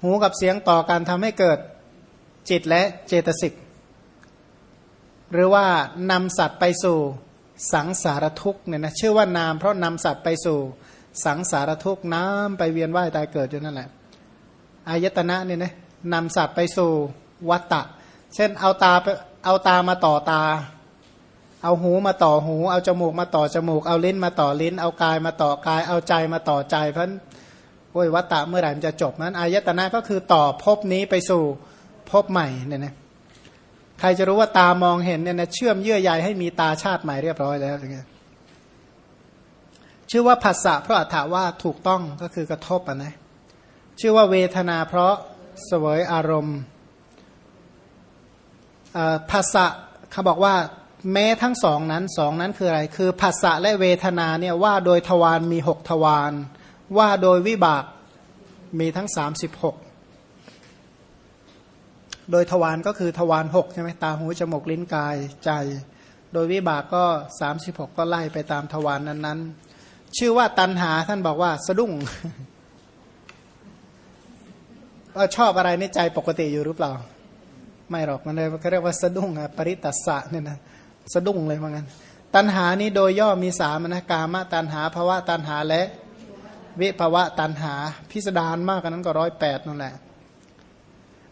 หูกับเสียงต่อกันทำให้เกิดจิตและเจตสิก หรือว่านำสัตว์ไปสู่ สังสารทุกเนี่ยนะชื่อว่านามเพราะนำสัตว์ไปสู่ สังสารทุกน้ำไปเวียนว่ายตายเกิดอยู่นั่นแหละอายตนะเนี่ยนะนำสัตว์ไปสู่วัตตะ เช่นเอาตาเอาตามาต่อตา เอาหูมาต่อหู เอาจมูกมาต่อจมูก เอาลิ้นมาต่อลิ้น เอากายมาต่อกาย เอาใจมาต่อใจ เพราะโอ้ยวัตตะเมื่อไหร่มันจะจบนั้นอายตนะก็คือต่อภพนี้ไปสู่ภพใหม่เนี่ยนะ ใครจะรู้ว่าตามองเห็นเนี่ยนะเชื่อมเยื่อใยให้มีตาชาติใหม่เรียบร้อยแล้วอย่างเงี้ยชื่อว่าภาษะเพราะอัฏฐาว่าถูกต้องก็คือกระทบะนะชื่อว่าเวทนาเพราะเสวยอารมณ์ภาษะเขาบอกว่าแม้ทั้งสองนั้นสองนั้นคืออะไร คือภาษะและเวทนาเนี่ยว่าโดยทวารมีหกทวารว่าโดยวิบากมีทั้งสามสิบหก โดยทวารก็คือทวารหกใช่ไหมตาหูจมูกลิ้นกายใจ โดยวิบากก็สามสิบหกก็ไล่ไปตามทวารนนั้นๆ ชื่อว่าตันหาท่านบอกว่าสะดุ้งว่าชอบอะไรในใจปกติอยู่หรือเปล่า ไม่หรอกมันเลยเขาเรียกว่าสะดุ้งอะปริตัสสะเนี่ยนะสะดุ้งเลยเหมือนกันตันหานี้โดยย่อมีสามนะกามตันหาภาวะตันหาและวิภาวะตันหาพิสดารมากกว่านั้นก็ร้อยแปดนั่นแหละ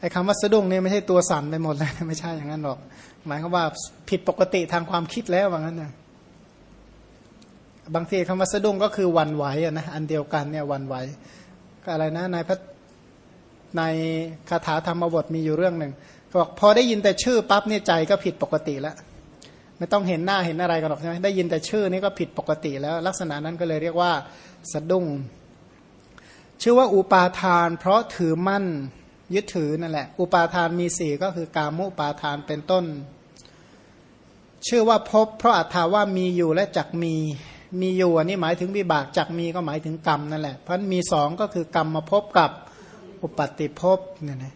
ไอ้คำว่าสะดุ้งเนี่ยไม่ใช่ตัวสั่นไปหมดเลยไม่ใช่อย่างนั้นหรอก หมายความว่าผิดปกติทางความคิดแล้วว่างั้นนะบางทีคำว่าสะดุ้งก็คือวันไหวนะอันเดียวกันเนี่ยวันไหวก็อะไรนะนายพระในคาถาธรรมบทมีอยู่เรื่องหนึ่งบอกพอได้ยินแต่ชื่อปั๊บเนี่ยใจก็ผิดปกติแล้วไม่ต้องเห็นหน้าเห็นอะไรกันหรอกใช่ไหมได้ยินแต่ชื่อนี่ก็ผิดปกติแล้ว ลักษณะนั้นก็เลยเรียกว่าสะดุ้งชื่อว่าอุปาทาน เพราะถือมั่น ยึดถือนั่นแหละ อุปาทานมีสี่ก็คือกามุปาทานเป็นต้น ชื่อว่าพบ เพราะอัตถาว่ามีอยู่และจักมีมีอยู่อันนี้หมายถึงวิบากจักมีก็หมายถึงกรรมนั่นแหละเพราะมีสองก็คือกรรมมาพบกับอุปติภพเนี่ยนะ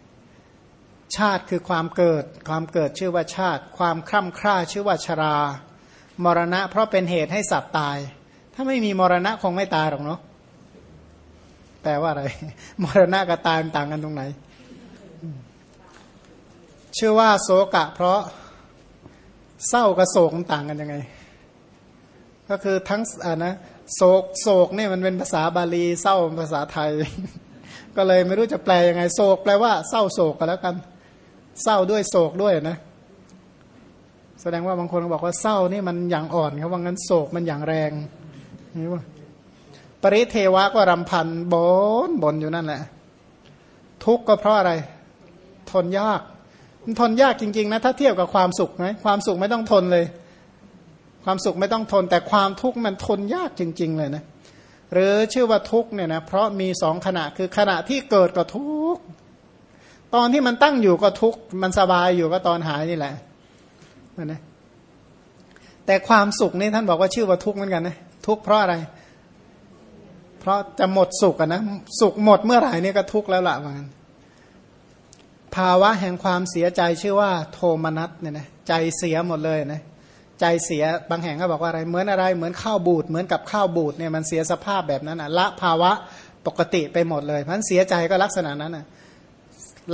ชาติคือความเกิด ความเกิดชื่อว่าชาติ ความคร่ำคร่าชื่อว่าชรา มรณะ เพราะเป็นเหตุให้สัตว์ตาย ถ้าไม่มีมรณะคงไม่ตายหรอกเนาะแปลว่าอะไร มรณะกับตายต่างกันตรงไหน ชื่อว่าโศกะ เพราะเศร้ากับโศกต่างกันยังไง ก็คือทั้งอ่านะโศกโศกเนี่ยมันเป็นภาษาบาลีเศร้าภาษาไทย ก็เลยไม่รู้จะแปลยังไง โศกแปลว่าเศร้าโศกกันแล้วกัน เศร้าด้วยโศกด้วยนะ แสดงว่าบางคนบอกว่าเศร้านี่มันอย่างอ่อนครับว่างั้นโศกมันอย่างแรงนี่ว่าปริเทวะก็รำพันบนบนอยู่นั่นแหละ ทุกข์ก็เพราะอะไร ทนยาก มันทนยากจริงๆนะถ้าเทียบกับความสุขไหมความสุขไม่ต้องทนเลย ความสุขไม่ต้องทน แต่ความทุกข์มันทนยากจริง ๆ เลยนะหรือชื่อว่าทุกข์เนี่ยนะเพราะมีสองขณะคือขณะที่เกิดก็ทุกข์ตอนที่มันตั้งอยู่ก็ทุกข์มันสบายอยู่ก็ตอนหายนี่แหละนะแต่ความสุขนี่ท่านบอกว่าชื่อว่าทุกข์เหมือนกันนะทุกข์เพราะอะไร เพราะจะหมดสุขนะสุขหมดเมื่อไหร่นี่ก็ทุกข์แล้วละว่างั้น ภาวะแห่งความเสียใจชื่อว่าโทมนัสเนี่ยนะใจเสียหมดเลยนะใจเสียบางแห่งก็บอกว่าอะไรเหมือนอะไรเหมือนข้าวบูดเหมือนกับข้าวบูดเนี่ยมันเสียสภาพแบบนั้นอะละภาวะปกติไปหมดเลยเพราะเสียใจก็ลักษณะนั้นอะ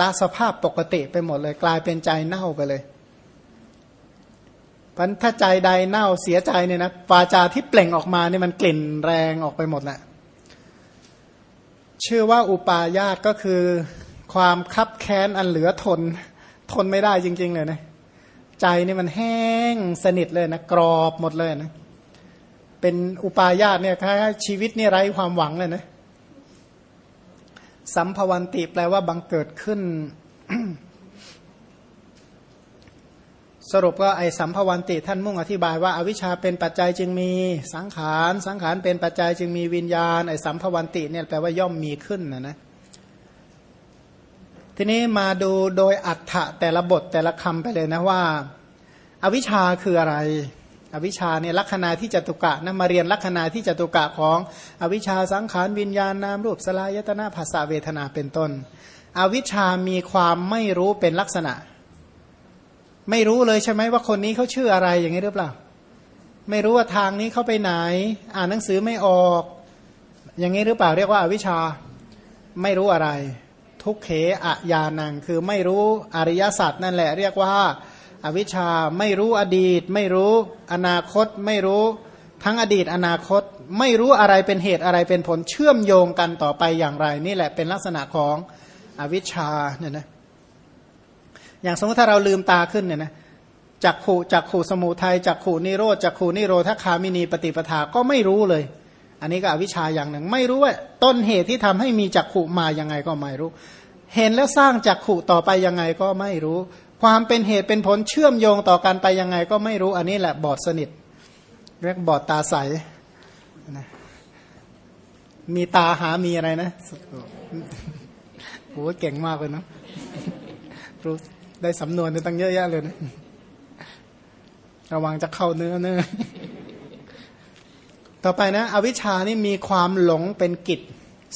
ละสภาพปกติไปหมดเลย กลายเป็นใจเน่าไปเลยพันถ้าใจใดเน่าเสียใจเนี่ยนะวาจาที่เปล่งออกมาเนี่ยมันกลิ่นแรงออกไปหมดแหละชื่อว่าอุปาญาตก็คือ ความคับแค้นอันเหลือทน ทนไม่ได้จริง ๆ เลยนะ ใจนี่มันแห้งสนิทเลยนะ กรอบหมดเลยนะ เป็นอุปาญาตเนี่ยค่ชีวิตนี่ไร้ความหวังเลยนะ สัมภวันติแปลว่าบังเกิดขึ้น สรุปก็ไอสัมภวันติท่านมุ่งอธิบายว่าอาวิชชาเป็นปัจจัยจึงมีสังขาร สังขารเป็นปัจจัยจึงมีวิญญาณ ไอสัมภวันติเนี่ยแปลว่าย่อมมีขึ้นนะนะ ทีนี้มาดูโดยอัฏฐะแต่ละบทแต่ละคำไปเลยนะว่าอาวิชชาคืออะไร อวิชชาเนี่ยลักษณะที่จตุกะนะมาเรียนลักษณะที่จตุกะของอวิชชาสังขารวิญญาณนามรูปสลายตนาภาษาเวทนาเป็นต้น อวิชชามีความไม่รู้เป็นลักษณะ ไม่รู้เลยใช่ไหมว่าคนนี้เขาชื่ออะไรอย่างนี้หรือเปล่า ไม่รู้ว่าทางนี้เขาไปไหน อ่านหนังสือไม่ออก อย่างนี้หรือเปล่าเรียกว่าอาวิชชาไม่รู้อะไร ทุกเขอะยานัง คือไม่รู้อริยสัจนั่นแหละเรียกว่า อวิชชาไม่รู้อดีต ไม่รู้อนาคต ไม่รู้ทั้งอดีตอนาคต ไม่รู้อะไรเป็นเหตุอะไรเป็นผลเชื่อมโยงกันต่อไปอย่างไร นี่แหละเป็นลักษณะของอวิชชาเนี่ยนะอย่างสมมติถ้าเราลืมตาขึ้นเนี่ยนะจักขู่จักขู่สมุทัยจักขู่นิโรธจักขู่นิโรธคามินีปฏิปทาก็ไม่รู้เลย อันนี้ก็อวิชชาอย่างหนึ่ง ไม่รู้ว่าต้นเหตุที่ทำให้มีจักขู่มายังไงก็ไม่รู้ เห็นแล้วสร้างจักขู่ต่อไปยังไงก็ไม่รู้ ความเป็นเหตุเป็นผลเชื่อมโยงต่อกันไปยังไงก็ไม่รู้ อันนี้แหละบอดสนิท เรียกบอดตาใสนะมีตาหามีอะไรนะโอ้เก่งมากเลยเนาะรู้ได้สำนวนตั้งเยอะแยะเลยนะระวังจะเข้าเนื้อเนื้อ ต่อไปนะ อวิชานี่มีความหลงเป็นกิจ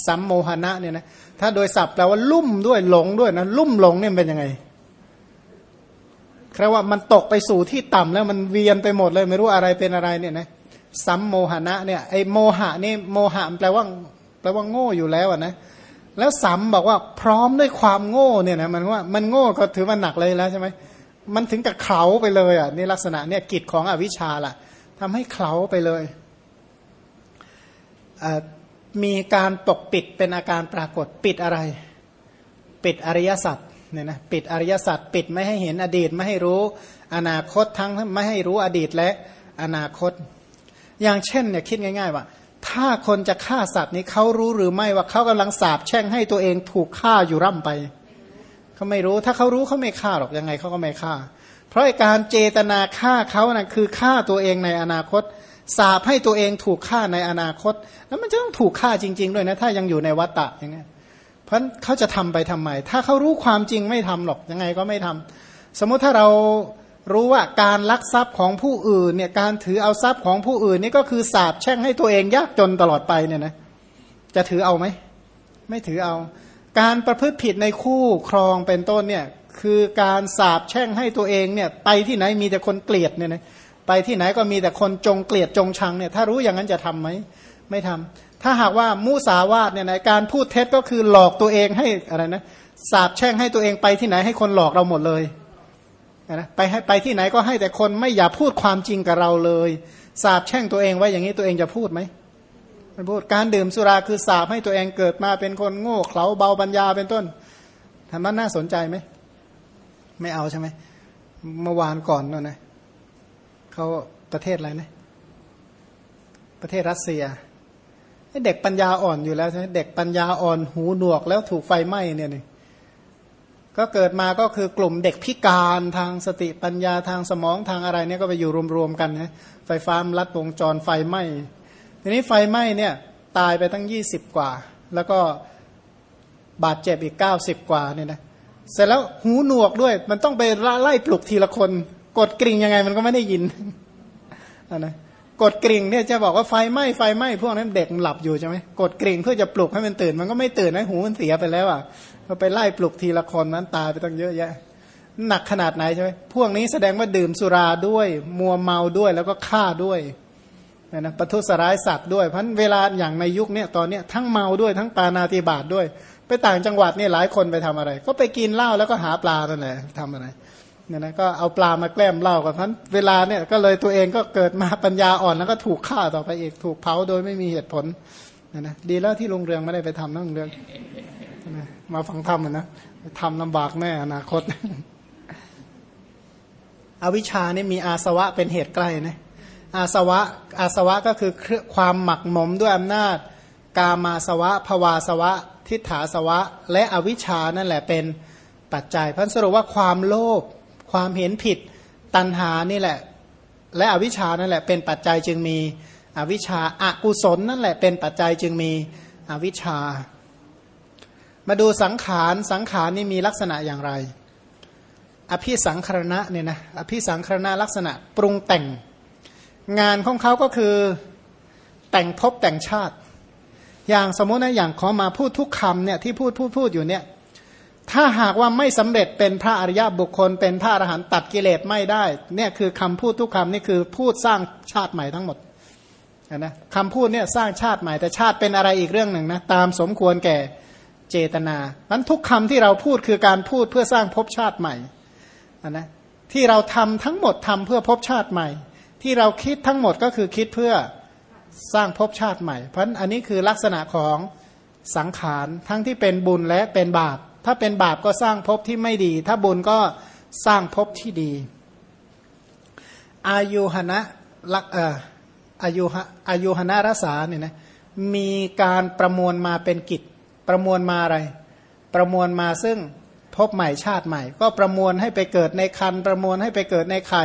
สัมโมหณะเนี่ยนะถ้าโดยศัพท์แปลว่าลุ่มด้วยหลงด้วยนะลุ่มหลงเนี่ยเป็นยังไงแค่ว่ามันตกไปสู่ที่ต่ำแล้วมันเวียนไปหมดเลยไม่รู้อะไรเป็นอะไรเนี่ยนะสัมโมหณะเนี่ยไอโมหะนี่โมหะแปลว่าแปลว่าโง่อยู่แล้วนะแล้วสัมบอกว่าพร้อมด้วยความโง่เนี่ยนะมันว่ามันโง่ก็ถือว่าหนักเลยแล้วใช่ไหมมันถึงกับเขาไปเลยอะนี่ลักษณะเนี่ยกิจของอวิชชาล่ะทำให้เขาไปเลย มีการปกปิดเป็นอาการปรากฏปิดอะไร ปิดอริยสัจเนี่ยนะปิดอริยสัจปิดไม่ให้เห็นอดีตไม่ให้รู้อนาคตทั้งไม่ให้รู้อดีตและอนาคต อย่างเช่นเนี่ยคิดง่าย ๆ ว่า ถ้าคนจะฆ่าสัตว์นี้เขารู้หรือไม่ว่าเขากำลังสาบแช่งให้ตัวเองถูกฆ่าอยู่ร่ำไปเขาไม่รู้ถ้าเขารู้เขาไม่ฆ่าหรอกยังไงเขาก็ไม่ฆ่า เพราะการเจตนาฆ่าเขานะ่ะคือฆ่าตัวเองในอนาคต สาบให้ตัวเองถูกฆ่าในอนาคต แล้วมันจะต้องถูกฆ่าจริง ๆ ด้วยนะ ถ้ายังอยู่ในวัฏฏะอย่างเงี้ยเพราะเขาจะทำไปทำไม ถ้าเขารู้ความจริงไม่ทำหรอกยังไงก็ไม่ทำสมมุติถ้าเรารู้ว่าการลักทรัพย์ของผู้อื่นเนี่ยการถือเอาทรัพย์ของผู้อื่นนี่ก็คือสาบแช่งให้ตัวเองยากจนตลอดไปเนี่ยนะจะถือเอาไหมไม่ถือเอา การประพฤติผิดในคู่ครองเป็นต้นเนี่ยคือการสาบแช่งให้ตัวเองเนี่ยไปที่ไหนมีแต่คนเกลียดเนี่ยนะ ไปที่ไหนก็มีแต่คนจงเกลียดจงชังเนี่ยถ้ารู้อย่างนั้นจะทํำไหมไม่ทำถ้าหากว่ามุสาวาทเนี่ยนะการพูดเท็จก็คือหลอกตัวเองให้อะไรนะสาบแช่งให้ตัวเองไปที่ไหนให้คนหลอกเราหมดเลยนะไปให้ไปที่ไหนก็ให้แต่คนไม่อย่าพูดความจริงกับเราเลยสาบแช่งตัวเองไว้อย่างนี้ตัวเองจะพูดไหมมันพูดการดื่มสุราคือสาบให้ตัวเองเกิดมาเป็นคนโง่เขลาเบาปัญญาเป็นต้นทำนั้นน่าสนใจไหมไม่เอาใช่ไหมเมื่อวานก่อนนั่นนะ เขาประเทศอะไรนะประเทศรัสเซียเด็กปัญญาอ่อนอยู่แล้วใช่ไหมเด็กปัญญาอ่อนหูหนวกแล้วถูกไฟไหม้เนี่ยนี่ก็เกิดมาก็คือกลุ่มเด็กพิการทางสติปัญญาทางสมองทางอะไรเนี่ยก็ไปอยู่รวมๆกันนะไฟฟ้าลัดวงจรไฟไหม้ทีนี้ไฟไหม้เนี่ยตายไปตั้งยี่สิบกว่า แล้วก็บาดเจ็บอีกเก้าสิบกว่าเนี่ยนะเสร็จแล้วหูหนวกด้วย มันต้องไปไล่ปลุกทีละคน กดกริ่งยังไงมันก็ไม่ได้ยินนะกดกริ่งเนี่ยจะบอกว่าไฟไหม้ไฟไหม้พวกนั้นเด็กมันหลับอยู่ใช่ไหมกดกริ่งเพื่อจะปลุกให้มันตื่น มันก็ไม่ตื่นนะหูมันเสียไปแล้วอะก็ไปไล่ปลุกทีละคนนั้นตายไปตั้งเยอะแยะ หนักขนาดไหนใช่ไหมพวกนี้แสดงว่าดื่มสุราด้วย มัวเมาด้วยแล้วก็ฆ่าด้วยนะประทุษร้ายสัตว์ด้วยเพราะเวลาอย่างในยุคนี้ตอนนี้ทั้งเมาด้วยทั้งปานาติบาตด้วย ไปต่างจังหวัดเนี่ยหลายคนไปทำอะไร ก็ไปกินเหล้าแล้วก็หาปลานั่นแหละทำอะไร เนี่ยนะก็เอาปลามาแกล้มเล้ากันเพราะเวลาเนี่ยก็เลยตัวเองก็เกิดมาปัญญาอ่อนแล้วก็ถูกฆ่าต่อไปอีกถูกเผาโดยไม่มีเหตุผลเนี่ยนะดีแล้วที่ลงเรืองไม่ได้ไปทำนั่งเรืองมาฟังธรรมนะทำลำบากแน่อนาคต อวิชานี่มีอาสวะเป็นเหตุใกล้นะอาสวะอาสวะก็คือความหมักหมมด้วยอำนาจ กามาสวะภวาสวะ ทิฏฐาสวะ และอวิชานั่นแหละเป็นปัจจัยพันสรุปว่าความโลภ ความเห็นผิดตัณหานี่แหละ และอวิชานั่นแหละ เป็นปัจจัยจึงมีอวิชาอากุศลนั่นแหละเป็นปัจจัยจึงมีอวิชา มาดูสังขารสังขารนี่มีลักษณะอย่างไร อภิสังครณะเนี่ยนะอภิสังครณะลักษณะปรุงแต่ง งานของเขาก็คือแต่งภพแต่งชาติ อย่างสมมตินะอย่างขอมาพูดทุกคำเนี่ยที่พูดพูดพูดอยู่เนี่ย ถ้าหากว่าไม่สำเร็จเป็นพระอริยบุคคล เป็นพระอรหันต์ตัดกิเลสไม่ได้ เนี่ยคือคำพูดทุกคำนี่คือพูดสร้างชาติใหม่ทั้งหมดนะคำพูดเนี่ยสร้างชาติใหม่แต่ชาติเป็นอะไรอีกเรื่องหนึ่งนะตามสมควรแก่เจตนานั้นทุกคำที่เราพูดคือการพูดเพื่อสร้างภพชาติใหม่นะที่เราทำทั้งหมดทำเพื่อภพชาติใหม่ ที่เราคิดทั้งหมดก็คือคิดเพื่อสร้างภพชาติใหม่ เพราะอันนี้คือลักษณะของสังขารทั้งที่เป็นบุญและเป็นบาป ถ้าเป็นบาปก็สร้างภพที่ไม่ดี ถ้าบุญก็สร้างภพที่ดี อายุหณะลักเอ่ออายุอายุหณะรสาเนี่ยนะมีการประมวลมาเป็นกิจ ประมวลมาอะไร ประมวลมาซึ่งพบใหม่ชาติใหม่ ก็ประมวลให้ไปเกิดในคัน ประมวลให้ไปเกิดในไข่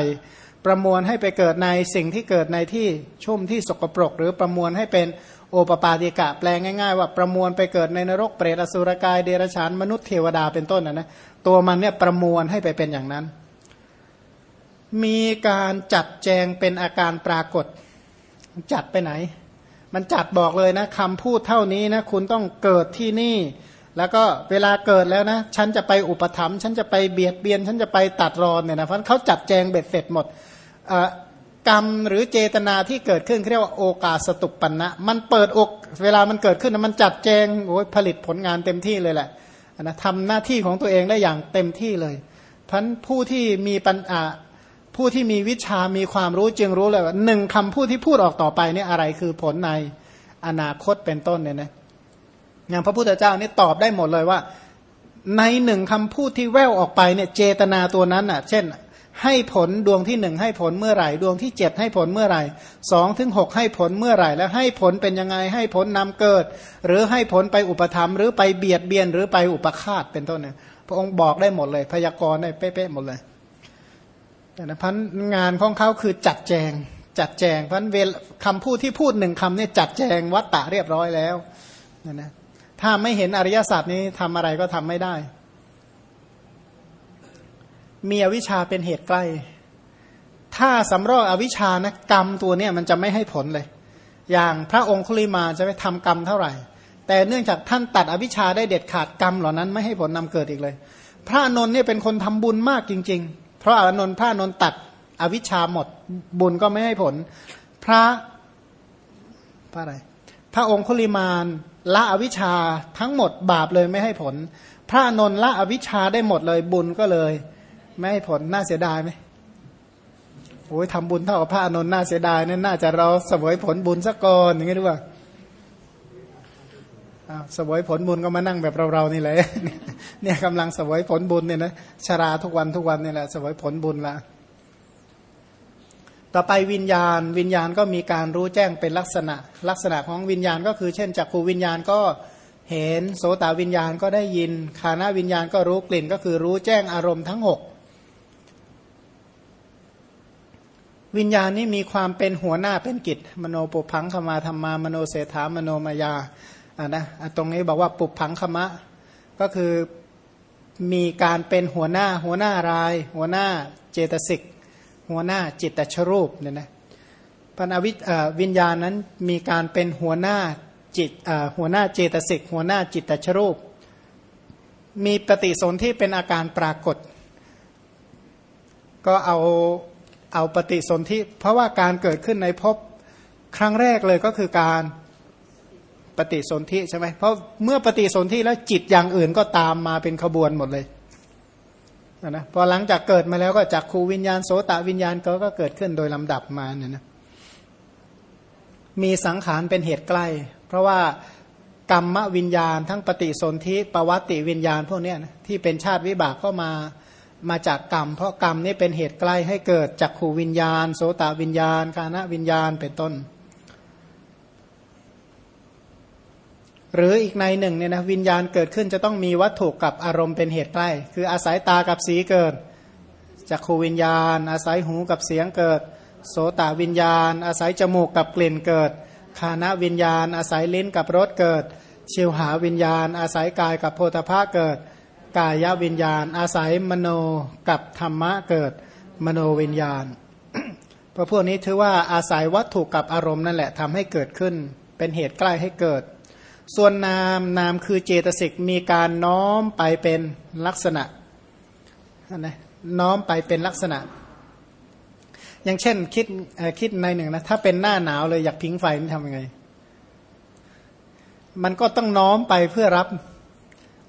ประมวลให้ไปเกิดในสิ่งที่เกิดในที่ชุ่มที่สกปรก หรือประมวลให้เป็น โอปปาติกะแปลงง่ายๆ ว่าประมวลไปเกิดในนรกเปรตอสุรกายเดรัจฉานมนุษย์เทวดาเป็นต้นนะนะตัวมันเนี่ยประมวลให้ไปเป็นอย่างนั้น มีการจัดแจงเป็นอาการปรากฏ จัดไปไหน มันจัดบอกเลยนะคำพูดเท่านี้นะคุณต้องเกิดที่นี่ แล้วก็เวลาเกิดแล้วนะ ฉันจะไปอุปถัมภ์ฉันจะไปเบียดเบียน ฉันจะไปตัดรอนเนี่ยนะเพราะเขาจัดแจงเบ็ดเสร็จหมด กรรมหรือเจตนาที่เกิดขึ้นเรียกว่าโอกาสตุปปันนะ มันเปิดอกเวลามันเกิดขึ้นมันจัดแจงโอ้ยผลิตผลงานเต็มที่เลยแหละนะทำหน้าที่ของตัวเองได้อย่างเต็มที่เลยพันผู้ที่มีปัญอาผู้ที่มีวิชามีความรู้จึงรู้เลยว่าหนึ่งคำพูดที่พูดออกต่อไปนี่อะไรคือผลในอนาคตเป็นต้นเนี่ยนะอย่างพระพุทธเจ้านี่ตอบได้หมดเลยว่า ในหนึ่งคำพูดที่แววออกไปเนี่ยเจตนาตัวนั้นอะ เช่น ให้ผลดวงที่หนึ่งให้ผลเมื่อไหร่ ดวงที่เจ็ดให้ผลเมื่อไหร่สองถึงหกให้ผลเมื่อไหร่ แล้วให้ผลเป็นยังไงให้ผลนำเกิด หรือให้ผลไปอุปธรรม หรือไปเบียดเบียนหรือไปอุปคาตเป็นต้นเนี่ยพระองค์บอกได้หมดเลย พยากรณ์ได้เป๊ะๆหมดเลย แต่นะพันงานของเขาคือจัดแจง จัดแจงพันเวลคำพูดที่พูดหนึ่งคำเนี่ยจัดแจงวัตตะเรียบร้อยแล้วนะนะถ้าไม่เห็นอริยสัจนี้ทำอะไรก็ทำไม่ได้ มีอวิชชาเป็นเหตุใกล้ ถ้าสำรอกอวิชชานะกรรมตัวเนี้ยมันจะไม่ให้ผลเลย อย่างพระองคุลิมาจะไปทำกรรมเท่าไหร่ แต่เนื่องจากท่านตัดอวิชชาได้เด็ดขาดกรรมเหล่านั้นไม่ให้ผลนำเกิดอีกเลย พระนนท์เนี่ยเป็นคนทำบุญมากจริง ๆ เพราะอนนท์พระนนท์ตัดอวิชชาหมดบุญก็ไม่ให้ผล พระพระอะไรพระองคุลิมานละอวิชชาทั้งหมดบาปเลยไม่ให้ผล พระนนท์ละอวิชชาได้หมดเลยบุญก็เลย ไม่ให้ผลน่าเสียดายไหมโอ้ยทำบุญเท่ากับพระอนุนน่าเสียดายเนั่นน่าจะเราเสวยผลบุญสักก่อนอย่างงี้หรือเปล่าสวยผลบุญก็มานั่งแบบเราๆนี่แหละเนี่ยกำลังสวยผลบุญเนี่ยนะชราทุกวันทุกวันนี่แหละสวยผลบุญละต่อไปวิญญาณวิญญาณก็มีการรู้แจ้งเป็นลักษณะ ลักษณะของวิญญาณก็คือ เช่นจักขูวิญญาณก็เห็นโสตวิญญาณก็ได้ยินคานาวิญญาณก็รู้กลิ่นก็คือรู้แจ้งอารมณ์ทั้งหก วิญญาณนี้มีความเป็นหัวหน้าเป็นกิจ มโนปุพังขมาธรรมามโนเสถามโนมายาอ่านะตรงนี้บอกว่าปุพังขมะ ก็คือมีการเป็นหัวหน้า หัวหน้าราย หัวหน้าเจตสิก หัวหน้าจิตตชรูปเนี่ยนะพันวิวิญญาณนั้นมีการเป็นหัวหน้าจิตหัวหน้าเจตสิก หัวหน้าจิตตชรูป มีปฏิสนธิเป็นอาการปรากฏ ก็เอา เอาปฏิสนธิเพราะว่าการเกิดขึ้นในภพครั้งแรกเลยก็คือการปฏิสนธิใช่ไหมเพราะเมื่อปฏิสนธิแล้วจิตอย่างอื่นก็ตามมาเป็นขบวนหมดเลยนะพอหลังจากเกิดมาแล้วก็จากครูวิญญาณโสตวิญญาณก็ก็เกิดขึ้นโดยลำดับมาเนี่ยนะมีสังขารเป็นเหตุใกล้ เพราะว่ากรรมวิญญาณ ทั้งปฏิสนธิปวัติวิญญาณพวกนี้นะที่เป็นชาติวิบากก็มา มาจากกรรม เพราะกรรมนี่เป็นเหตุใกล้ให้เกิดจักขูวิญญาณ โสตวิญญาณคานะวิญญาณเป็นต้น หรืออีกในหนึ่งเนี่ยนะวิญญาณเกิดขึ้นจะต้องมีวัตถุกับอารมณ์เป็นเหตุใกล้ คืออาศัยตากับสีเกิดจักขูวิญญาณ อาศัยหูกับเสียงเกิด โสตวิญญาณ อาศัยจมูกกับกลิ่นเกิดคานะวิญญาณ อาศัยลิ้นกับรสเกิดชิวหาวิญญาณ อาศัยกายกับโพธภะเกิด กายวิญญาณ อาศัยมโนกับธรรมะเกิดมโนวิญญาณเพราะพวกนี้ถือว่าอาศัยวัตถุกับอารมณ์นั่นแหละทำให้เกิดขึ้น เป็นเหตุใกล้ให้เกิด ส่วนนามนามคือเจตสิกมีการน้อมไปเป็นลักษณะนะน้อมไปเป็นลักษณะ อย่างเช่นคิดคิดในหนึ่งนะถ้าเป็นหน้าหนาวเลยอยากพิงไฟนี่ทำยังไง มันก็ต้องน้อมไปเพื่อรับ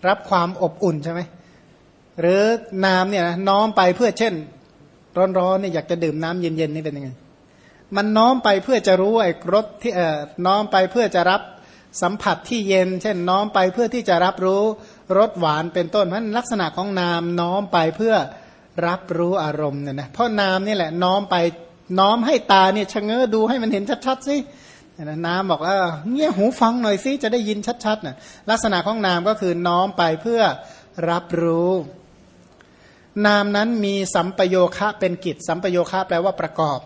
รับความอบอุ่นใช่ไหมหรือนามเนี่ยน้อมไปเพื่อเช่น ร้อนๆเนี่ยอยากจะดื่มน้ำเย็นๆนี่เป็นยังไง มันน้อมไปเพื่อจะรู้ไอ้รสที่เอ่อน้อมไปเพื่อจะรับสัมผัสที่เย็น เช่น น้อมไปเพื่อที่จะรับรู้รสหวานเป็นต้นเพราะลักษณะของนามน้อมไปเพื่อรับรู้อารมณ์เนี่ยนะเพราะนามนี่แหละน้อมไปน้อมให้ตาเนี่ยชะเง้อดูให้มันเห็นชัดๆสิ น้ำบอกว่าเงี้ยหูฟังหน่อยสิจะได้ยินชัดๆนะลักษณะของนามก็คือน้อมไปเพื่อรับรู้ นามนั้นมีสัมปโยคะเป็นกิจ สัมปโยคะแปลว่าประกอบ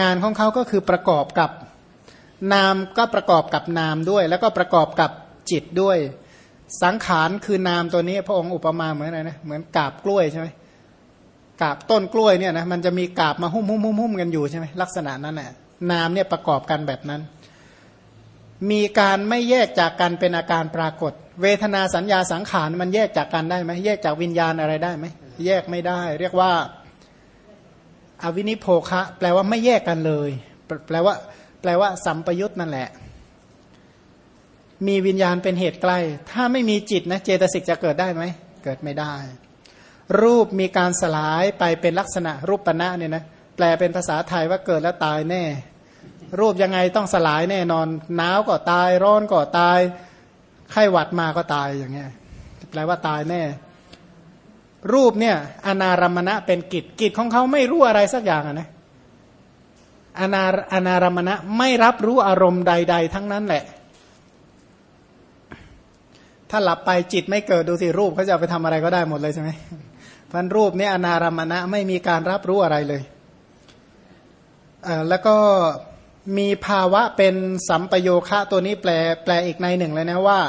งานของเขาก็คือประกอบกับนามก็ประกอบกับนามด้วย แล้วก็ประกอบกับจิตด้วย สังขารคือนามตัวนี้พระองค์อุปมาเหมือนอะไรนะเหมือนกาบกล้วยใช่ไหมกาบต้นกล้วยเนี่ยนะมันจะมีกาบมาหุ้มหุ้มหุ้มหุ้มกันอยู่ใช่ไหมลักษณะนั้นแหละ นามเนี่ยประกอบกันแบบนั้น มีการไม่แยกจากกันเป็นอาการปรากฏ เวทนาสัญญาสังขารมันแยกจากกันได้ไหมแยกจากวิญญาณอะไรได้ไหมแยกไม่ได้ เรียกว่าอวินิโพคะแปลว่าไม่แยกกันเลย แปลว่า แปลว่า สัมปยุตนั่นแหละ มีวิญญาณเป็นเหตุใกล้ ถ้าไม่มีจิตนะเจตสิกจะเกิดได้ไหมเกิดไม่ได้ รูปมีการสลายไปเป็นลักษณะรูปปณะเนี่ยนะแปลเป็นภาษาไทยว่าเกิดแล้วตายแน่ รูปยังไงต้องสลายแน่นอนหนาวก็ตาย ร้อนก็ตาย ไข้หวัดมาก็ตายอย่างเงี้ยแปลว่าตายแน่ รูปเนี่ยอนารมณะเป็นกิจกิจของเขาไม่รู้อะไรสักอย่างนะอนาอนารมณะไม่รับรู้อารมณ์ใด ๆ ทั้งนั้นแหละ ถ้าหลับไปจิตไม่เกิดดูสิรูปเขาจะไปทำอะไรก็ได้หมดเลยใช่ไหมพันรูปเนี้อนารมณะไม่มีการรับรู้อะไรเลยแล้วก็ มีภาวะเป็นสัมปโยคะตัวนี้แปลแปลอีกในหนึ่งเลยนะว่า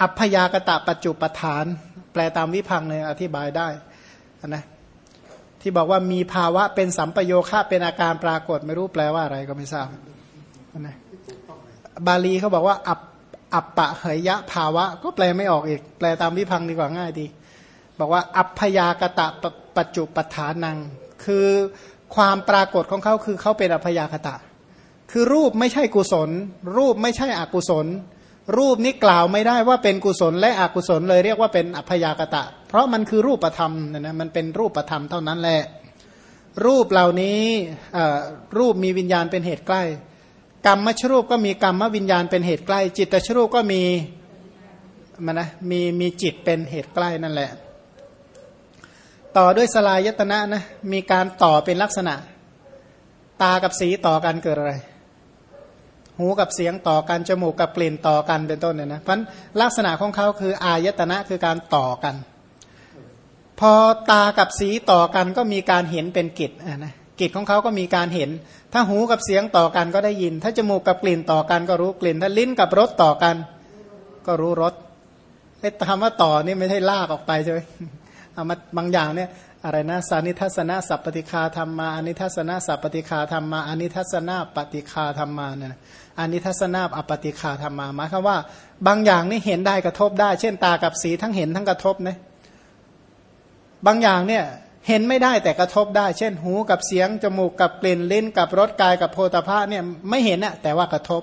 อัพยากตะปัจจุปฐาน แปลตามวิพังเลยอธิบายได้นะที่บอกว่ามีภาวะเป็นสัมปโยคะเป็นอาการปรากฏไม่รู้แปลว่าอะไรก็ไม่ทราบนะบาลีเขาบอกว่าอัปอัปปะเหยยะภาวะ ก็แปลไม่ออกอีก แปลตามวิพังดีกว่าง่ายดี บอกว่าอัพยากตะปัจจุปฐานัง คือ ความปรากฏของเขาคือเขาเป็นอภยาคตะ คือรูปไม่ใช่กุศล รูปไม่ใช่อกุศล รูปนี้กล่าวไม่ได้ว่าเป็นกุศลและอกุศลเลยเรียกว่าเป็นอภยากตะ เพราะมันคือรูปธรรมนะนะมันเป็นรูปธรรมเท่านั้นแหละรูปเหล่านี้รูปมีวิญญาณเป็นเหตุใกล้ กรรมมชรูปก็มีกรรมวิญญาณเป็นเหตุใกล้ จิตตชรูปก็มีมันนะมีมีจิตเป็นเหตุใกล้นั่นแหละ ต่อด้วยสลายตนะนะ มีการต่อเป็นลักษณะ ตากับสีต่อกันเกิดอะไร หูกับเสียงต่อกันจมูกกับกลิ่นต่อกันเป็นต้นเนี่ยนะเพราะลักษณะของเขาคืออายตนะคือการต่อกัน พอตากับสีต่อกันก็มีการเห็นเป็นกิจนะกิจของเขาก็มีการเห็น ถ้าหูกับเสียงต่อกันก็ได้ยิน ถ้าจมูกกับกลิ่นต่อกันก็รู้กลิ่น ถ้าลิ้นกับรสต่อกัน ก็รู้รสไอ้คำว่าต่อนี่ไม่ใช่ลากออกไปใช่ไหม เอามาบางอย่างเนี่ยอะไรนะสานิทัศนะสัพปติคาธรรมาอนิทัศนะสัพปติคาธรรมาอนิทัศนะปฏิคาธรรมาเนี่ยอนิทัศนะอปฏิคาธรรมาหมายความว่า บางอย่างนี่เห็นได้กระทบได้ เช่นตากับสีทั้งเห็นทั้งกระทบนะบางอย่างเนี่ยเห็นไม่ได้แต่กระทบได้ เช่น หูกับเสียงจมูกกับกลิ่นลิ้นกับรสกายกับโพธาภาเนี่ยไม่เห็นอะแต่ว่ากระทบ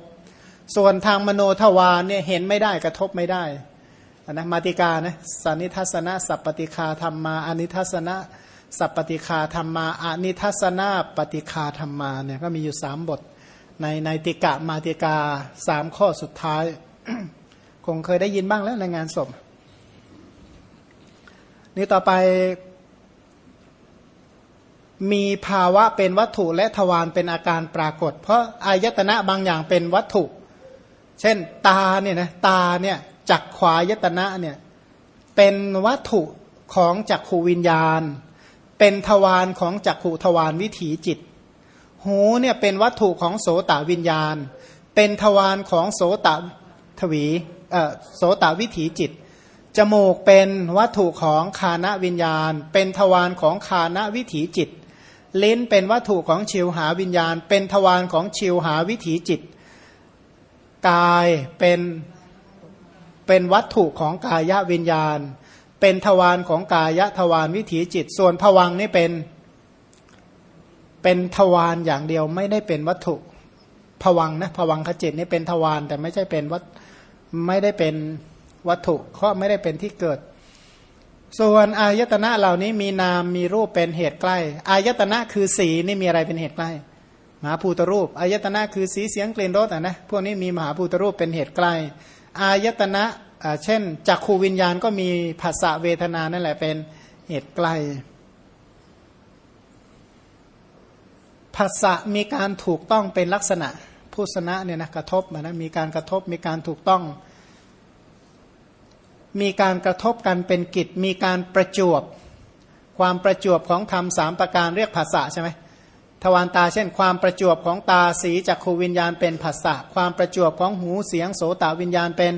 ส่วนทางมโนทวารเนี่ยเห็นไม่ได้กระทบไม่ได้ นะมาติกานะสันนิทัศนะสัพปติคาธรรมาอนิทัศนะสัพปติคาธรรมาอนิทัศนะปฏิคาธรรมาเนี่ยก็มีอยู่สามบท ในในติกะมาติกาสามข้อสุดท้าย คงเคยได้ยินบ้างแล้วในงานศพนี่ต่อไปมีภาวะเป็นวัตถุและทวารเป็นอาการปรากฏ เพราะอายตนะบางอย่างเป็นวัตถุ เช่นตาเนี่ยนะตาเนี่ย จักขวายตนะเนี่ยเป็นวัตถุของจักขูวิญญาณ เป็นทวารของจักขูทวารวิถีจิต หูเนี่ยเป็นวัตถุของโสตวิญญาณ เป็นทวารของโสตทวีเอ่อโสตวิถีจิต จมูกเป็นวัตถุของคานวิญญาณ เป็นทวารของคานวิถีจิต ลิ้นเป็นวัตถุของชิวหาวิญญาณ เป็นทวารของชิวหาวิถีจิต กายเป็น เป็นวัตถุของกายวิญญาณ เป็นทวารของกายทวารวิถีจิต ส่วนผวังนี่เป็น เป็นทวารอย่างเดียวไม่ได้เป็นวัตถุผวังนะผวังขจิตนี่เป็นทวารแต่ไม่ใช่เป็นวัตไม่ได้เป็นวัตถุเพราะไม่ได้เป็นที่เกิด ส่วนอายตนะเหล่านี้มีนามมีรูปเป็นเหตุใกล้ อายตนะคือสีนี่มีอะไรเป็นเหตุใกล้มหาภูตรูปอายตนะคือสีเสียงกลิ่นรสอะนะพวกนี้มีมหาภูตรูปเป็นเหตุใกล้ อายตนะเช่นจักขูวิญญาณก็มีภาษาเวทนานั่นแหละเป็นเหตุใกล้ภาษะมีการถูกต้องเป็นลักษณะผู้สนะเนี่ยนะกระทบมานะมีการกระทบมีการถูกต้อง มีการกระทบกันเป็นกิจ มีการประจวบ ความประจวบของธรรมสามประการเรียกภาษาใช่ไหม ทวารตาเช่น ความประจวบของตาสีจักขูวิญญาณเป็นภาษาความประจวบของหูเสียงโสตวิญญาณเป็น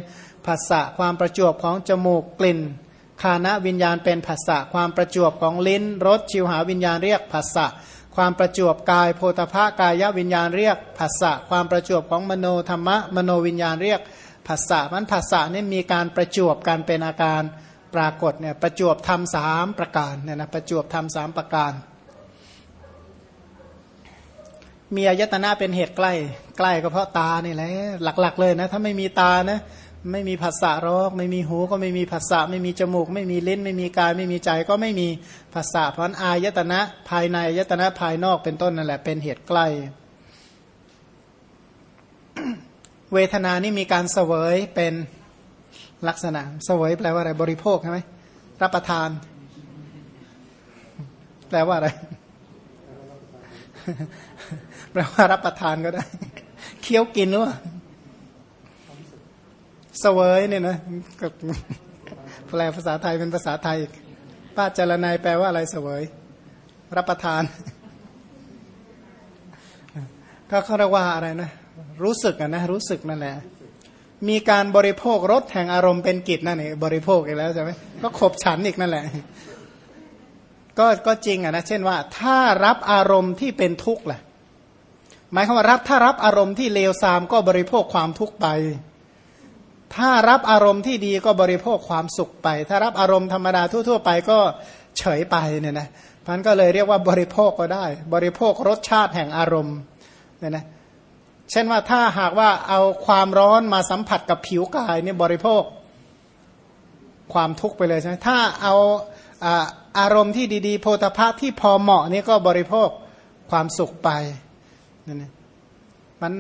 ภาษาความประจวบของจมูกกลิ่นคานะวิญญาณเป็นภาษาความประจวบของลิ้นรสชิวหาวิญญาณเรียกภาษาความประจวบกายโพธภะกายวิญญาณเรียกภาษะความประจวบของมโนธรรมะมโนวิญญาณเรียกภาษะมันภาษะนี่มีการประจวบกันเป็นอาการปรากฏเนี่ยประจวบทำสามประการเนี่ยนะประจวบทำสามประการ มีอายตนะเป็นเหตุใกล้ ใกล้ก็เพราะตานี่แหละหลัก ๆ เลยนะ ถ้าไม่มีตานะไม่มีภาษาร้องไม่มีหูก็ไม่มีภาษาไม่มีจมูก ไม่มีลิ้น ไม่มีกายไม่มีใจก็ไม่มีภาษาเพราะอายตนะภายในอายตนะภายนอกเป็นต้นนั่นแหละเป็นเหตุใกล้ เวทนานี่มีการเสวยเป็นลักษณะ เสวยแปลว่าอะไรบริโภคใช่ไหมรับประทาน แปลว่าอะไร แปลว่ารับประทานก็ได้ เคี้ยวกินหรือเปล่าเสวยเนี่ยนะกับแปลภาษาไทยเป็นภาษาไทยป้าจารนายแปลว่าอะไรเสวย รับประทาน ก็เขาเรียกว่าอะไรนะ รู้สึกนะรู้สึกนั่นแหละมีการบริโภครสแห่งอารมณ์เป็นกิจนั่นเองบริโภคอีกแล้วใช่ไหมก็ขบฉันอีกนั่นแหละ ก็ก็จริงอะนะ เช่นว่า ถ้ารับอารมณ์ที่เป็นทุกข์ล่ะ หมายความว่ารับถ้ารับอารมณ์ที่เลวทรามก็บริโภคความทุกข์ไป ถ้ารับอารมณ์ที่ดีก็บริโภคความสุขไป ถ้ารับอารมณ์ธรรมดาทั่ว ๆ ไปก็เฉยไปเนี่ยนะพันก็เลยเรียกว่าบริโภคก็ได้ บริโภครสชาติแห่งอารมณ์เนี่ยนะเช่นว่าถ้าหากว่าเอาความร้อนมาสัมผัสกับผิวกายเนี่ยบริโภคความทุกข์ไปเลยใช่ไหมถ้าเอาอารมณ์ที่ดีๆ โพธภาพที่พอเหมาะนี่ก็บริโภคความสุขไป นั่นเองมัน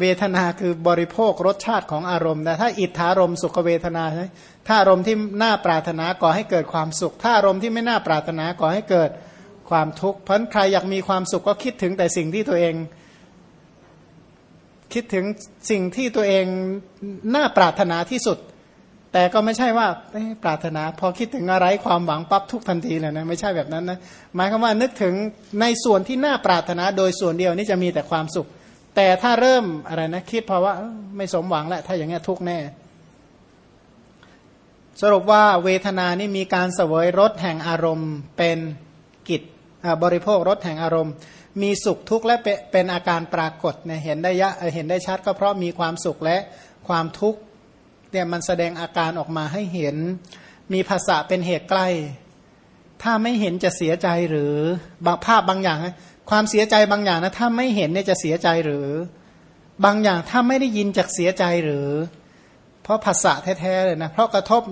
เวทนาคือบริโภครสชาติของอารมณ์แต่ถ้าอิทธารมสุขเวทนาใช่ถ้าอารมณ์ที่น่าปรารถนาก่อให้เกิดความสุข ถ้าอารมณ์ที่ไม่น่าปรารถนาก่อให้เกิดความทุกข์เพราะใครอยากมีความสุขก็คิดถึงแต่สิ่งที่ตัวเอง คิดถึงสิ่งที่ตัวเองน่าปรารถนาที่สุด แต่ก็ไม่ใช่ว่าปรารถนา พอคิดถึงอะไรความหวังปั๊บทุกทันทีเลยนะไม่ใช่แบบนั้นนะหมายความว่านึกถึงในส่วนที่น่าปรารถนาโดยส่วนเดียวนี่จะมีแต่ความสุข แต่ถ้าเริ่มอะไรนะคิดเพราะว่าไม่สมหวังแล้วถ้าอย่างเงี้ทุกแน่ สรุปว่าเวทนานี่มีการเสวยรสแห่งอารมณ์เป็นกิจบริโภครสแห่งอารมณ์ มีสุขทุกข์และเป็นอาการปรากฏเนี่ยเห็นได้ยะเห็นได้ชัดก็เพราะมีความสุขและความทุกข์ เนี่ยมันแสดงอาการออกมาให้เห็น มีภาษาเป็นเหตุใกล้ ถ้าไม่เห็นจะเสียใจหรือบางภาพบางอย่าง ความเสียใจบางอย่างนะถ้าไม่เห็นเนี่ยจะเสียใจหรือ บางอย่างถ้าไม่ได้ยินจะเสียใจหรือ เพราะภาษาแท้ๆเลยนะเพราะกระทบ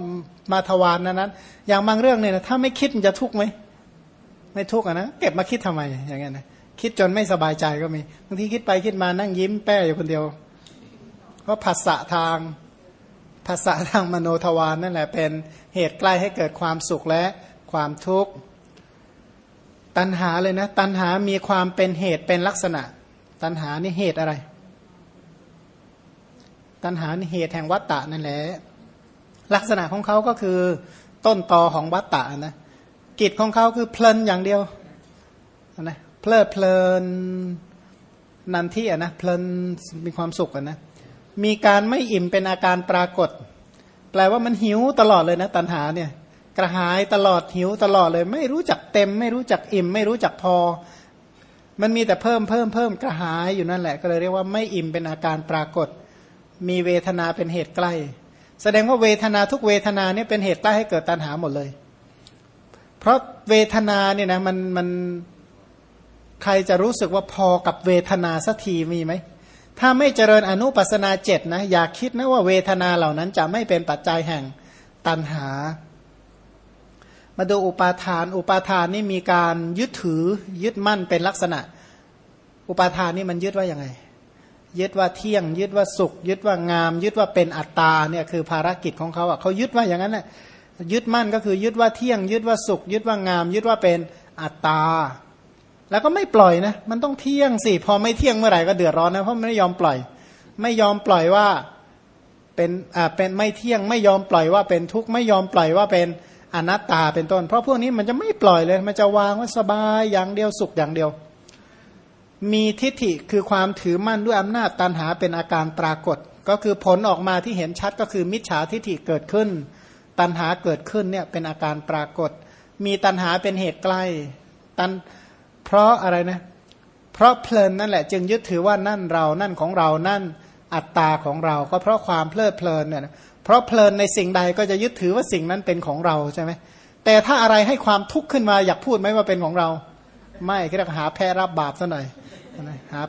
มาทวารนนั้นนั้นอย่างบางเรื่องเนี่ยนะถ้าไม่คิดมันจะทุกข์ไหมไม่ทุกข์นะเก็บมาคิดทำไมอย่างเงี้ยนะคิดจนไม่สบายใจก็มีบางทีคิดไปคิดมานั่งยิ้มแป้อยู่คนเดียวเพราะภาษาทาง ภาษาทางมโนทวารนนั่นแหละเป็นเหตุใกล้ให้เกิดความสุขและความทุกข์ตัณหาเลยนะ ตัณหามีความเป็นเหตุเป็นลักษณะ ตัณหานี่เหตุอะไร ตัณหานี่เหตุแห่งวัตตะนั่นแหละลักษณะของเขาก็คือต้นตอของวัตตะนะกิจของเขาคือเพลินอย่างเดียวนะเพลิดเพลินนันที่อะนะเพลินมีความสุขอะนะ มีการไม่อิ่มเป็นอาการปรากฏ แปลว่ามันหิวตลอดเลยนะตัณหาเนี่ยกระหายตลอดหิวตลอดเลย ไม่รู้จักเต็ม ไม่รู้จักอิ่ม ไม่รู้จักพอ มันมีแต่เพิ่มเพิ่มเพิ่มกระหายอยู่นั่นแหละ ก็เลยเรียกว่าไม่อิ่มเป็นอาการปรากฏ มีเวทนาเป็นเหตุใกล้ แสดงว่าเวทนาทุกเวทนาเนี่ยเป็นเหตุใกล้ให้เกิดตัณหาหมดเลย เพราะเวทนาเนี่ยนะมันมันใครจะรู้สึกว่าพอกับเวทนาสักทีมีไหม ถ้าไม่เจริญอนุปัสนาเจ็ดนะอยากคิดนะว่าเวทนาเหล่านั้นจะไม่เป็นปัจจัยแห่งตัณหา มาดูอุปาทาน อุปาทานนี่มีการยึดถือยึดมั่นเป็นลักษณะ อุปาทานนี่มันยึดว่าอย่างไง ยึดว่าเที่ยง ยึดว่าสุข ยึดว่างาม ยึดว่าเป็นอัตตาเนี่ยคือภารกิจของเขาอะเขายึดว่าอย่างนั้นแหละยึดมั่นก็คือยึดว่าเที่ยง ยึดว่าสุข ยึดว่างาม ยึดว่าเป็นอัตตา แล้วก็ไม่ปล่อยนะ มันต้องเที่ยงสิ พอไม่เที่ยงเมื่อไหร่ก็เดือดร้อนนะ เพราะไม่ยอมปล่อย ไม่ยอมปล่อยว่าเป็น อ่า เป็นไม่เที่ยง ไม่ยอมปล่อยว่าเป็นทุกข์ ไม่ยอมปล่อยว่าเป็นอนัตตา เป็นต้น เพราะพวกนี้มันจะไม่ปล่อยเลย มันจะวางว่าสบายอย่างเดียวสุขอย่างเดียว มีทิฏฐิคือความถือมั่นด้วยอำนาจตันหาเป็นอาการปรากฏ ก็คือผลออกมาที่เห็นชัดก็คือมิจฉาทิฏฐิเกิดขึ้น ตันหาเกิดขึ้นเนี่ยเป็นอาการปรากฏ มีตันหาเป็นเหตุใกล้ ตัน ราะอะไรนะ เพราะเพลินนั่นแหละจึงยึดถือว่านั่นเรานั่นของเรานั่นอัตตาของเรา ก็เพราะความเพลิดเพลินเนี่ยเพราะเพลินในสิ่งใดก็จะยึดถือว่าสิ่งนั้นเป็นของเราใช่ไหมแต่ถ้าอะไรให้ความทุกข์ขึ้นมาอยากพูดไหมว่าเป็นของเรา ไม่ก็จะหาแพ้รับบาปซะหน่อยหา